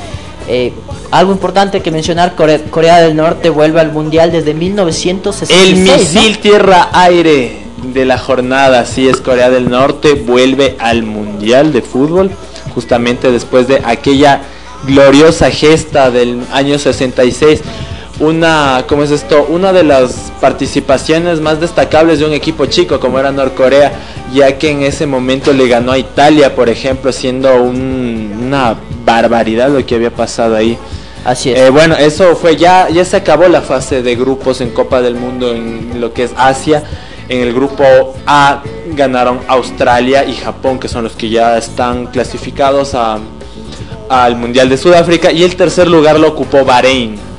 Eh, algo importante que mencionar, Core- Corea del Norte vuelve al Mundial desde 1966. El ¿no? misil tierra-aire de la jornada, así es, Corea del Norte vuelve al Mundial de Fútbol, justamente después de aquella gloriosa gesta del año 66. Una, ¿cómo es esto? Una de las participaciones más destacables de un equipo chico como era Norcorea, ya que en ese momento le ganó a Italia, por ejemplo, siendo un- una barbaridad lo que había pasado ahí. Así es. Eh, bueno, eso fue ya, ya se acabó la fase de grupos en Copa del Mundo en lo que es Asia. En el grupo A ganaron Australia y Japón, que son los que ya están clasificados a- al Mundial de Sudáfrica. Y el tercer lugar lo ocupó Bahrein.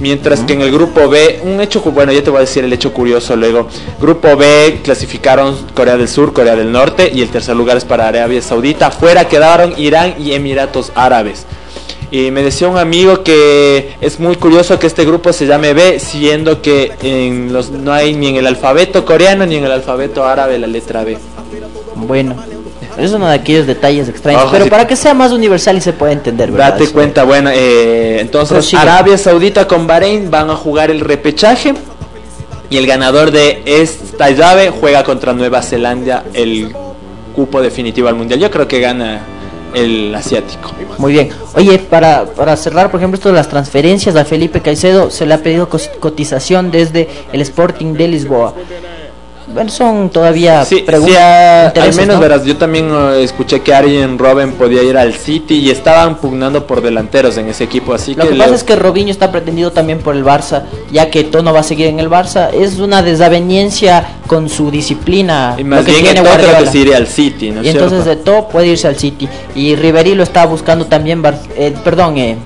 Mientras que en el grupo B, un hecho, bueno, ya te voy a decir el hecho curioso luego. Grupo B clasificaron Corea del Sur, Corea del Norte y el tercer lugar es para Arabia Saudita. Fuera quedaron Irán y Emiratos Árabes. Y me decía un amigo que es muy curioso que este grupo se llame B, siendo que en los, no hay ni en el alfabeto coreano ni en el alfabeto árabe la letra B. Bueno, es uno de aquellos detalles extraños, Ojo, pero sí. para que sea más universal y se pueda entender, ¿verdad? Date Eso. cuenta, bueno, eh, entonces Prosigue. Arabia Saudita con Bahrein van a jugar el repechaje y el ganador de esta llave juega contra Nueva Zelanda el cupo definitivo al mundial. Yo creo que gana el asiático. Muy bien. Oye, para, para cerrar, por ejemplo, esto de las transferencias a Felipe Caicedo, se le ha pedido cotización desde el Sporting de Lisboa. Son todavía Sí, preguntas. sí, al menos ¿no? verás, yo también eh, escuché que Arjen Robben podía ir al City y estaban pugnando por delanteros en ese equipo, así Lo que, que le- pasa es que Robinho está pretendido también por el Barça, ya que Tono va a seguir en el Barça. Es una desaveniencia con su disciplina. y lo más que bien tiene que Guardiola. se iría al City, ¿no Y entonces cierto? de todo puede irse al City. Y Ribery lo está buscando también, Bar- eh, perdón, eh,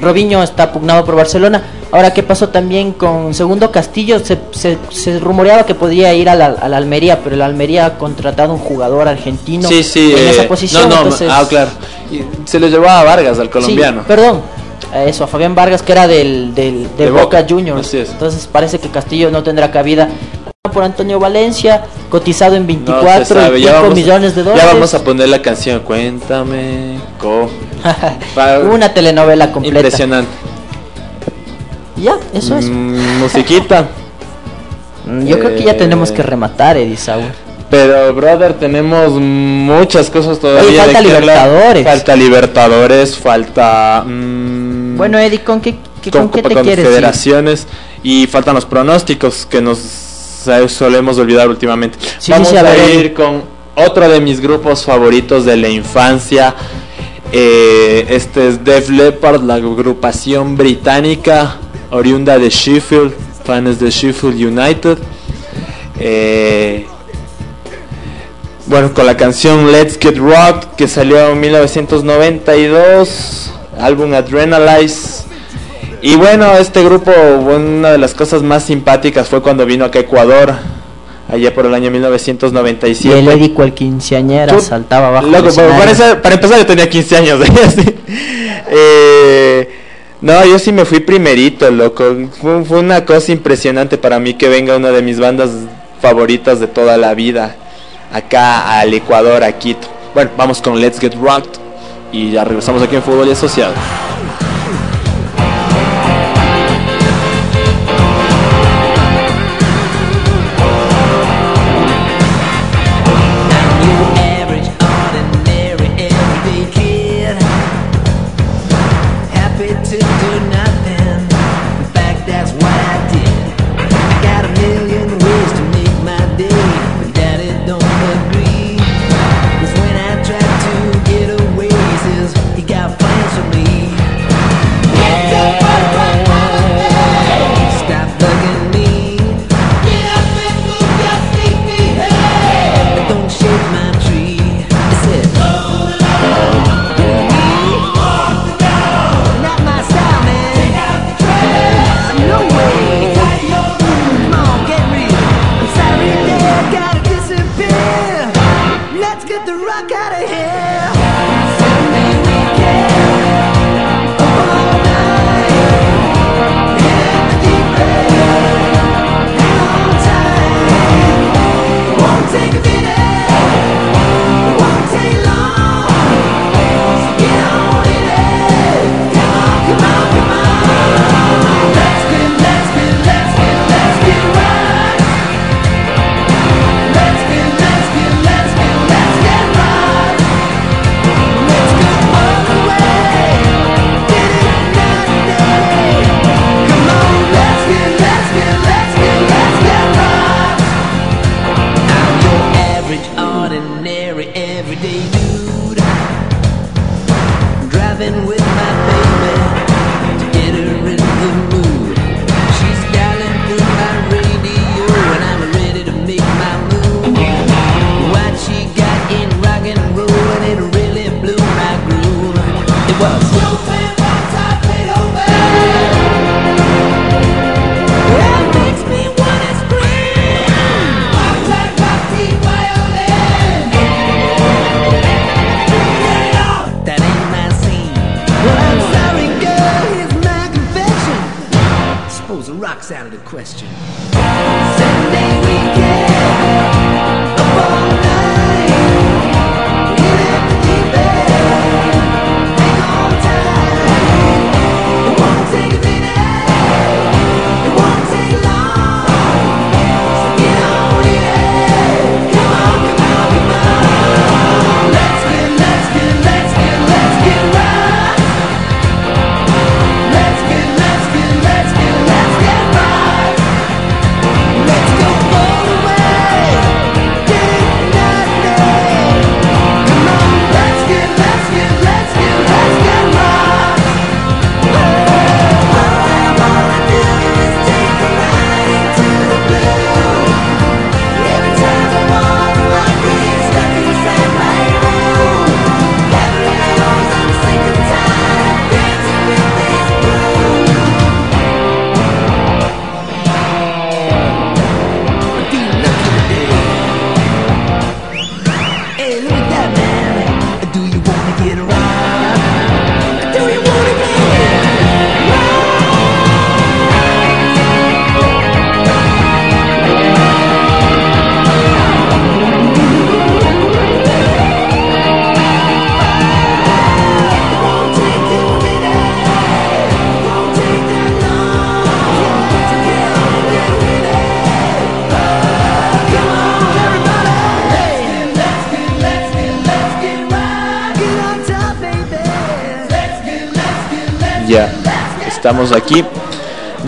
Robinho está pugnado por Barcelona. Ahora, ¿qué pasó también con Segundo Castillo? Se, se, se rumoreaba que podría ir a la, a la Almería, pero la Almería ha contratado un jugador argentino sí, sí, en eh, esa posición. No, no, entonces- ah, claro. Y se lo llevaba a Vargas, al Sí, colombiano. perdón, a eso, a Fabián Vargas, que era del, del, de, De Boca, Boca, Juniors. así es. Entonces parece que Castillo no tendrá cabida. Por Antonio Valencia, cotizado en No 24 se sabe, y ya pico vamos, millones de ya dólares. vamos a poner la canción, cuéntame cómo. <laughs> Una telenovela completa. Impresionante. Ya, eso es. Mm, musiquita. Mm, Yo creo que ya eh, tenemos que rematar, Eddie Sauer. Pero, brother, tenemos muchas cosas todavía. Oye, falta de que hablar. Libertadores. Falta Libertadores, falta. mm, Bueno, Eddie, ¿con qué, qué- con con qué quieres ir? Confederaciones y faltan los pronósticos que nos eh, solemos olvidar últimamente. Sí, Vamos sí, a a, ir con otro de mis grupos favoritos de la infancia. Eh, este es Def Leppard, la agrupación británica oriunda de Sheffield, fans de Sheffield United. Eh, bueno, con la canción Let's Get Rock que salió en 1992, álbum Adrenalize. Y bueno, este grupo, una de las cosas más simpáticas fue cuando vino acá a Ecuador, allá por el año Y 1997. el Eddie, cual quinceañera, Tú- saltaba abajo. Loco, para, empezar, para empezar yo tenía 15 años. <laughs> sí. Eh, no, yo sí me fui primerito, loco. Fue, fue una cosa impresionante para mí que venga una de mis bandas favoritas de toda la vida acá al Ecuador, a Quito. Bueno, vamos con Let's Get Rocked y ya regresamos aquí en Fútbol y Asociado.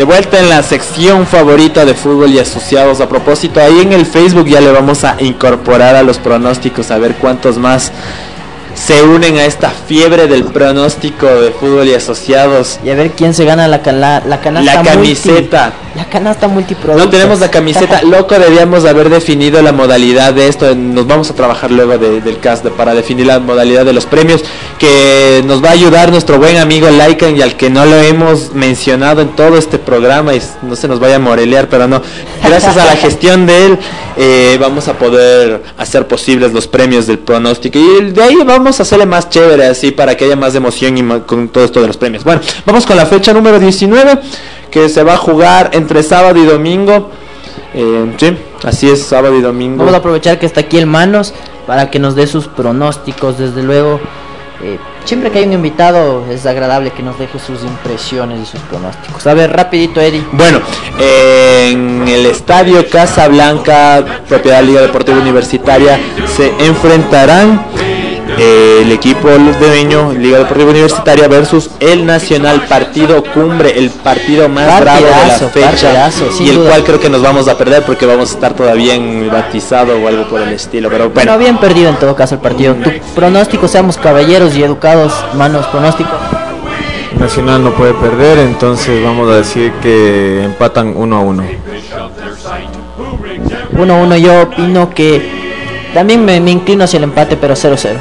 De vuelta en la sección favorita de fútbol y asociados. A propósito, ahí en el Facebook ya le vamos a incorporar a los pronósticos, a ver cuántos más se unen a esta fiebre del pronóstico de fútbol y asociados. Y a ver quién se gana la, cala- la canasta La camiseta. multi- la canasta multiproducto. No tenemos la camiseta, loco, debíamos haber definido la modalidad de esto. Nos vamos a trabajar luego de- del cast para definir la modalidad de los premios que nos va a ayudar nuestro buen amigo Laikan y al que no lo hemos mencionado en todo este programa y no se nos vaya a morelear, pero no. Gracias a la <laughs> gestión de él eh, vamos a poder hacer posibles los premios del pronóstico y de ahí vamos a hacerle más chévere así para que haya más emoción y ma- con todo esto de los premios. Bueno, vamos con la fecha número 19 que se va a jugar entre sábado y domingo. Eh, sí, así es, sábado y domingo. Vamos a aprovechar que está aquí el Manos para que nos dé sus pronósticos. Desde luego, eh, siempre que hay un invitado es agradable que nos deje sus impresiones y sus pronósticos. A ver, rapidito, Eddie. Bueno, en el estadio Casablanca, propiedad Liga Deportiva Universitaria, se enfrentarán eh, el equipo ludeño Liga Deportiva Universitaria versus el Nacional Partido Cumbre, el partido más bravo de la Partidazo, fecha partidazo, y el duda. cual creo que nos vamos a perder porque vamos a estar todavía en batizado o algo por el estilo, pero Bueno, bueno. bien perdido en todo caso el partido. Tu pronóstico, seamos caballeros y educados. Manos, pronóstico. Nacional no puede perder, entonces vamos a decir que empatan uno a uno. 1-1 yo opino que también me, me inclino hacia el empate, pero 0-0.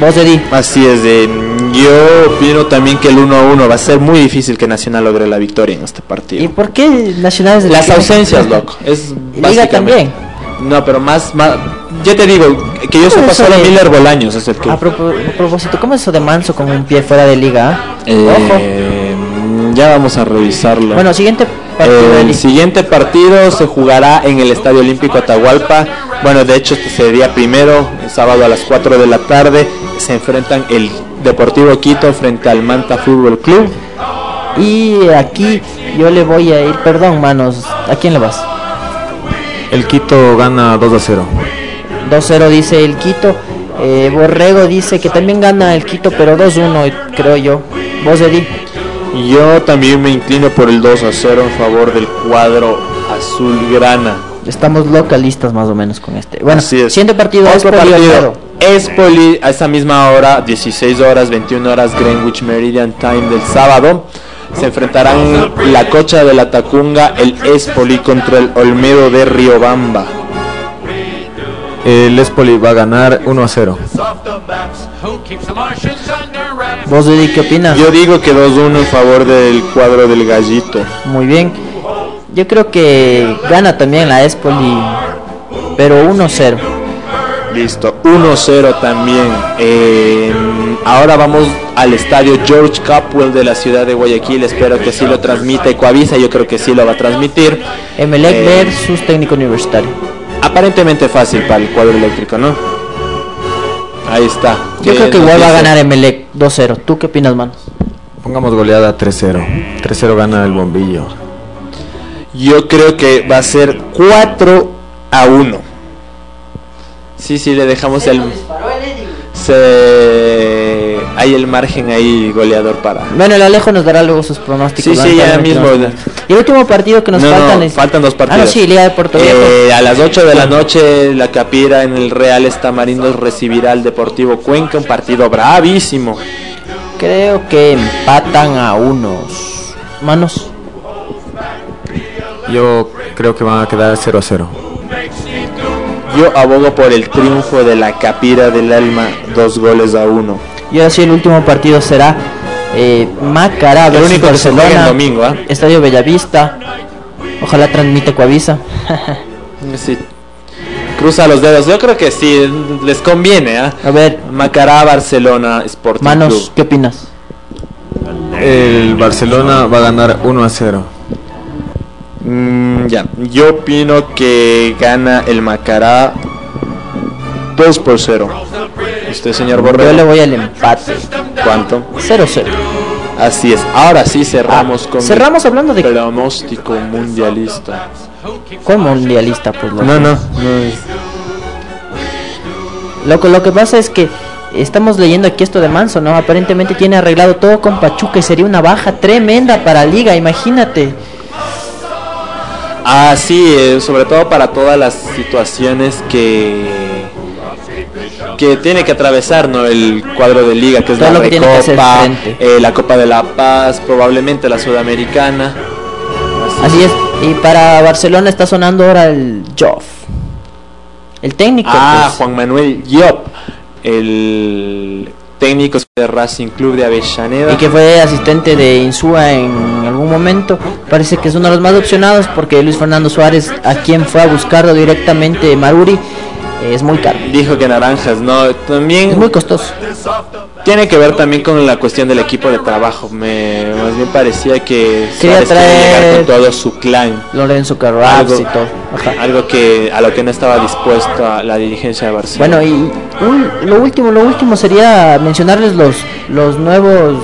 Vos, Eddie. Así es, eh, yo opino también que el 1 a 1 va a ser muy difícil que Nacional logre la victoria en este partido. ¿Y por qué Nacional es el Las ausencias, <laughs> loco. Es Liga también. No, pero más, más. Ya te digo, que yo ¿Cómo sepa solo de- Miller Bolaños es el que. A, propósito, ¿cómo es eso de Manso con un pie fuera de liga? Eh, ya vamos a revisarlo. Bueno, siguiente el Eli. siguiente partido se jugará en el Estadio Olímpico Atahualpa. Bueno, de hecho, este sería primero, el sábado a las 4 de la tarde. Se enfrentan el Deportivo Quito frente al Manta Fútbol Club. Y aquí yo le voy a ir, perdón, manos, ¿a quién le vas? El Quito gana 2 a 0. 2-0 dice el Quito. Eh, Borrego dice que también gana el Quito, pero 2-1, creo yo. Vos, Eddie. Yo también me inclino por el 2 a 0 en favor del cuadro azulgrana. Estamos localistas más o menos con este. Bueno, Así es. siguiente partido, Otro Espoli partido. Espoli a esa misma hora, 16 horas, 21 horas Greenwich Meridian Time del sábado. Se enfrentarán la cocha de la Tacunga, el Espoli contra el Olmedo de Riobamba. El Espoli va a ganar 1 a 0. Vos, Eddie, ¿qué opinas? Yo digo que 2-1 en favor del cuadro del gallito. Muy bien. Yo creo que gana también la Espoli, pero 1-0. Listo, 1-0 también. Eh, ahora vamos al estadio George Capwell de la ciudad de Guayaquil. Espero que sí lo transmita Ecoavisa. Yo creo que sí lo va a transmitir. Emelec Eh, versus técnico universitario. Aparentemente fácil para el cuadro eléctrico, ¿no? Ahí está. Yo ¿Qué creo que nos igual va a ganar Emelec 2-0. ¿Tú qué opinas, manos? Pongamos goleada 3-0. 3-0 gana el bombillo. Yo creo que va a ser 4 a 1. Sí, sí, le dejamos el. Se... Hay el margen ahí goleador para. Bueno, el Alejo nos dará luego sus pronósticos. Sí, sí, ya mismo. no. Y el último partido que nos No, no, faltan es... faltan dos partidos. Ah, no, sí, Liga de Puerto Viejo. Eh, a las 8 de la noche, la Capira en el Real Estamarinos recibirá al Deportivo Cuenca. Un partido bravísimo. Creo que empatan a unos. Manos. Yo creo que van a quedar 0 a 0. Yo abogo por el triunfo de la Capira del Alma, dos goles a uno. Y ahora sí, el último partido será eh, Macará El versus único que se juega Barcelona. el domingo, ¿ah? Estadio Bellavista. Ojalá transmite Coavisa. <laughs> Sí. Cruza los dedos. Yo creo que sí, les conviene. ¿ah? a ver, Macará, Barcelona, Sporting manos, Club. ¿qué opinas? El Barcelona va a ganar 1 a 0. Mm, ya, yo opino que gana el Macará 2 por 0. Usted, señor Yo le voy al empate. ¿cuánto? 0-0. Así es. Ahora sí cerramos Ah, con cerramos el hablando de- pronóstico mundialista. ¿Cuál mundialista? Pues loco? No, no, no. Loco, lo que pasa es que estamos leyendo aquí esto de Manso, ¿no? Aparentemente tiene arreglado todo con Pachuca y sería una baja tremenda para Liga, imagínate. Ah, sí, sobre todo para todas las situaciones que que tiene que atravesar no el cuadro de liga que es Todo la que que Recopa, eh, la Copa de la Paz probablemente la Sudamericana Así es. Y para Barcelona está sonando ahora el Joff. El técnico. ah pues. Juan Manuel Diop el técnico de Racing Club de Avellaneda Y que fue asistente de Insúa en algún momento. Parece que es uno de los más opcionados porque Luis Fernando Suárez, a quien fue a buscarlo directamente Maruri, es muy caro. dijo que naranjas no también Es muy costoso. tiene que ver también con la cuestión del equipo de trabajo me más bien parecía que Quería traer- con todo su clan Lorenzo Carras algo, y todo. Ajá. algo que a lo que no estaba dispuesto a la dirigencia de Barcelona. Bueno, y un- lo último, lo último sería mencionarles los los nuevos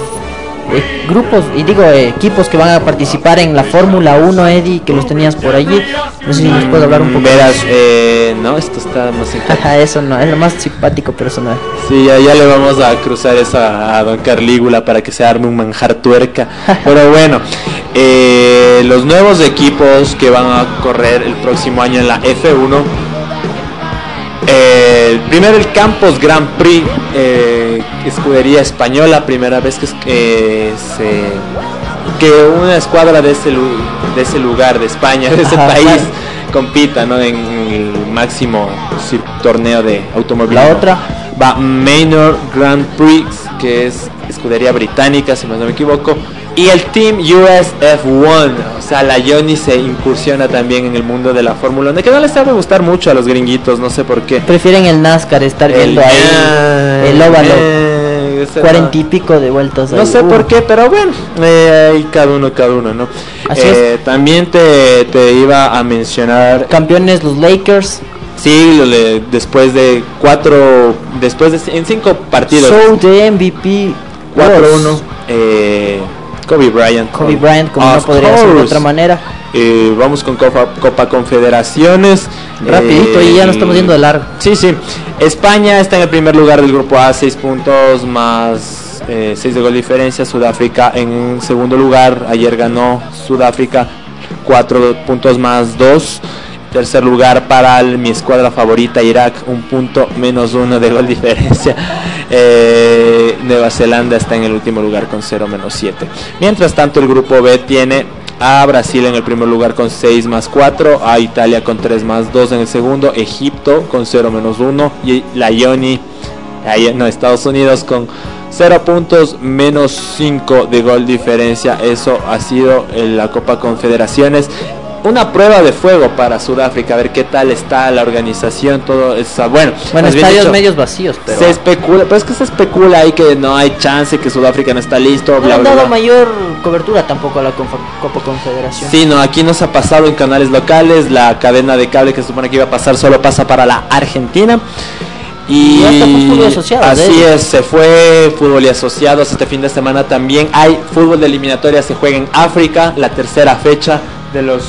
eh, grupos y digo eh, equipos que van a participar en la Fórmula 1, Eddie, que los tenías por allí. No sé si nos puedes hablar un poco. Verás, eh, no, esto está más <laughs> simpático. Eso no, es lo más simpático, es. Sí, ya, ya le vamos a cruzar eso a, a Don Carlígula para que se arme un manjar tuerca. <laughs> Pero bueno, eh, los nuevos equipos que van a correr el próximo año en la F1. Eh, primero el Campos Grand Prix, eh, escudería española, primera vez que, que se que una escuadra de ese de ese lugar de España, de ese Ajá, país claro. compita, ¿no? En el máximo torneo de automovilismo. La otra. Va Manor Grand Prix, que es escudería británica, si no me equivoco, y el Team US F1, o sea, la Johnny se incursiona también en el mundo de la Fórmula 1, que no les sabe gustar mucho a los gringuitos, no sé por qué. Prefieren el NASCAR, estar viendo ahí el óvalo. eh, Cuarenta y pico de vueltas. No sé Uh. por qué, pero bueno, eh, ahí cada uno, cada uno, ¿no? Así Eh, También te, te iba a mencionar Campeones los Lakers. Sí, lo le- después de cuatro, después de en cinco partidos, Show de MVP 4-1, eh, Kobe Bryant. Kobe Bryant, como no podría ser de course. otra manera. Eh, vamos con Copa, Copa Confederaciones. Rapidito, y ya nos estamos yendo de largo. Sí, sí. España está en el primer lugar del grupo A, 6 puntos más 6 de gol diferencia. Sudáfrica en segundo lugar. Ayer ganó Sudáfrica 4 puntos más 2. Tercer lugar para mi escuadra favorita, Irak, un punto menos uno de gol diferencia. <laughs> Eh, Nueva Zelanda está en el último lugar con 0 menos 7. Mientras tanto, el grupo B tiene a Brasil en el primer lugar con 6 más 4, a Italia con 3 más 2 en el segundo, Egipto con 0 menos 1 y la Ioni, no, Estados Unidos con 0 puntos menos 5 de gol diferencia. Eso ha sido en la Copa Confederaciones. Una prueba de fuego para Sudáfrica, a ver qué tal está la organización, todo. Bueno, Bueno, estadios medios vacíos, pero se especula, pero es que se especula ahí que no hay chance, que Sudáfrica no está listo, no bla, han bla, dado bla. mayor cobertura tampoco a la Copa Confederación. Sí, no, aquí nos ha pasado en canales locales, la cadena de cable que se supone que iba a pasar solo pasa para la Argentina. Y, Y asociados, así ¿eh? es, se fue fútbol y asociados este fin de semana también. Hay fútbol de eliminatoria, se juega en África, la tercera fecha de los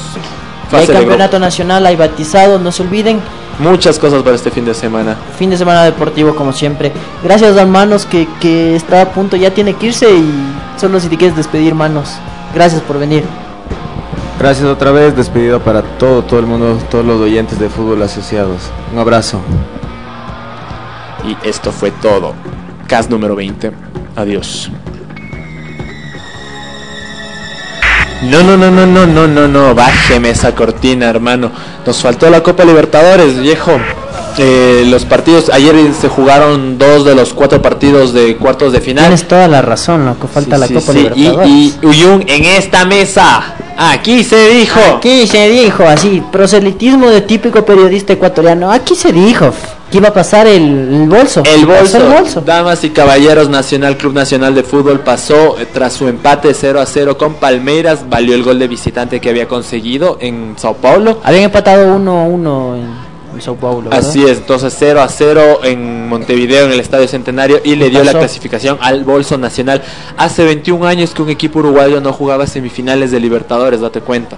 hay campeonato nacional, hay batizados, no se olviden. Muchas cosas para este fin de semana. Fin de semana deportivo como siempre. Gracias a Manos que, que está a punto, ya tiene que irse y solo si te quieres despedir Manos. Gracias por venir. Gracias otra vez, despedido para todo, todo el mundo, todos los oyentes de fútbol asociados. Un abrazo. Y esto fue todo. CAS número 20. Adiós. No, no, no, no, no, no, no, no, bájeme esa cortina, hermano. Nos faltó la Copa Libertadores, viejo. Eh, los partidos, ayer se jugaron dos de los cuatro partidos de cuartos de final. Tienes toda la razón, loco. Falta Sí, la sí, Copa sí, y- Libertadores. Y, Uyun, en esta mesa, aquí se dijo. Aquí se dijo así, proselitismo de típico periodista ecuatoriano. Aquí se dijo iba a pasar el, bolso. El bolso, el bolso. Damas y Caballeros Nacional Club Nacional de Fútbol pasó eh, tras su empate 0 a 0 con Palmeiras, valió el gol de visitante que había conseguido en Sao Paulo. Habían empatado 1 a 1 en, en Sao Paulo. ¿verdad? Así es, entonces 0 a 0 en Montevideo en el Estadio Centenario y le dio la clasificación al Bolso Nacional. Hace 21 años que un equipo uruguayo no jugaba semifinales de Libertadores, date cuenta.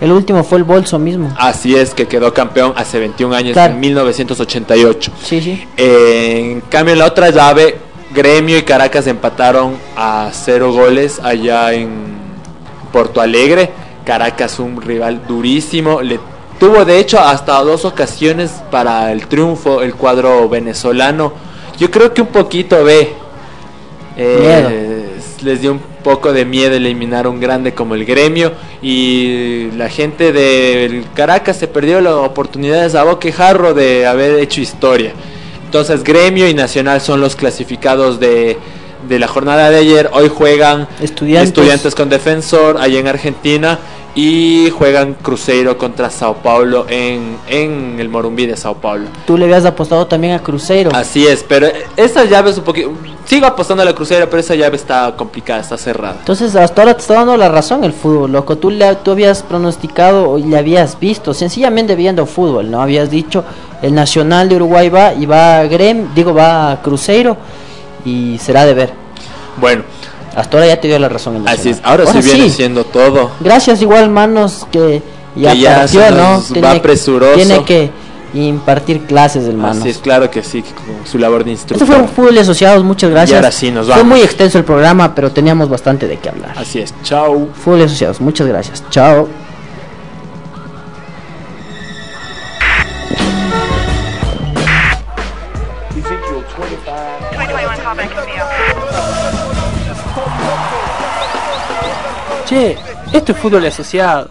El último fue el bolso mismo. Así es que quedó campeón hace 21 años Claro. en 1988. Sí, sí. Eh, en cambio, en la otra llave, Gremio y Caracas empataron a cero goles allá en Porto Alegre. Caracas, un rival durísimo. Le tuvo, de hecho, hasta dos ocasiones para el triunfo el cuadro venezolano. Yo creo que un poquito ve. Eh, les dio un poco de miedo eliminar un grande como el gremio y la gente del Caracas se perdió la oportunidad de Sabo Jarro de haber hecho historia. Entonces gremio y nacional son los clasificados de, de la jornada de ayer. Hoy juegan Estudiantes. estudiantes con defensor allá en Argentina y juegan Cruzeiro contra Sao Paulo en, en el Morumbí de Sao Paulo. Tú le habías apostado también a Cruzeiro. Así es, pero esa llave es un poquito... Sigo apostando a la Cruzeiro, pero esa llave está complicada, está cerrada. Entonces hasta ahora te está dando la razón el fútbol, loco. Tú, le, tú habías pronosticado o le habías visto, sencillamente viendo fútbol, ¿no? Habías dicho el Nacional de Uruguay va y va a Grem, digo va a Cruzeiro y será de ver. Bueno, Hasta ahora ya te dio la razón el así es. Ahora, sí viene sí. siendo todo. Gracias igual manos que ya, Que ya partió, se ¿no? nos va. Tiene que impartir clases del manos. Así es, claro que sí, con su labor de Esto instructor. fue Fútbol y Asociados, muchas gracias. ahora sí, nos Fue vamos. muy extenso el programa, pero teníamos bastante de qué hablar. Así es, chao. Fútbol y Asociados, muchas gracias. Chao. Che, esto es fútbol asociado.